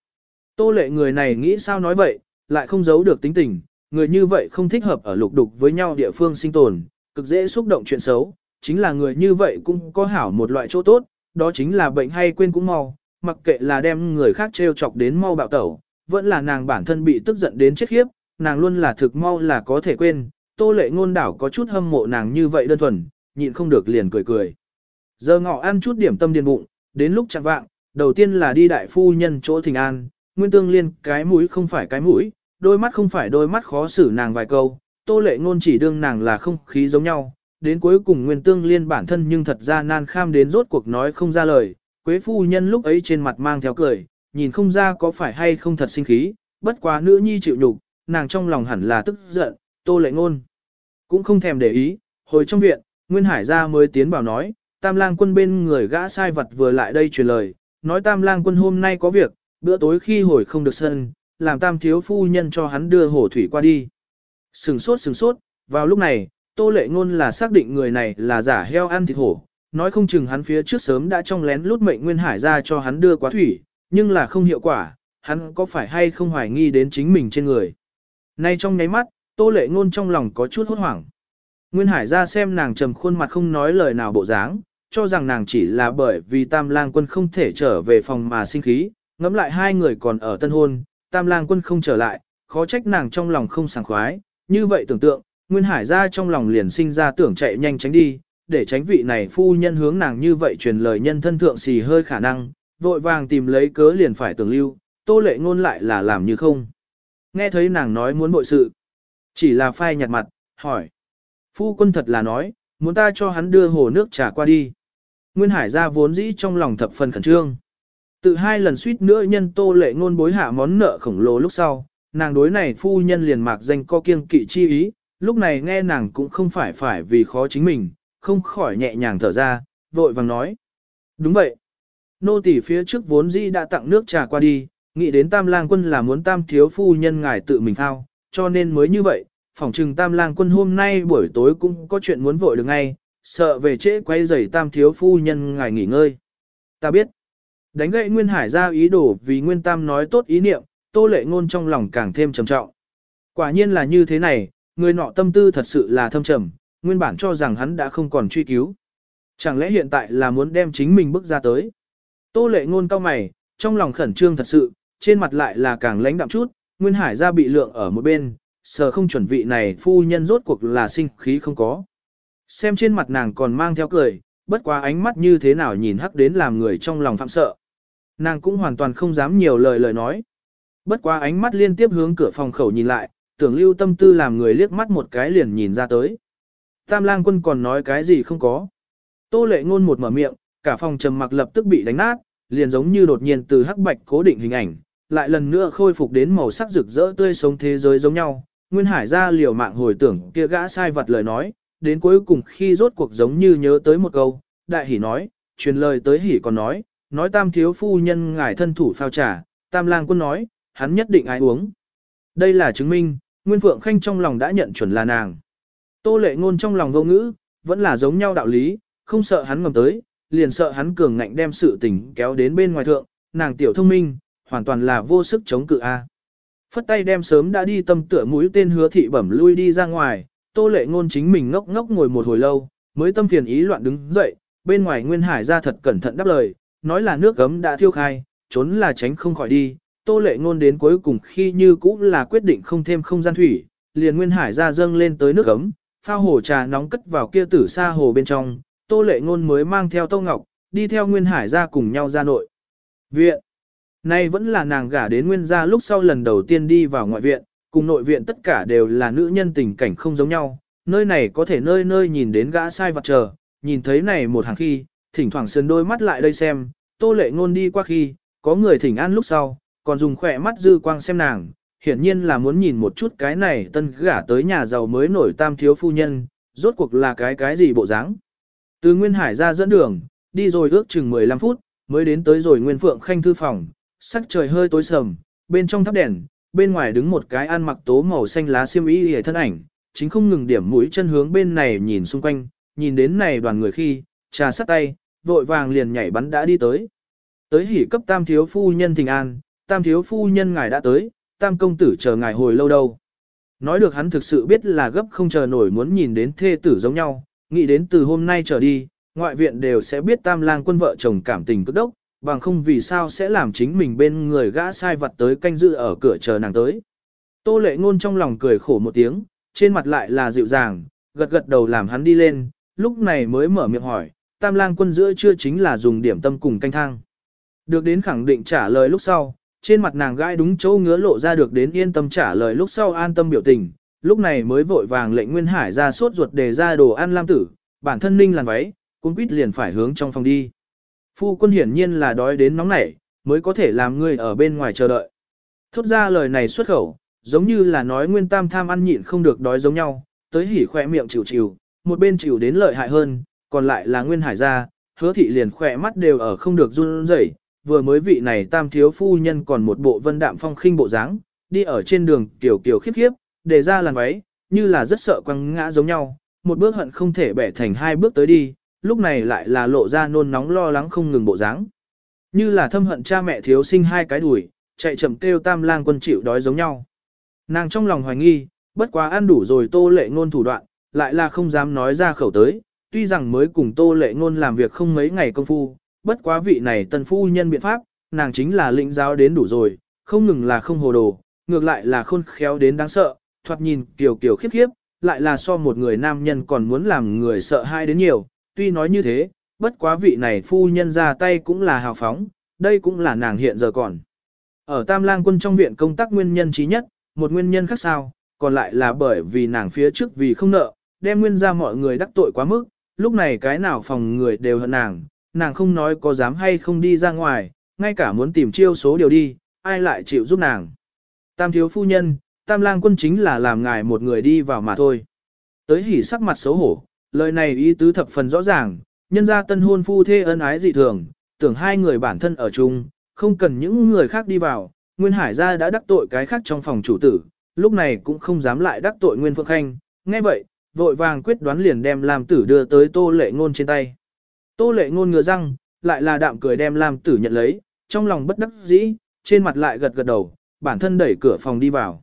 S1: Tô lệ người này nghĩ sao nói vậy, lại không giấu được tính tình, người như vậy không thích hợp ở lục đục với nhau địa phương sinh tồn, cực dễ xúc động chuyện xấu, chính là người như vậy cũng có hảo một loại chỗ tốt, đó chính là bệnh hay quên cũng mau, mặc kệ là đem người khác trêu chọc đến mau bạo tẩu, vẫn là nàng bản thân bị tức giận đến chết khiếp, nàng luôn là thực mau là có thể quên, tô lệ ngôn đảo có chút hâm mộ nàng như vậy đơn thuần, nhịn không được liền cười cười. Giờ ngọ ăn chút điểm tâm điền bụng, đến lúc chẳng vạng, đầu tiên là đi đại phu nhân chỗ thình an, nguyên tương liên cái mũi không phải cái mũi, đôi mắt không phải đôi mắt khó xử nàng vài câu, tô lệ ngôn chỉ đương nàng là không khí giống nhau, đến cuối cùng nguyên tương liên bản thân nhưng thật ra nan kham đến rốt cuộc nói không ra lời, quế phu nhân lúc ấy trên mặt mang theo cười, nhìn không ra có phải hay không thật sinh khí, bất quá nữ nhi chịu nhục, nàng trong lòng hẳn là tức giận, tô lệ ngôn. Cũng không thèm để ý, hồi trong viện, Nguyên Hải gia mới tiến vào nói, tam lang quân bên người gã sai vật vừa lại đây truyền lời, nói tam lang quân hôm nay có việc, bữa tối khi hồi không được sân, làm tam thiếu phu nhân cho hắn đưa hổ thủy qua đi. Sừng sốt sừng sốt, vào lúc này, tô lệ ngôn là xác định người này là giả heo ăn thịt hổ, nói không chừng hắn phía trước sớm đã trong lén lút mệnh Nguyên Hải ra cho hắn đưa quá thủy, nhưng là không hiệu quả, hắn có phải hay không hoài nghi đến chính mình trên người. Nay trong nháy mắt, tô lệ ngôn trong lòng có chút hốt hoảng. Nguyên Hải ra xem nàng trầm khuôn mặt không nói lời nào bộ dáng, cho rằng nàng chỉ là bởi vì tam lang quân không thể trở về phòng mà sinh khí, ngẫm lại hai người còn ở tân hôn, tam lang quân không trở lại, khó trách nàng trong lòng không sảng khoái, như vậy tưởng tượng, Nguyên Hải ra trong lòng liền sinh ra tưởng chạy nhanh tránh đi, để tránh vị này phu nhân hướng nàng như vậy truyền lời nhân thân thượng xì hơi khả năng, vội vàng tìm lấy cớ liền phải tưởng lưu, tô lệ ngôn lại là làm như không. nghe thấy nàng nói muốn bội sự. Chỉ là phai nhạt mặt, hỏi. Phu quân thật là nói, muốn ta cho hắn đưa hồ nước trà qua đi. Nguyên Hải ra vốn dĩ trong lòng thập phần khẩn trương. Từ hai lần suýt nữa nhân tô lệ ngôn bối hạ món nợ khổng lồ lúc sau, nàng đối này phu nhân liền mạc danh co kiêng kỵ chi ý, lúc này nghe nàng cũng không phải phải vì khó chính mình, không khỏi nhẹ nhàng thở ra, vội vàng nói. Đúng vậy. Nô tỷ phía trước vốn dĩ đã tặng nước trà qua đi, nghĩ đến tam lang quân là muốn tam thiếu phu nhân ngài tự mình thao, cho nên mới như vậy, phỏng trừng tam lang quân hôm nay buổi tối cũng có chuyện muốn vội được ngay, sợ về trễ quay rầy tam thiếu phu nhân ngài nghỉ ngơi. Ta biết. Đánh gậy Nguyên Hải ra ý đồ vì Nguyên Tam nói tốt ý niệm, tô lệ ngôn trong lòng càng thêm trầm trọng. Quả nhiên là như thế này, người nọ tâm tư thật sự là thâm trầm, nguyên bản cho rằng hắn đã không còn truy cứu. Chẳng lẽ hiện tại là muốn đem chính mình bước ra tới. Tô lệ ngôn cao mày, trong lòng khẩn trương thật sự, trên mặt lại là càng lãnh đạm chút, Nguyên Hải ra bị lượng ở một bên, sờ không chuẩn vị này phu nhân rốt cuộc là sinh khí không có. Xem trên mặt nàng còn mang theo cười, bất quá ánh mắt như thế nào nhìn hắc đến làm người trong lòng phạm sợ. Nàng cũng hoàn toàn không dám nhiều lời lời nói. Bất quá ánh mắt liên tiếp hướng cửa phòng khẩu nhìn lại, tưởng lưu tâm tư làm người liếc mắt một cái liền nhìn ra tới. Tam lang quân còn nói cái gì không có. Tô lệ ngôn một mở miệng, cả phòng trầm mặc lập tức bị đánh nát, liền giống như đột nhiên từ hắc bạch cố định hình ảnh, lại lần nữa khôi phục đến màu sắc rực rỡ tươi sống thế giới giống nhau. Nguyên Hải ra liều mạng hồi tưởng kia gã sai vật lời nói, đến cuối cùng khi rốt cuộc giống như nhớ tới một câu, đại hỉ nói, truyền lời tới hỉ còn nói, nói tam thiếu phu nhân ngài thân thủ phao trà, tam lang quân nói, hắn nhất định ai uống. Đây là chứng minh, Nguyên Phượng Khanh trong lòng đã nhận chuẩn là nàng. Tô lệ ngôn trong lòng vô ngữ, vẫn là giống nhau đạo lý, không sợ hắn ngầm tới, liền sợ hắn cường ngạnh đem sự tình kéo đến bên ngoài thượng, nàng tiểu thông minh, hoàn toàn là vô sức chống cự A. Phất tay đem sớm đã đi tâm tựa mũi tên hứa thị bẩm lui đi ra ngoài, tô lệ ngôn chính mình ngốc ngốc ngồi một hồi lâu, mới tâm phiền ý loạn đứng dậy, bên ngoài Nguyên Hải ra thật cẩn thận đáp lời, nói là nước gấm đã thiêu khai, trốn là tránh không khỏi đi, tô lệ ngôn đến cuối cùng khi như cũ là quyết định không thêm không gian thủy, liền Nguyên Hải ra dâng lên tới nước ấm, phao hồ trà nóng cất vào kia tử xa hồ bên trong, tô lệ ngôn mới mang theo Tô Ngọc, đi theo Nguyên Hải ra cùng nhau ra nội. Viện. Nay vẫn là nàng gả đến Nguyên gia lúc sau lần đầu tiên đi vào ngoại viện, cùng nội viện tất cả đều là nữ nhân tình cảnh không giống nhau, nơi này có thể nơi nơi nhìn đến gã sai vật chờ, nhìn thấy này một hàng khi, thỉnh thoảng sườn đôi mắt lại đây xem, tô lệ ngôn đi qua khi, có người thỉnh an lúc sau, còn dùng khỏe mắt dư quang xem nàng, hiển nhiên là muốn nhìn một chút cái này tân gả tới nhà giàu mới nổi tam thiếu phu nhân, rốt cuộc là cái cái gì bộ dáng. Từ Nguyên Hải ra dẫn đường, đi rồi ước chừng 15 phút, mới đến tới rồi Nguyên Phượng Khanh thư phòng, sắc trời hơi tối sầm, bên trong thắp đèn, bên ngoài đứng một cái ăn mặc tố màu xanh lá xiêm y hề thân ảnh, chính không ngừng điểm mũi chân hướng bên này nhìn xung quanh, nhìn đến này đoàn người khi, trà sắt tay, vội vàng liền nhảy bắn đã đi tới. Tới hỉ cấp tam thiếu phu nhân thình an, tam thiếu phu nhân ngài đã tới, tam công tử chờ ngài hồi lâu đâu. Nói được hắn thực sự biết là gấp không chờ nổi muốn nhìn đến thê tử giống nhau, nghĩ đến từ hôm nay trở đi, ngoại viện đều sẽ biết tam lang quân vợ chồng cảm tình cực đốc, bằng không vì sao sẽ làm chính mình bên người gã sai vật tới canh dự ở cửa chờ nàng tới. Tô lệ ngôn trong lòng cười khổ một tiếng, trên mặt lại là dịu dàng, gật gật đầu làm hắn đi lên, lúc này mới mở miệng hỏi, tam lang quân giữa chưa chính là dùng điểm tâm cùng canh thang. Được đến khẳng định trả lời lúc sau, trên mặt nàng gãi đúng chỗ ngứa lộ ra được đến yên tâm trả lời lúc sau an tâm biểu tình, lúc này mới vội vàng lệnh Nguyên Hải ra sốt ruột để ra đồ ăn lam tử, bản thân ninh làn váy, cuốn quýt liền phải hướng trong phòng đi. Phu quân hiển nhiên là đói đến nóng nảy, mới có thể làm người ở bên ngoài chờ đợi. Thốt ra lời này xuất khẩu, giống như là nói Nguyên Tam tham ăn nhịn không được đói giống nhau, tới hỉ khỏe miệng chịu chịu, một bên chịu đến lợi hại hơn, còn lại là Nguyên Hải ra, hứa thị liền khỏe mắt đều ở không được run rẩy, vừa mới vị này tam thiếu phu nhân còn một bộ vân đạm phong khinh bộ dáng, đi ở trên đường kiểu kiểu khiếp khiếp, để ra làn váy, như là rất sợ quăng ngã giống nhau, một bước hận không thể bẻ thành hai bước tới đi, lúc này lại là lộ ra nôn nóng lo lắng không ngừng bộ dáng. Như là thâm hận cha mẹ thiếu sinh hai cái đuổi, chạy chậm kêu tam lang quân chịu đói giống nhau. Nàng trong lòng hoài nghi, bất quá ăn đủ rồi tô lệ ngôn thủ đoạn, lại là không dám nói ra khẩu tới, tuy rằng mới cùng tô lệ ngôn làm việc không mấy ngày công phu, bất quá vị này tân phu nhân biện pháp, nàng chính là lĩnh giáo đến đủ rồi, không ngừng là không hồ đồ, ngược lại là khôn khéo đến đáng sợ, thoạt nhìn kiều kiều khiếp khiếp, lại là so một người nam nhân còn muốn làm người sợ hai đến nhiều, tuy nói như thế, bất quá vị này phu nhân ra tay cũng là hào phóng, đây cũng là nàng hiện giờ còn. Ở Tam Lang quân trong viện công tác nguyên nhân trí nhất, một nguyên nhân khác sao, còn lại là bởi vì nàng phía trước vì không nợ, đem nguyên ra mọi người đắc tội quá mức, lúc này cái nào phòng người đều hận nàng, nàng không nói có dám hay không đi ra ngoài, ngay cả muốn tìm chiêu số điều đi, ai lại chịu giúp nàng. Tam thiếu phu nhân, tam lang quân chính là làm ngài một người đi vào mà thôi. Tới hỉ sắc mặt xấu hổ, lời này ý tứ thập phần rõ ràng, nhân ra tân hôn phu thê ân ái dị thường, tưởng hai người bản thân ở chung, không cần những người khác đi vào, Nguyên Hải gia đã đắc tội cái khác trong phòng chủ tử, lúc này cũng không dám lại đắc tội Nguyên Phượng Khanh, nghe vậy, vội vàng quyết đoán liền đem làm Tử đưa tới Tô Lệ Ngôn trên tay. Tô Lệ Ngôn ngửa răng, lại là đạm cười đem Lam Tử nhận lấy, trong lòng bất đắc dĩ, trên mặt lại gật gật đầu, bản thân đẩy cửa phòng đi vào.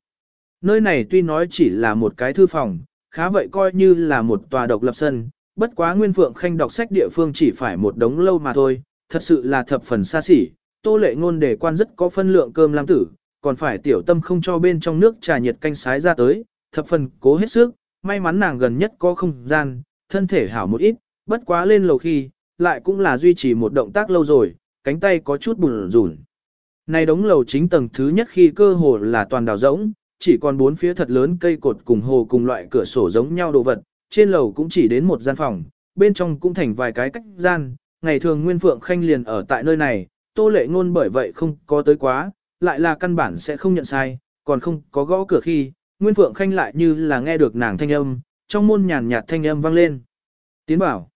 S1: Nơi này tuy nói chỉ là một cái thư phòng, khá vậy coi như là một tòa độc lập sân, bất quá Nguyên Phượng Khanh đọc sách địa phương chỉ phải một đống lâu mà thôi, thật sự là thập phần xa xỉ. Tô lệ ngôn đề quan rất có phân lượng cơm lam tử, còn phải tiểu tâm không cho bên trong nước trà nhiệt canh sái ra tới, thập phần cố hết sức, may mắn nàng gần nhất có không gian, thân thể hảo một ít, bất quá lên lầu khi, lại cũng là duy trì một động tác lâu rồi, cánh tay có chút bùn rủn. Này đống lầu chính tầng thứ nhất khi cơ hồ là toàn đào rỗng, chỉ còn bốn phía thật lớn cây cột cùng hồ cùng loại cửa sổ giống nhau đồ vật, trên lầu cũng chỉ đến một gian phòng, bên trong cũng thành vài cái cách gian, ngày thường Nguyên Phượng Khanh liền ở tại nơi này, Tô Lệ Ngôn bởi vậy không có tới quá, lại là căn bản sẽ không nhận sai, còn không có gõ cửa khi, Nguyên Phượng Khanh lại như là nghe được nàng thanh âm, trong môn nhàn nhạt thanh âm vang lên. Tiến bảo,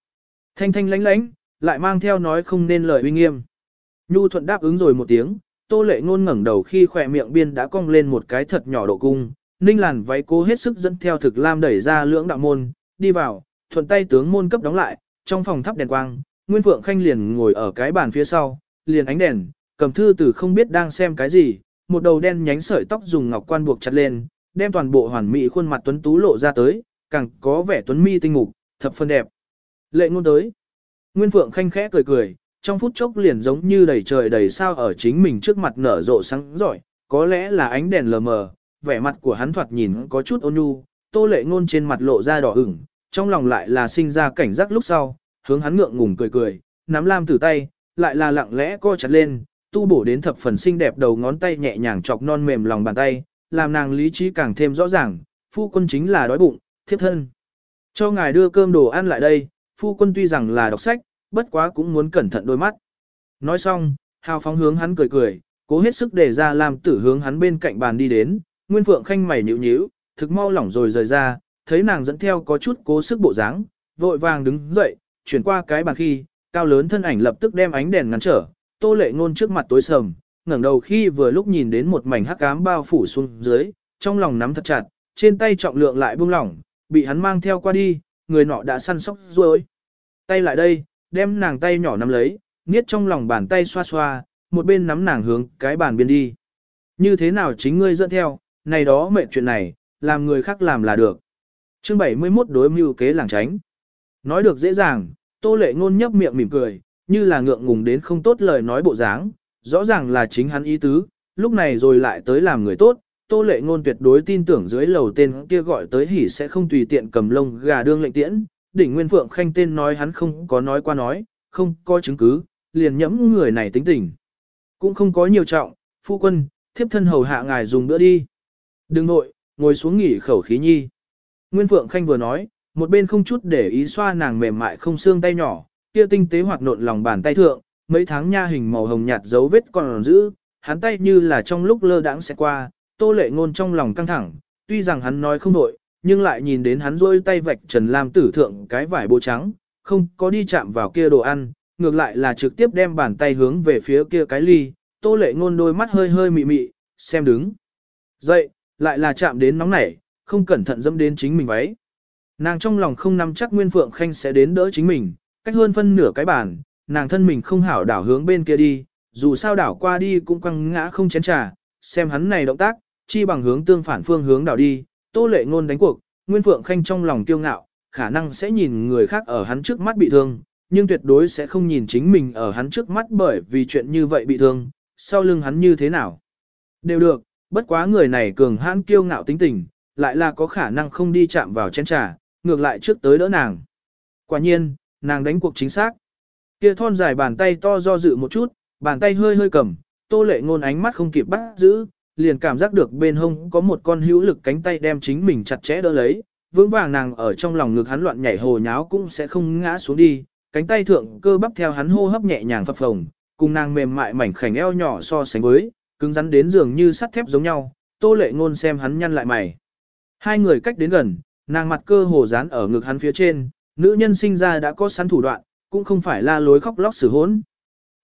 S1: thanh thanh lánh lánh, lại mang theo nói không nên lời uy nghiêm. Nhu thuận đáp ứng rồi một tiếng, Tô Lệ Ngôn ngẩng đầu khi khỏe miệng biên đã cong lên một cái thật nhỏ độ cung, Ninh Làn váy cố hết sức dẫn theo thực lam đẩy ra lưỡng đạo môn, đi vào, thuận tay tướng môn cấp đóng lại, trong phòng thắp đèn quang, Nguyên Phượng Khanh liền ngồi ở cái bàn phía sau, liền ánh đèn, cầm thư từ không biết đang xem cái gì, một đầu đen nhánh sợi tóc dùng ngọc quan buộc chặt lên, đem toàn bộ hoàn mỹ khuôn mặt tuấn tú lộ ra tới, càng có vẻ tuấn mi tinh mục, thập phân đẹp. Lệ ngôn tới. Nguyên Phượng Khanh khẽ cười cười, trong phút chốc liền giống như đầy trời đầy sao ở chính mình trước mặt nở rộ sáng giỏi, có lẽ là ánh đèn lờ mờ, vẻ mặt của hắn thoạt nhìn có chút ôn nhu, tô lệ ngôn trên mặt lộ ra đỏ ửng, trong lòng lại là sinh ra cảnh giác lúc sau, hướng hắn ngượng ngùng cười cười, nắm lam tử tay, lại là lặng lẽ co chặt lên, tu bổ đến thập phần xinh đẹp đầu ngón tay nhẹ nhàng chọc non mềm lòng bàn tay, làm nàng lý trí càng thêm rõ ràng, phu quân chính là đói bụng, thiếp thân. Cho ngài đưa cơm đồ ăn lại đây, phu quân tuy rằng là đọc sách, bất quá cũng muốn cẩn thận đôi mắt. Nói xong, hào phóng hướng hắn cười cười, cố hết sức để ra làm tử hướng hắn bên cạnh bàn đi đến, Nguyên Phượng khanh mày nhíu nhíu, thực mau lỏng rồi rời ra, thấy nàng dẫn theo có chút cố sức bộ dáng, vội vàng đứng dậy, chuyển qua cái bàn khi, cao lớn thân ảnh lập tức đem ánh đèn ngăn trở, Tô Lệ Ngôn trước mặt tối sầm, ngẩng đầu khi vừa lúc nhìn đến một mảnh hắc ám bao phủ xuống dưới, trong lòng nắm thật chặt, trên tay trọng lượng lại buông lỏng, bị hắn mang theo qua đi, người nọ đã săn sóc rồi. Tay lại đây, đem nàng tay nhỏ nắm lấy, niết trong lòng bàn tay xoa xoa, một bên nắm nàng hướng cái bàn biên đi. Như thế nào chính ngươi dẫn theo, này đó mệnh chuyện này, làm người khác làm là được. Chương 71 đối mưu kế làng tránh. Nói được dễ dàng, tô lệ ngôn nhấp miệng mỉm cười, như là ngượng ngùng đến không tốt lời nói bộ dáng, rõ ràng là chính hắn ý tứ, lúc này rồi lại tới làm người tốt. Tô lệ ngôn tuyệt đối tin tưởng dưới lầu tên kia gọi tới hỉ sẽ không tùy tiện cầm lông gà đương lệnh tiễn, đỉnh Nguyên Phượng Khanh tên nói hắn không có nói qua nói, không có chứng cứ, liền nhẫm người này tính tình. Cũng không có nhiều trọng, phu quân, thiếp thân hầu hạ ngài dùng bữa đi. Đừng nội, ngồi xuống nghỉ khẩu khí nhi. Nguyên Phượng Khanh vừa nói, một bên không chút để ý xoa nàng mềm mại không xương tay nhỏ, kia tinh tế hoạt nộn lòng bàn tay thượng, mấy tháng nha hình màu hồng nhạt dấu vết còn giữ, hắn tay như là trong lúc lơ đãng sẽ qua, tô lệ ngôn trong lòng căng thẳng, tuy rằng hắn nói không nội nhưng lại nhìn đến hắn rôi tay vạch Trần Lam tử thượng cái vải bố trắng, không có đi chạm vào kia đồ ăn, ngược lại là trực tiếp đem bàn tay hướng về phía kia cái ly, tô lệ ngôn đôi mắt hơi hơi mị mị, xem đứng. Dậy, lại là chạm đến nóng nảy, không cẩn thận dẫm đến chính mình váy. Nàng trong lòng không nắm chắc Nguyên Phượng Khanh sẽ đến đỡ chính mình, cách hơn phân nửa cái bàn, nàng thân mình không hảo đảo hướng bên kia đi, dù sao đảo qua đi cũng quăng ngã không chén trà, xem hắn này động tác, chi bằng hướng tương phản phương hướng đảo đi, Tô lệ ngôn đánh cuộc, Nguyên Phượng Khanh trong lòng kiêu ngạo, khả năng sẽ nhìn người khác ở hắn trước mắt bị thương, nhưng tuyệt đối sẽ không nhìn chính mình ở hắn trước mắt bởi vì chuyện như vậy bị thương, sau lưng hắn như thế nào. Đều được, bất quá người này cường hãn kiêu ngạo tính tình, lại là có khả năng không đi chạm vào chén trà, ngược lại trước tới đỡ nàng. Quả nhiên, nàng đánh cuộc chính xác. Kia thon dài bàn tay to do dự một chút, bàn tay hơi hơi cầm, tô lệ ngôn ánh mắt không kịp bắt giữ, liền cảm giác được bên hông có một con hữu lực cánh tay đem chính mình chặt chẽ đỡ lấy, vững vàng nàng ở trong lòng ngực hắn loạn nhảy hồ nháo cũng sẽ không ngã xuống đi, cánh tay thượng cơ bắp theo hắn hô hấp nhẹ nhàng phập phồng, cùng nàng mềm mại mảnh khảnh eo nhỏ so sánh với, cứng rắn đến dường như sắt thép giống nhau, tô lệ ngôn xem hắn nhăn lại mày. Hai người cách đến gần, nàng mặt cơ hồ dán ở ngực hắn phía trên, nữ nhân sinh ra đã có sẵn thủ đoạn, cũng không phải la lối khóc lóc xử hỗn.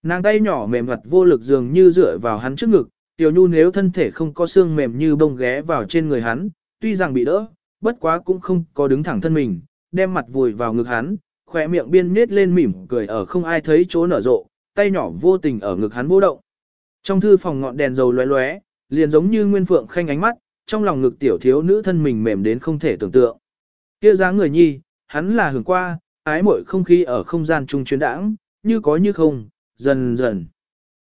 S1: Nàng tay nhỏ mềm mặt vô lực dường như dựa vào hắn trước ngực, tiểu nhu nếu thân thể không có xương mềm như bông ghé vào trên người hắn, tuy rằng bị đỡ, bất quá cũng không có đứng thẳng thân mình, đem mặt vùi vào ngực hắn, khỏe miệng biên nết lên mỉm cười ở không ai thấy chỗ nở rộ, tay nhỏ vô tình ở ngực hắn vô động. Trong thư phòng ngọn đèn dầu lóe lóe, liền giống như nguyên phượng khanh ánh mắt, trong lòng ngực tiểu thiếu nữ thân mình mềm đến không thể tưởng tượng. Kia dáng người nhi, hắn là hưởng qua, ái muội không khí ở không gian trung chuyến đãng, như có như không, dần dần.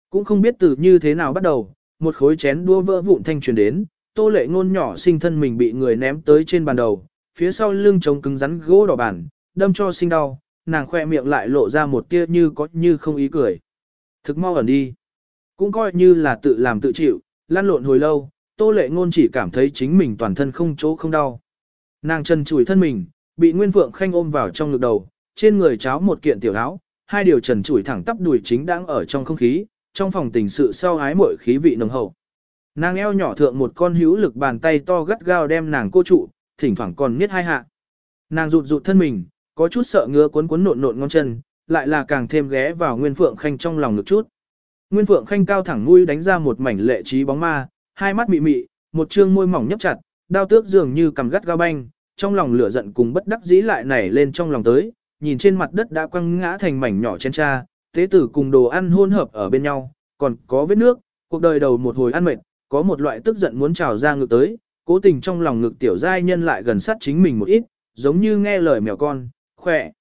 S1: Cũng không biết từ như thế nào bắt đầu, một khối chén đua vỡ vụn thanh truyền đến, tô lệ ngôn nhỏ sinh thân mình bị người ném tới trên bàn đầu, phía sau lưng trống cứng rắn gỗ đỏ bản, đâm cho sinh đau, nàng khoe miệng lại lộ ra một tia như có như không ý cười. Thực mau ẩn đi. Cũng coi như là tự làm tự chịu, lăn lộn hồi lâu, tô lệ ngôn chỉ cảm thấy chính mình toàn thân không chỗ không đau. Nàng chân chùi thân mình, bị Nguyên Phượng Khanh ôm vào trong ngực đầu, trên người cháo một kiện tiểu áo, hai điều trần chùi thẳng tắp đùi chính đang ở trong không khí, trong phòng tình sự sau ái muội khí vị nồng hậu. Nàng eo nhỏ thượng một con hữu lực bàn tay to gắt gao đem nàng cô trụ, thỉnh thoảng còn miết hai hạ. Nàng rụt rụt thân mình, có chút sợ ngứa cuốn cuốn nộn nộn ngón chân, lại là càng thêm ghé vào Nguyên Phượng Khanh trong lòng được chút. Nguyên Phượng Khanh cao thẳng mũi đánh ra một mảnh lệ trí bóng ma, hai mắt mị mị, một trương môi mỏng nhấp chặt, đao tước dường như cầm gắt gao banh, trong lòng lửa giận cùng bất đắc dĩ lại nảy lên trong lòng tới, nhìn trên mặt đất đã quăng ngã thành mảnh nhỏ chén cha, tế tử cùng đồ ăn hôn hợp ở bên nhau, còn có vết nước, cuộc đời đầu một hồi ăn mệt, có một loại tức giận muốn trào ra ngực tới, cố tình trong lòng ngực tiểu giai nhân lại gần sát chính mình một ít, giống như nghe lời mèo con, khỏe.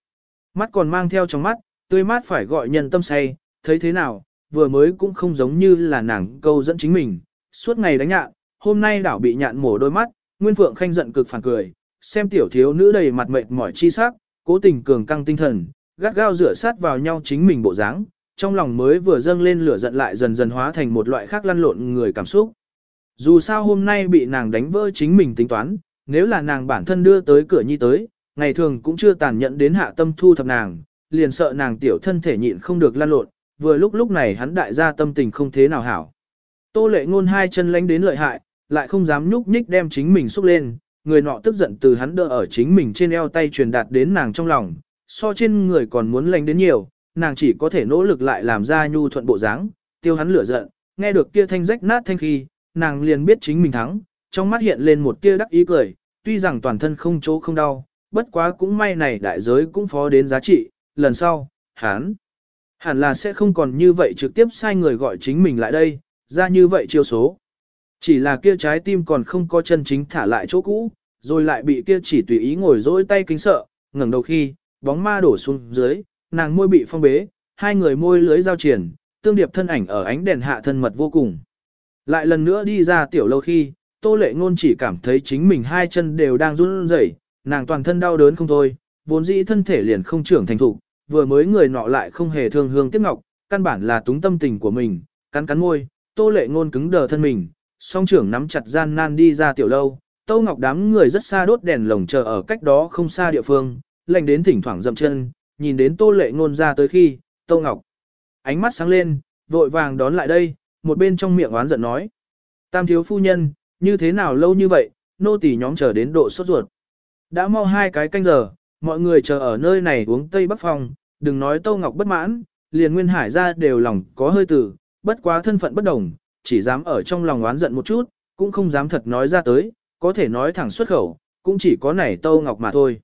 S1: Mắt còn mang theo trong mắt, tươi mát phải gọi nhân tâm say, thấy thế nào, vừa mới cũng không giống như là nàng câu dẫn chính mình, suốt ngày đánh nhạn, hôm nay đảo bị nhạn mổ đôi mắt, Nguyên Phượng Khanh giận cực phản cười, xem tiểu thiếu nữ đầy mặt mệt mỏi chi sắc, cố tình cường căng tinh thần, gắt gao rửa sát vào nhau chính mình bộ dáng, trong lòng mới vừa dâng lên lửa giận lại dần dần hóa thành một loại khác lăn lộn người cảm xúc. Dù sao hôm nay bị nàng đánh vỡ chính mình tính toán, nếu là nàng bản thân đưa tới cửa nhi tới, ngày thường cũng chưa tàn nhẫn đến hạ tâm thu thập nàng, liền sợ nàng tiểu thân thể nhịn không được lăn lộn, vừa lúc lúc này hắn đại gia tâm tình không thế nào hảo. Tô lệ ngôn hai chân lánh đến lợi hại, lại không dám nhúc nhích đem chính mình xúc lên, người nọ tức giận từ hắn đỡ ở chính mình trên eo tay truyền đạt đến nàng trong lòng, so trên người còn muốn lành đến nhiều, nàng chỉ có thể nỗ lực lại làm ra nhu thuận bộ dáng, tiêu hắn lửa giận, nghe được kia thanh rách nát thanh khi, nàng liền biết chính mình thắng, trong mắt hiện lên một tia đắc ý cười, tuy rằng toàn thân không chỗ không đau, bất quá cũng may này đại giới cũng phó đến giá trị, lần sau, hắn hẳn là sẽ không còn như vậy trực tiếp sai người gọi chính mình lại đây, ra như vậy chiêu số. Chỉ là kia trái tim còn không có chân chính thả lại chỗ cũ, rồi lại bị kia chỉ tùy ý ngồi dỗi tay kính sợ, ngẩng đầu khi, bóng ma đổ xuống dưới, nàng môi bị phong bế, hai người môi lưới giao triển, tương điệp thân ảnh ở ánh đèn hạ thân mật vô cùng. Lại lần nữa đi ra tiểu lâu khi, tô lệ ngôn chỉ cảm thấy chính mình hai chân đều đang run rẩy, nàng toàn thân đau đớn không thôi, vốn dĩ thân thể liền không trưởng thành thục, vừa mới người nọ lại không hề thương hương tiếc ngọc, căn bản là túng tâm tình của mình, cắn cắn môi, tô lệ ngôn cứng đờ thân mình, song trưởng nắm chặt gian nan đi ra tiểu lâu, tô ngọc đám người rất xa đốt đèn lồng chờ ở cách đó không xa địa phương, lạnh đến thỉnh thoảng dậm chân, nhìn đến tô lệ ngôn ra tới khi, tô ngọc ánh mắt sáng lên, vội vàng đón lại đây, một bên trong miệng oán giận nói. Tam thiếu phu nhân, như thế nào lâu như vậy, nô tỳ nhóm chờ đến độ sốt ruột. Đã mau hai cái canh giờ, mọi người chờ ở nơi này uống Tây Bắc Phong, đừng nói Tô Ngọc bất mãn, liền Nguyên Hải ra đều lòng có hơi tử, bất quá thân phận bất đồng, chỉ dám ở trong lòng oán giận một chút, cũng không dám thật nói ra tới, có thể nói thẳng xuất khẩu, cũng chỉ có này Tô Ngọc mà thôi.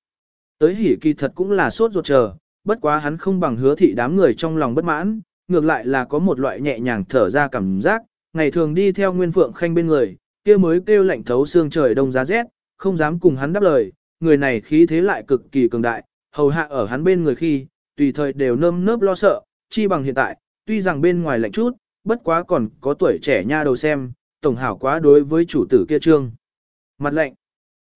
S1: Tới hỉ kỳ thật cũng là sốt ruột chờ, bất quá hắn không bằng hứa thị đám người trong lòng bất mãn, ngược lại là có một loại nhẹ nhàng thở ra cảm giác, ngày thường đi theo Nguyên Phượng Khanh bên người, kia mới kêu lạnh thấu xương trời đông giá rét, không dám cùng hắn đáp lời, người này khí thế lại cực kỳ cường đại, hầu hạ ở hắn bên người khi, tùy thời đều nơm nớp lo sợ, chi bằng hiện tại, tuy rằng bên ngoài lạnh chút, bất quá còn có tuổi trẻ nha đầu xem, tổng hảo quá đối với chủ tử kia trương. Mặt lạnh.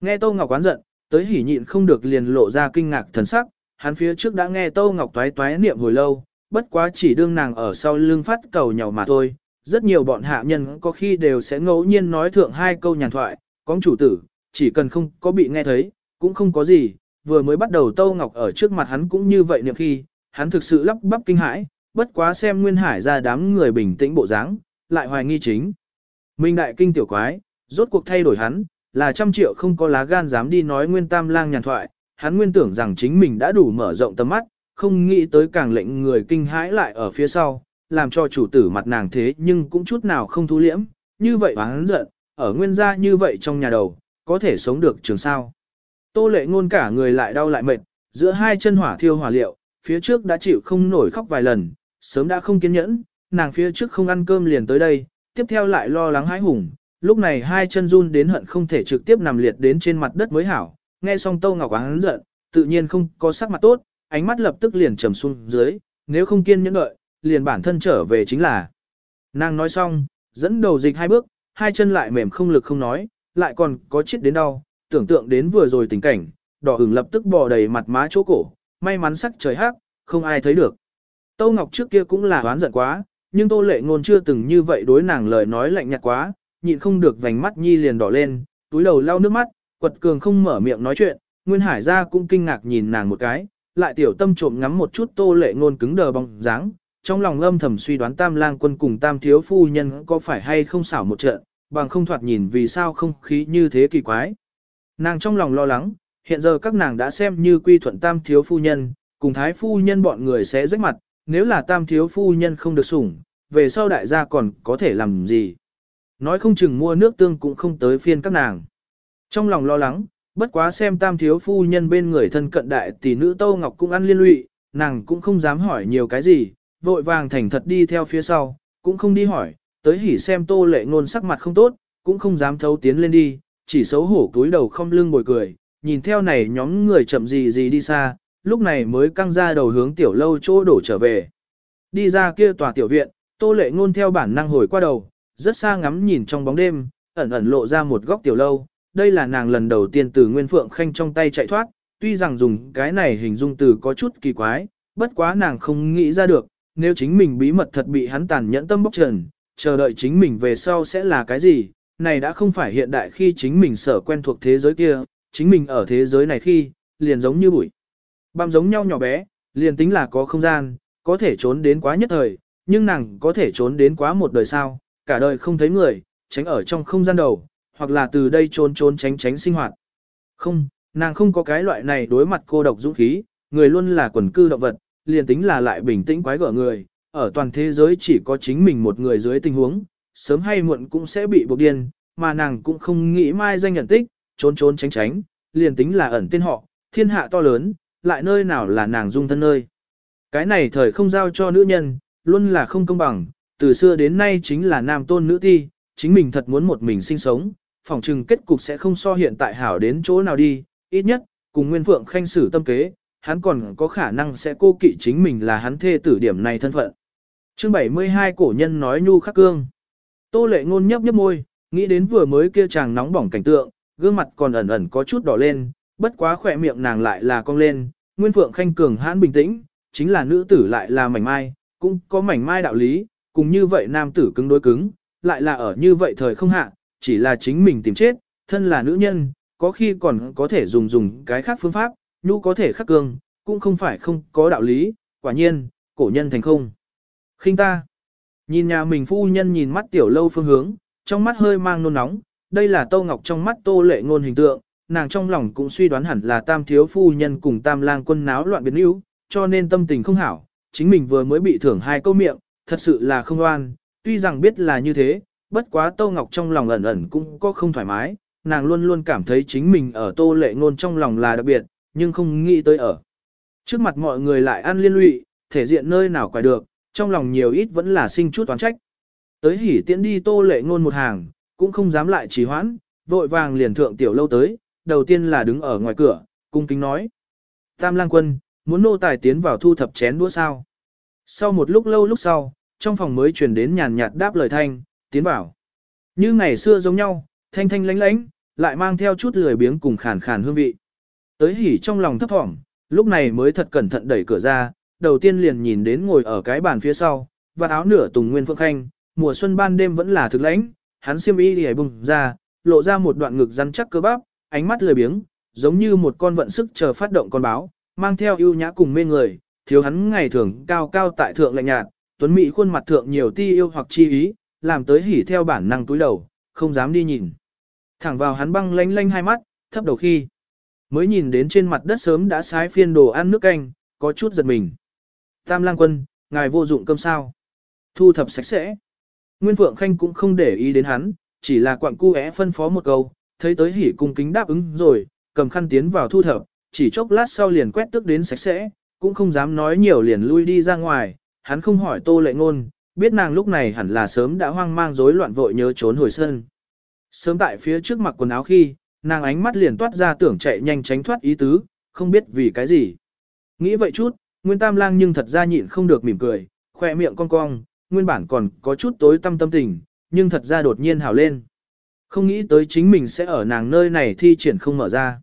S1: Nghe Tô Ngọc quán giận, tới hỉ nhịn không được liền lộ ra kinh ngạc thần sắc, hắn phía trước đã nghe Tô Ngọc toái toái niệm hồi lâu, bất quá chỉ đương nàng ở sau lưng phát cầu nhỏ mà thôi, rất nhiều bọn hạ nhân có khi đều sẽ ngẫu nhiên nói thượng hai câu nhàn thoại, có chủ tử, chỉ cần không có bị nghe thấy, cũng không có gì, vừa mới bắt đầu Tâu Ngọc ở trước mặt hắn cũng như vậy niệm khi, hắn thực sự lắp bắp kinh hãi, bất quá xem Nguyên Hải ra đám người bình tĩnh bộ dáng, lại hoài nghi chính. Minh đại kinh tiểu quái, rốt cuộc thay đổi hắn, là trăm triệu không có lá gan dám đi nói Nguyên Tam Lang nhàn thoại, hắn nguyên tưởng rằng chính mình đã đủ mở rộng tầm mắt, không nghĩ tới càng lệnh người kinh hãi lại ở phía sau, làm cho chủ tử mặt nàng thế nhưng cũng chút nào không thu liễm, như vậy hắn giận, ở nguyên gia như vậy trong nhà đầu, có thể sống được trường sao. Tô lệ ngôn cả người lại đau lại mệt, giữa hai chân hỏa thiêu hỏa liệu, phía trước đã chịu không nổi khóc vài lần, sớm đã không kiên nhẫn, nàng phía trước không ăn cơm liền tới đây, tiếp theo lại lo lắng hãi hùng, lúc này hai chân run đến hận không thể trực tiếp nằm liệt đến trên mặt đất mới hảo, nghe xong Tâu Ngọc hắn giận, tự nhiên không có sắc mặt tốt, ánh mắt lập tức liền trầm xuống dưới, nếu không kiên nhẫn đợi, liền bản thân trở về chính là. Nàng nói xong, dẫn đầu dịch hai bước, hai chân lại mềm không lực không nói, lại còn có chết đến đau, tưởng tượng đến vừa rồi tình cảnh, đỏ hửng lập tức bò đầy mặt má chỗ cổ, may mắn sắc trời hắc, không ai thấy được. Tâu Ngọc trước kia cũng là oán giận quá, nhưng Tô Lệ Ngôn chưa từng như vậy đối nàng lời nói lạnh nhạt quá, nhịn không được vành mắt nhi liền đỏ lên, túi đầu lau nước mắt, quật cường không mở miệng nói chuyện, Nguyên Hải gia cũng kinh ngạc nhìn nàng một cái, lại tiểu tâm trộm ngắm một chút Tô Lệ Ngôn cứng đờ bóng dáng, trong lòng âm thầm suy đoán Tam Lang quân cùng Tam thiếu phu nhân có phải hay không xảo một trận, bằng không thoạt nhìn vì sao không khí như thế kỳ quái. Nàng trong lòng lo lắng, hiện giờ các nàng đã xem như quy thuận Tam thiếu phu nhân, cùng thái phu nhân bọn người sẽ rách mặt, nếu là Tam thiếu phu nhân không được sủng, về sau đại gia còn có thể làm gì. Nói không chừng mua nước tương cũng không tới phiên các nàng. Trong lòng lo lắng, bất quá xem tam thiếu phu nhân bên người thân cận đại tỷ nữ Tâu Ngọc cũng ăn liên lụy, nàng cũng không dám hỏi nhiều cái gì, vội vàng thành thật đi theo phía sau, cũng không đi hỏi, tới hỉ xem tô lệ ngôn sắc mặt không tốt, cũng không dám thấu tiến lên đi, chỉ xấu hổ túi đầu không lưng bồi cười, nhìn theo này nhóm người chậm gì gì đi xa, lúc này mới căng ra đầu hướng tiểu lâu chỗ đổ trở về. Đi ra kia tòa tiểu viện, tô lệ ngôn theo bản năng hồi qua đầu, rất xa ngắm nhìn trong bóng đêm, ẩn ẩn lộ ra một góc tiểu lâu, đây là nàng lần đầu tiên từ Nguyên Phượng Khanh trong tay chạy thoát, tuy rằng dùng cái này hình dung từ có chút kỳ quái, bất quá nàng không nghĩ ra được, nếu chính mình bí mật thật bị hắn tàn nhẫn tâm bốc trần, chờ đợi chính mình về sau sẽ là cái gì, này đã không phải hiện đại khi chính mình sở quen thuộc thế giới kia, chính mình ở thế giới này khi, liền giống như bụi. Băm giống nhau nhỏ bé, liền tính là có không gian, có thể trốn đến quá nhất thời, nhưng nàng có thể trốn đến quá một đời sao, cả đời không thấy người, tránh ở trong không gian đầu, hoặc là từ đây trốn trốn tránh tránh sinh hoạt. Không, nàng không có cái loại này đối mặt cô độc dũng khí, người luôn là quần cư động vật, liền tính là lại bình tĩnh quái gở người, ở toàn thế giới chỉ có chính mình một người dưới tình huống, sớm hay muộn cũng sẽ bị buộc điên, mà nàng cũng không nghĩ mai danh nhận tích, trốn trốn tránh tránh, liền tính là ẩn tên họ, thiên hạ to lớn, lại nơi nào là nàng dung thân nơi. Cái này thời không giao cho nữ nhân, luôn là không công bằng, từ xưa đến nay chính là nam tôn nữ ti, chính mình thật muốn một mình sinh sống, phỏng chừng kết cục sẽ không so hiện tại hảo đến chỗ nào đi, ít nhất, cùng Nguyên Phượng khanh xử tâm kế, hắn còn có khả năng sẽ cô kỵ chính mình là hắn thê tử điểm này thân phận. Chương 72 cổ nhân nói nhu khắc cương. Tô lệ ngôn nhấp nhấp môi, nghĩ đến vừa mới kia chàng nóng bỏng cảnh tượng, gương mặt còn ẩn ẩn có chút đỏ lên, bất quá khỏe miệng nàng lại là cong lên, Nguyên Phượng khanh cường hãn bình tĩnh, chính là nữ tử lại là mảnh mai, cũng có mảnh mai đạo lý, cùng như vậy nam tử cứng đối cứng, lại là ở như vậy thời không hạ, chỉ là chính mình tìm chết, thân là nữ nhân, có khi còn có thể dùng dùng cái khác phương pháp, nhu có thể khắc cương, cũng không phải không có đạo lý, quả nhiên, cổ nhân thành không. khinh ta. Nhìn nhà mình phu nhân nhìn mắt tiểu lâu phương hướng, trong mắt hơi mang nôn nóng, đây là Tô Ngọc trong mắt Tô Lệ ngôn hình tượng, nàng trong lòng cũng suy đoán hẳn là tam thiếu phu nhân cùng tam lang quân náo loạn biến yếu, cho nên tâm tình không hảo, chính mình vừa mới bị thưởng hai câu miệng, thật sự là không oan, tuy rằng biết là như thế, bất quá Tô Ngọc trong lòng ẩn ẩn cũng có không thoải mái, nàng luôn luôn cảm thấy chính mình ở Tô Lệ Ngôn trong lòng là đặc biệt, nhưng không nghĩ tới ở. Trước mặt mọi người lại ăn liên lụy, thể diện nơi nào quài được, trong lòng nhiều ít vẫn là sinh chút toán trách. Tới hỉ tiễn đi Tô Lệ Ngôn một hàng, cũng không dám lại trì hoãn, vội vàng liền thượng tiểu lâu tới, đầu tiên là đứng ở ngoài cửa, cung kính nói. Tam lang quân, muốn nô tài tiến vào thu thập chén đũa sao. Sau một lúc lâu lúc sau, trong phòng mới truyền đến nhàn nhạt đáp lời thanh, tiến vào. Như ngày xưa giống nhau, thanh thanh lánh lánh, lại mang theo chút lười biếng cùng khàn khàn hương vị. Tới hỉ trong lòng thấp thỏm, lúc này mới thật cẩn thận đẩy cửa ra, đầu tiên liền nhìn đến ngồi ở cái bàn phía sau, và áo nửa tùng nguyên phượng khanh, mùa xuân ban đêm vẫn là thực lãnh, hắn xiêm y thì bùng ra, lộ ra một đoạn ngực rắn chắc cơ bắp, ánh mắt lười biếng, giống như một con vận sức chờ phát động con báo, mang theo ưu nhã cùng mê người, thiếu hắn ngày thường cao cao tại thượng lạnh nhạt, tuấn mỹ khuôn mặt thượng nhiều ti yêu hoặc chi ý, làm tới hỉ theo bản năng túi đầu, không dám đi nhìn. Thẳng vào hắn băng lanh lanh hai mắt, thấp đầu khi. Mới nhìn đến trên mặt đất sớm đã sái phiên đồ ăn nước canh, có chút giật mình. Tam lang quân, ngài vô dụng cơm sao. Thu thập sạch sẽ. Nguyên Phượng Khanh cũng không để ý đến hắn, chỉ là quặng cu é phân phó một câu, thấy tới hỉ cung kính đáp ứng rồi, cầm khăn tiến vào thu thập, chỉ chốc lát sau liền quét tức đến sạch sẽ, cũng không dám nói nhiều liền lui đi ra ngoài, hắn không hỏi tô lệ ngôn, biết nàng lúc này hẳn là sớm đã hoang mang rối loạn vội nhớ trốn hồi sân. Sớm tại phía trước mặt quần áo khi, nàng ánh mắt liền toát ra tưởng chạy nhanh tránh thoát ý tứ, không biết vì cái gì. Nghĩ vậy chút, Nguyên Tam Lang nhưng thật ra nhịn không được mỉm cười, khoe miệng cong cong, nguyên bản còn có chút tối tâm tâm tình, nhưng thật ra đột nhiên hào lên. Không nghĩ tới chính mình sẽ ở nàng nơi này thi triển không mở ra.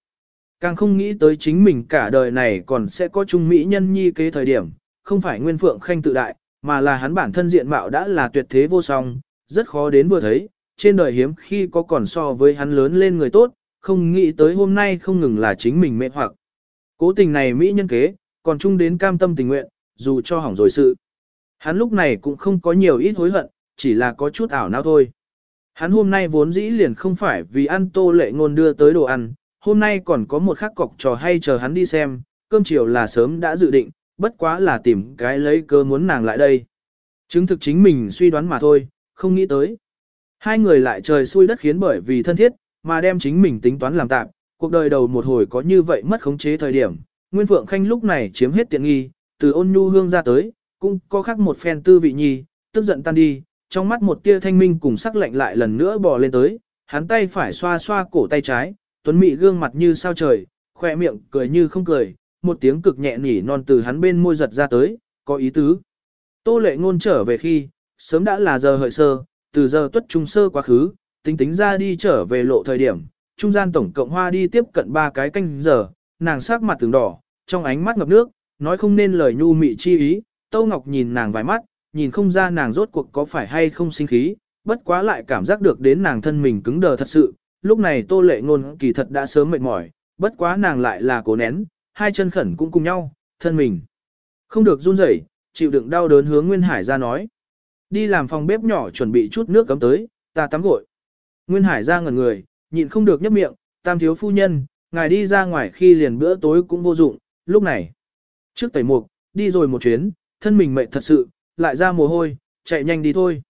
S1: Càng không nghĩ tới chính mình cả đời này còn sẽ có trung mỹ nhân nhi kế thời điểm, không phải nguyên phượng khanh tự đại, mà là hắn bản thân diện mạo đã là tuyệt thế vô song, rất khó đến vừa thấy, trên đời hiếm khi có còn so với hắn lớn lên người tốt, không nghĩ tới hôm nay không ngừng là chính mình mê hoặc. Cố tình này mỹ nhân kế, còn chung đến cam tâm tình nguyện, dù cho hỏng rồi sự. Hắn lúc này cũng không có nhiều ít hối hận, chỉ là có chút ảo não thôi. Hắn hôm nay vốn dĩ liền không phải vì ăn tô lệ ngôn đưa tới đồ ăn, hôm nay còn có một khắc cọc trò hay chờ hắn đi xem, cơm chiều là sớm đã dự định, bất quá là tìm cái lấy cơ muốn nàng lại đây. Chứng thực chính mình suy đoán mà thôi, không nghĩ tới. Hai người lại trời xui đất khiến bởi vì thân thiết, mà đem chính mình tính toán làm tạm, cuộc đời đầu một hồi có như vậy mất khống chế thời điểm. Nguyên Phượng Khanh lúc này chiếm hết tiện nghi, từ ôn nhu hương ra tới, cũng có khác một phen tư vị nhi, tức giận tan đi, trong mắt một tia thanh minh cùng sắc lạnh lại lần nữa bò lên tới, hắn tay phải xoa xoa cổ tay trái, tuấn mị gương mặt như sao trời, khoe miệng cười như không cười, một tiếng cực nhẹ nỉ non từ hắn bên môi giật ra tới, có ý tứ. Tô lệ ngôn trở về khi, sớm đã là giờ hợi sơ, từ giờ tuất trung sơ quá khứ, tính tính ra đi trở về lộ thời điểm, trung gian tổng cộng hoa đi tiếp cận ba cái canh giờ, nàng sắc mặt từng đỏ, trong ánh mắt ngập nước, nói không nên lời nhu mị chi ý, tô Ngọc nhìn nàng vài mắt, nhìn không ra nàng rốt cuộc có phải hay không sinh khí, bất quá lại cảm giác được đến nàng thân mình cứng đờ thật sự, lúc này Tô Lệ Ngôn kỳ thật đã sớm mệt mỏi, bất quá nàng lại là cố nén, hai chân khẩn cũng cùng nhau, thân mình không được run rẩy, chịu đựng đau đớn hướng Nguyên Hải ra nói. Đi làm phòng bếp nhỏ chuẩn bị chút nước cấm tới, ta tắm gội. Nguyên Hải ra ngẩn người, nhịn không được nhấp miệng, tam thiếu phu nhân, ngài đi ra ngoài khi liền bữa tối cũng vô dụng, lúc này. Trước tẩy mục, đi rồi một chuyến, thân mình mệt thật sự, lại ra mồ hôi, chạy nhanh đi thôi.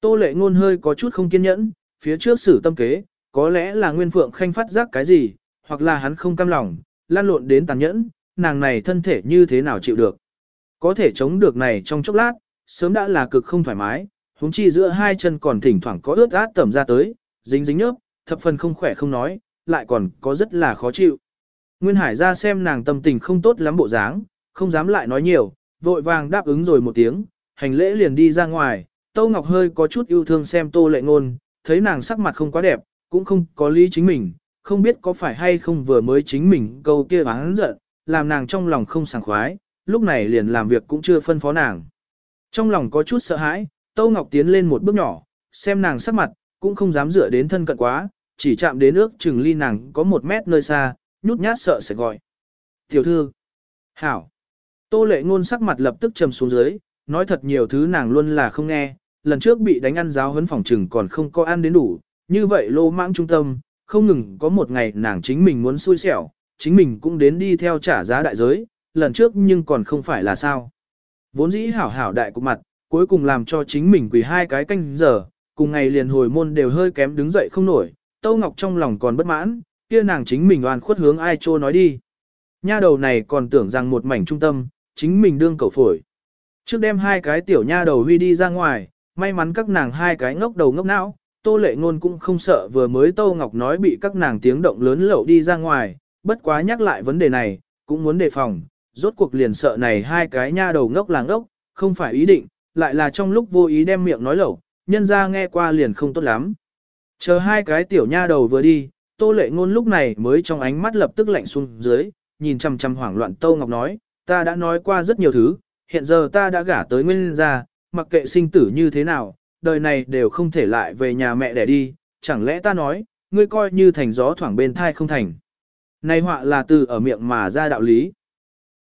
S1: Tô lệ ngôn hơi có chút không kiên nhẫn, phía trước xử tâm kế, có lẽ là Nguyên Phượng Khanh phát giác cái gì, hoặc là hắn không cam lòng, lan lộn đến tàn nhẫn, nàng này thân thể như thế nào chịu được. Có thể chống được này trong chốc lát, sớm đã là cực không thoải mái, huống chi giữa hai chân còn thỉnh thoảng có ướt át tẩm ra tới, dính dính nhớp, thập phần không khỏe không nói, lại còn có rất là khó chịu. Nguyên Hải ra xem nàng tâm tình không tốt lắm bộ dáng, không dám lại nói nhiều, vội vàng đáp ứng rồi một tiếng, hành lễ liền đi ra ngoài, Tô Ngọc hơi có chút yêu thương xem Tô Lệ Ngôn, thấy nàng sắc mặt không quá đẹp, cũng không có lý chính mình, không biết có phải hay không vừa mới chính mình câu kia hắn giận, làm nàng trong lòng không sảng khoái, lúc này liền làm việc cũng chưa phân phó nàng. Trong lòng có chút sợ hãi, Tô Ngọc tiến lên một bước nhỏ, xem nàng sắc mặt, cũng không dám dựa đến thân cận quá, chỉ chạm đến ước chừng ly nàng có một mét nơi xa, nhút nhát sợ sẽ gọi. Tiểu thư, hảo, Tô lệ ngôn sắc mặt lập tức trầm xuống dưới, nói thật nhiều thứ nàng luôn là không nghe, lần trước bị đánh ăn giáo huấn phòng trừng còn không có ăn đến đủ, như vậy lô mãng trung tâm, không ngừng có một ngày nàng chính mình muốn xui xẻo, chính mình cũng đến đi theo trả giá đại giới, lần trước nhưng còn không phải là sao. Vốn dĩ hảo hảo đại cục mặt, cuối cùng làm cho chính mình quỳ hai cái canh giờ, cùng ngày liền hồi môn đều hơi kém đứng dậy không nổi, Tâu Ngọc trong lòng còn bất mãn, kia nàng chính mình oan khuất hướng ai trô nói đi. Nha đầu này còn tưởng rằng một mảnh trung tâm, chính mình đương cầu phổi. Trước đem hai cái tiểu nha đầu huy đi ra ngoài, may mắn các nàng hai cái ngốc đầu ngốc não, tô lệ ngôn cũng không sợ vừa mới Tô Ngọc nói bị các nàng tiếng động lớn lậu đi ra ngoài, bất quá nhắc lại vấn đề này, cũng muốn đề phòng, rốt cuộc liền sợ này hai cái nha đầu ngốc là ngốc, không phải ý định, lại là trong lúc vô ý đem miệng nói lẩu, nhân ra nghe qua liền không tốt lắm. Chờ hai cái tiểu nha đầu vừa đi, tô lệ ngôn lúc này mới trong ánh mắt lập tức lạnh xuống dưới, nhìn chằm chằm hoảng loạn Tô Ngọc nói, ta đã nói qua rất nhiều thứ, hiện giờ ta đã gả tới nguyên gia, mặc kệ sinh tử như thế nào, đời này đều không thể lại về nhà mẹ để đi, chẳng lẽ ta nói, ngươi coi như thành gió thoảng bên thai không thành. Này họa là từ ở miệng mà ra đạo lý.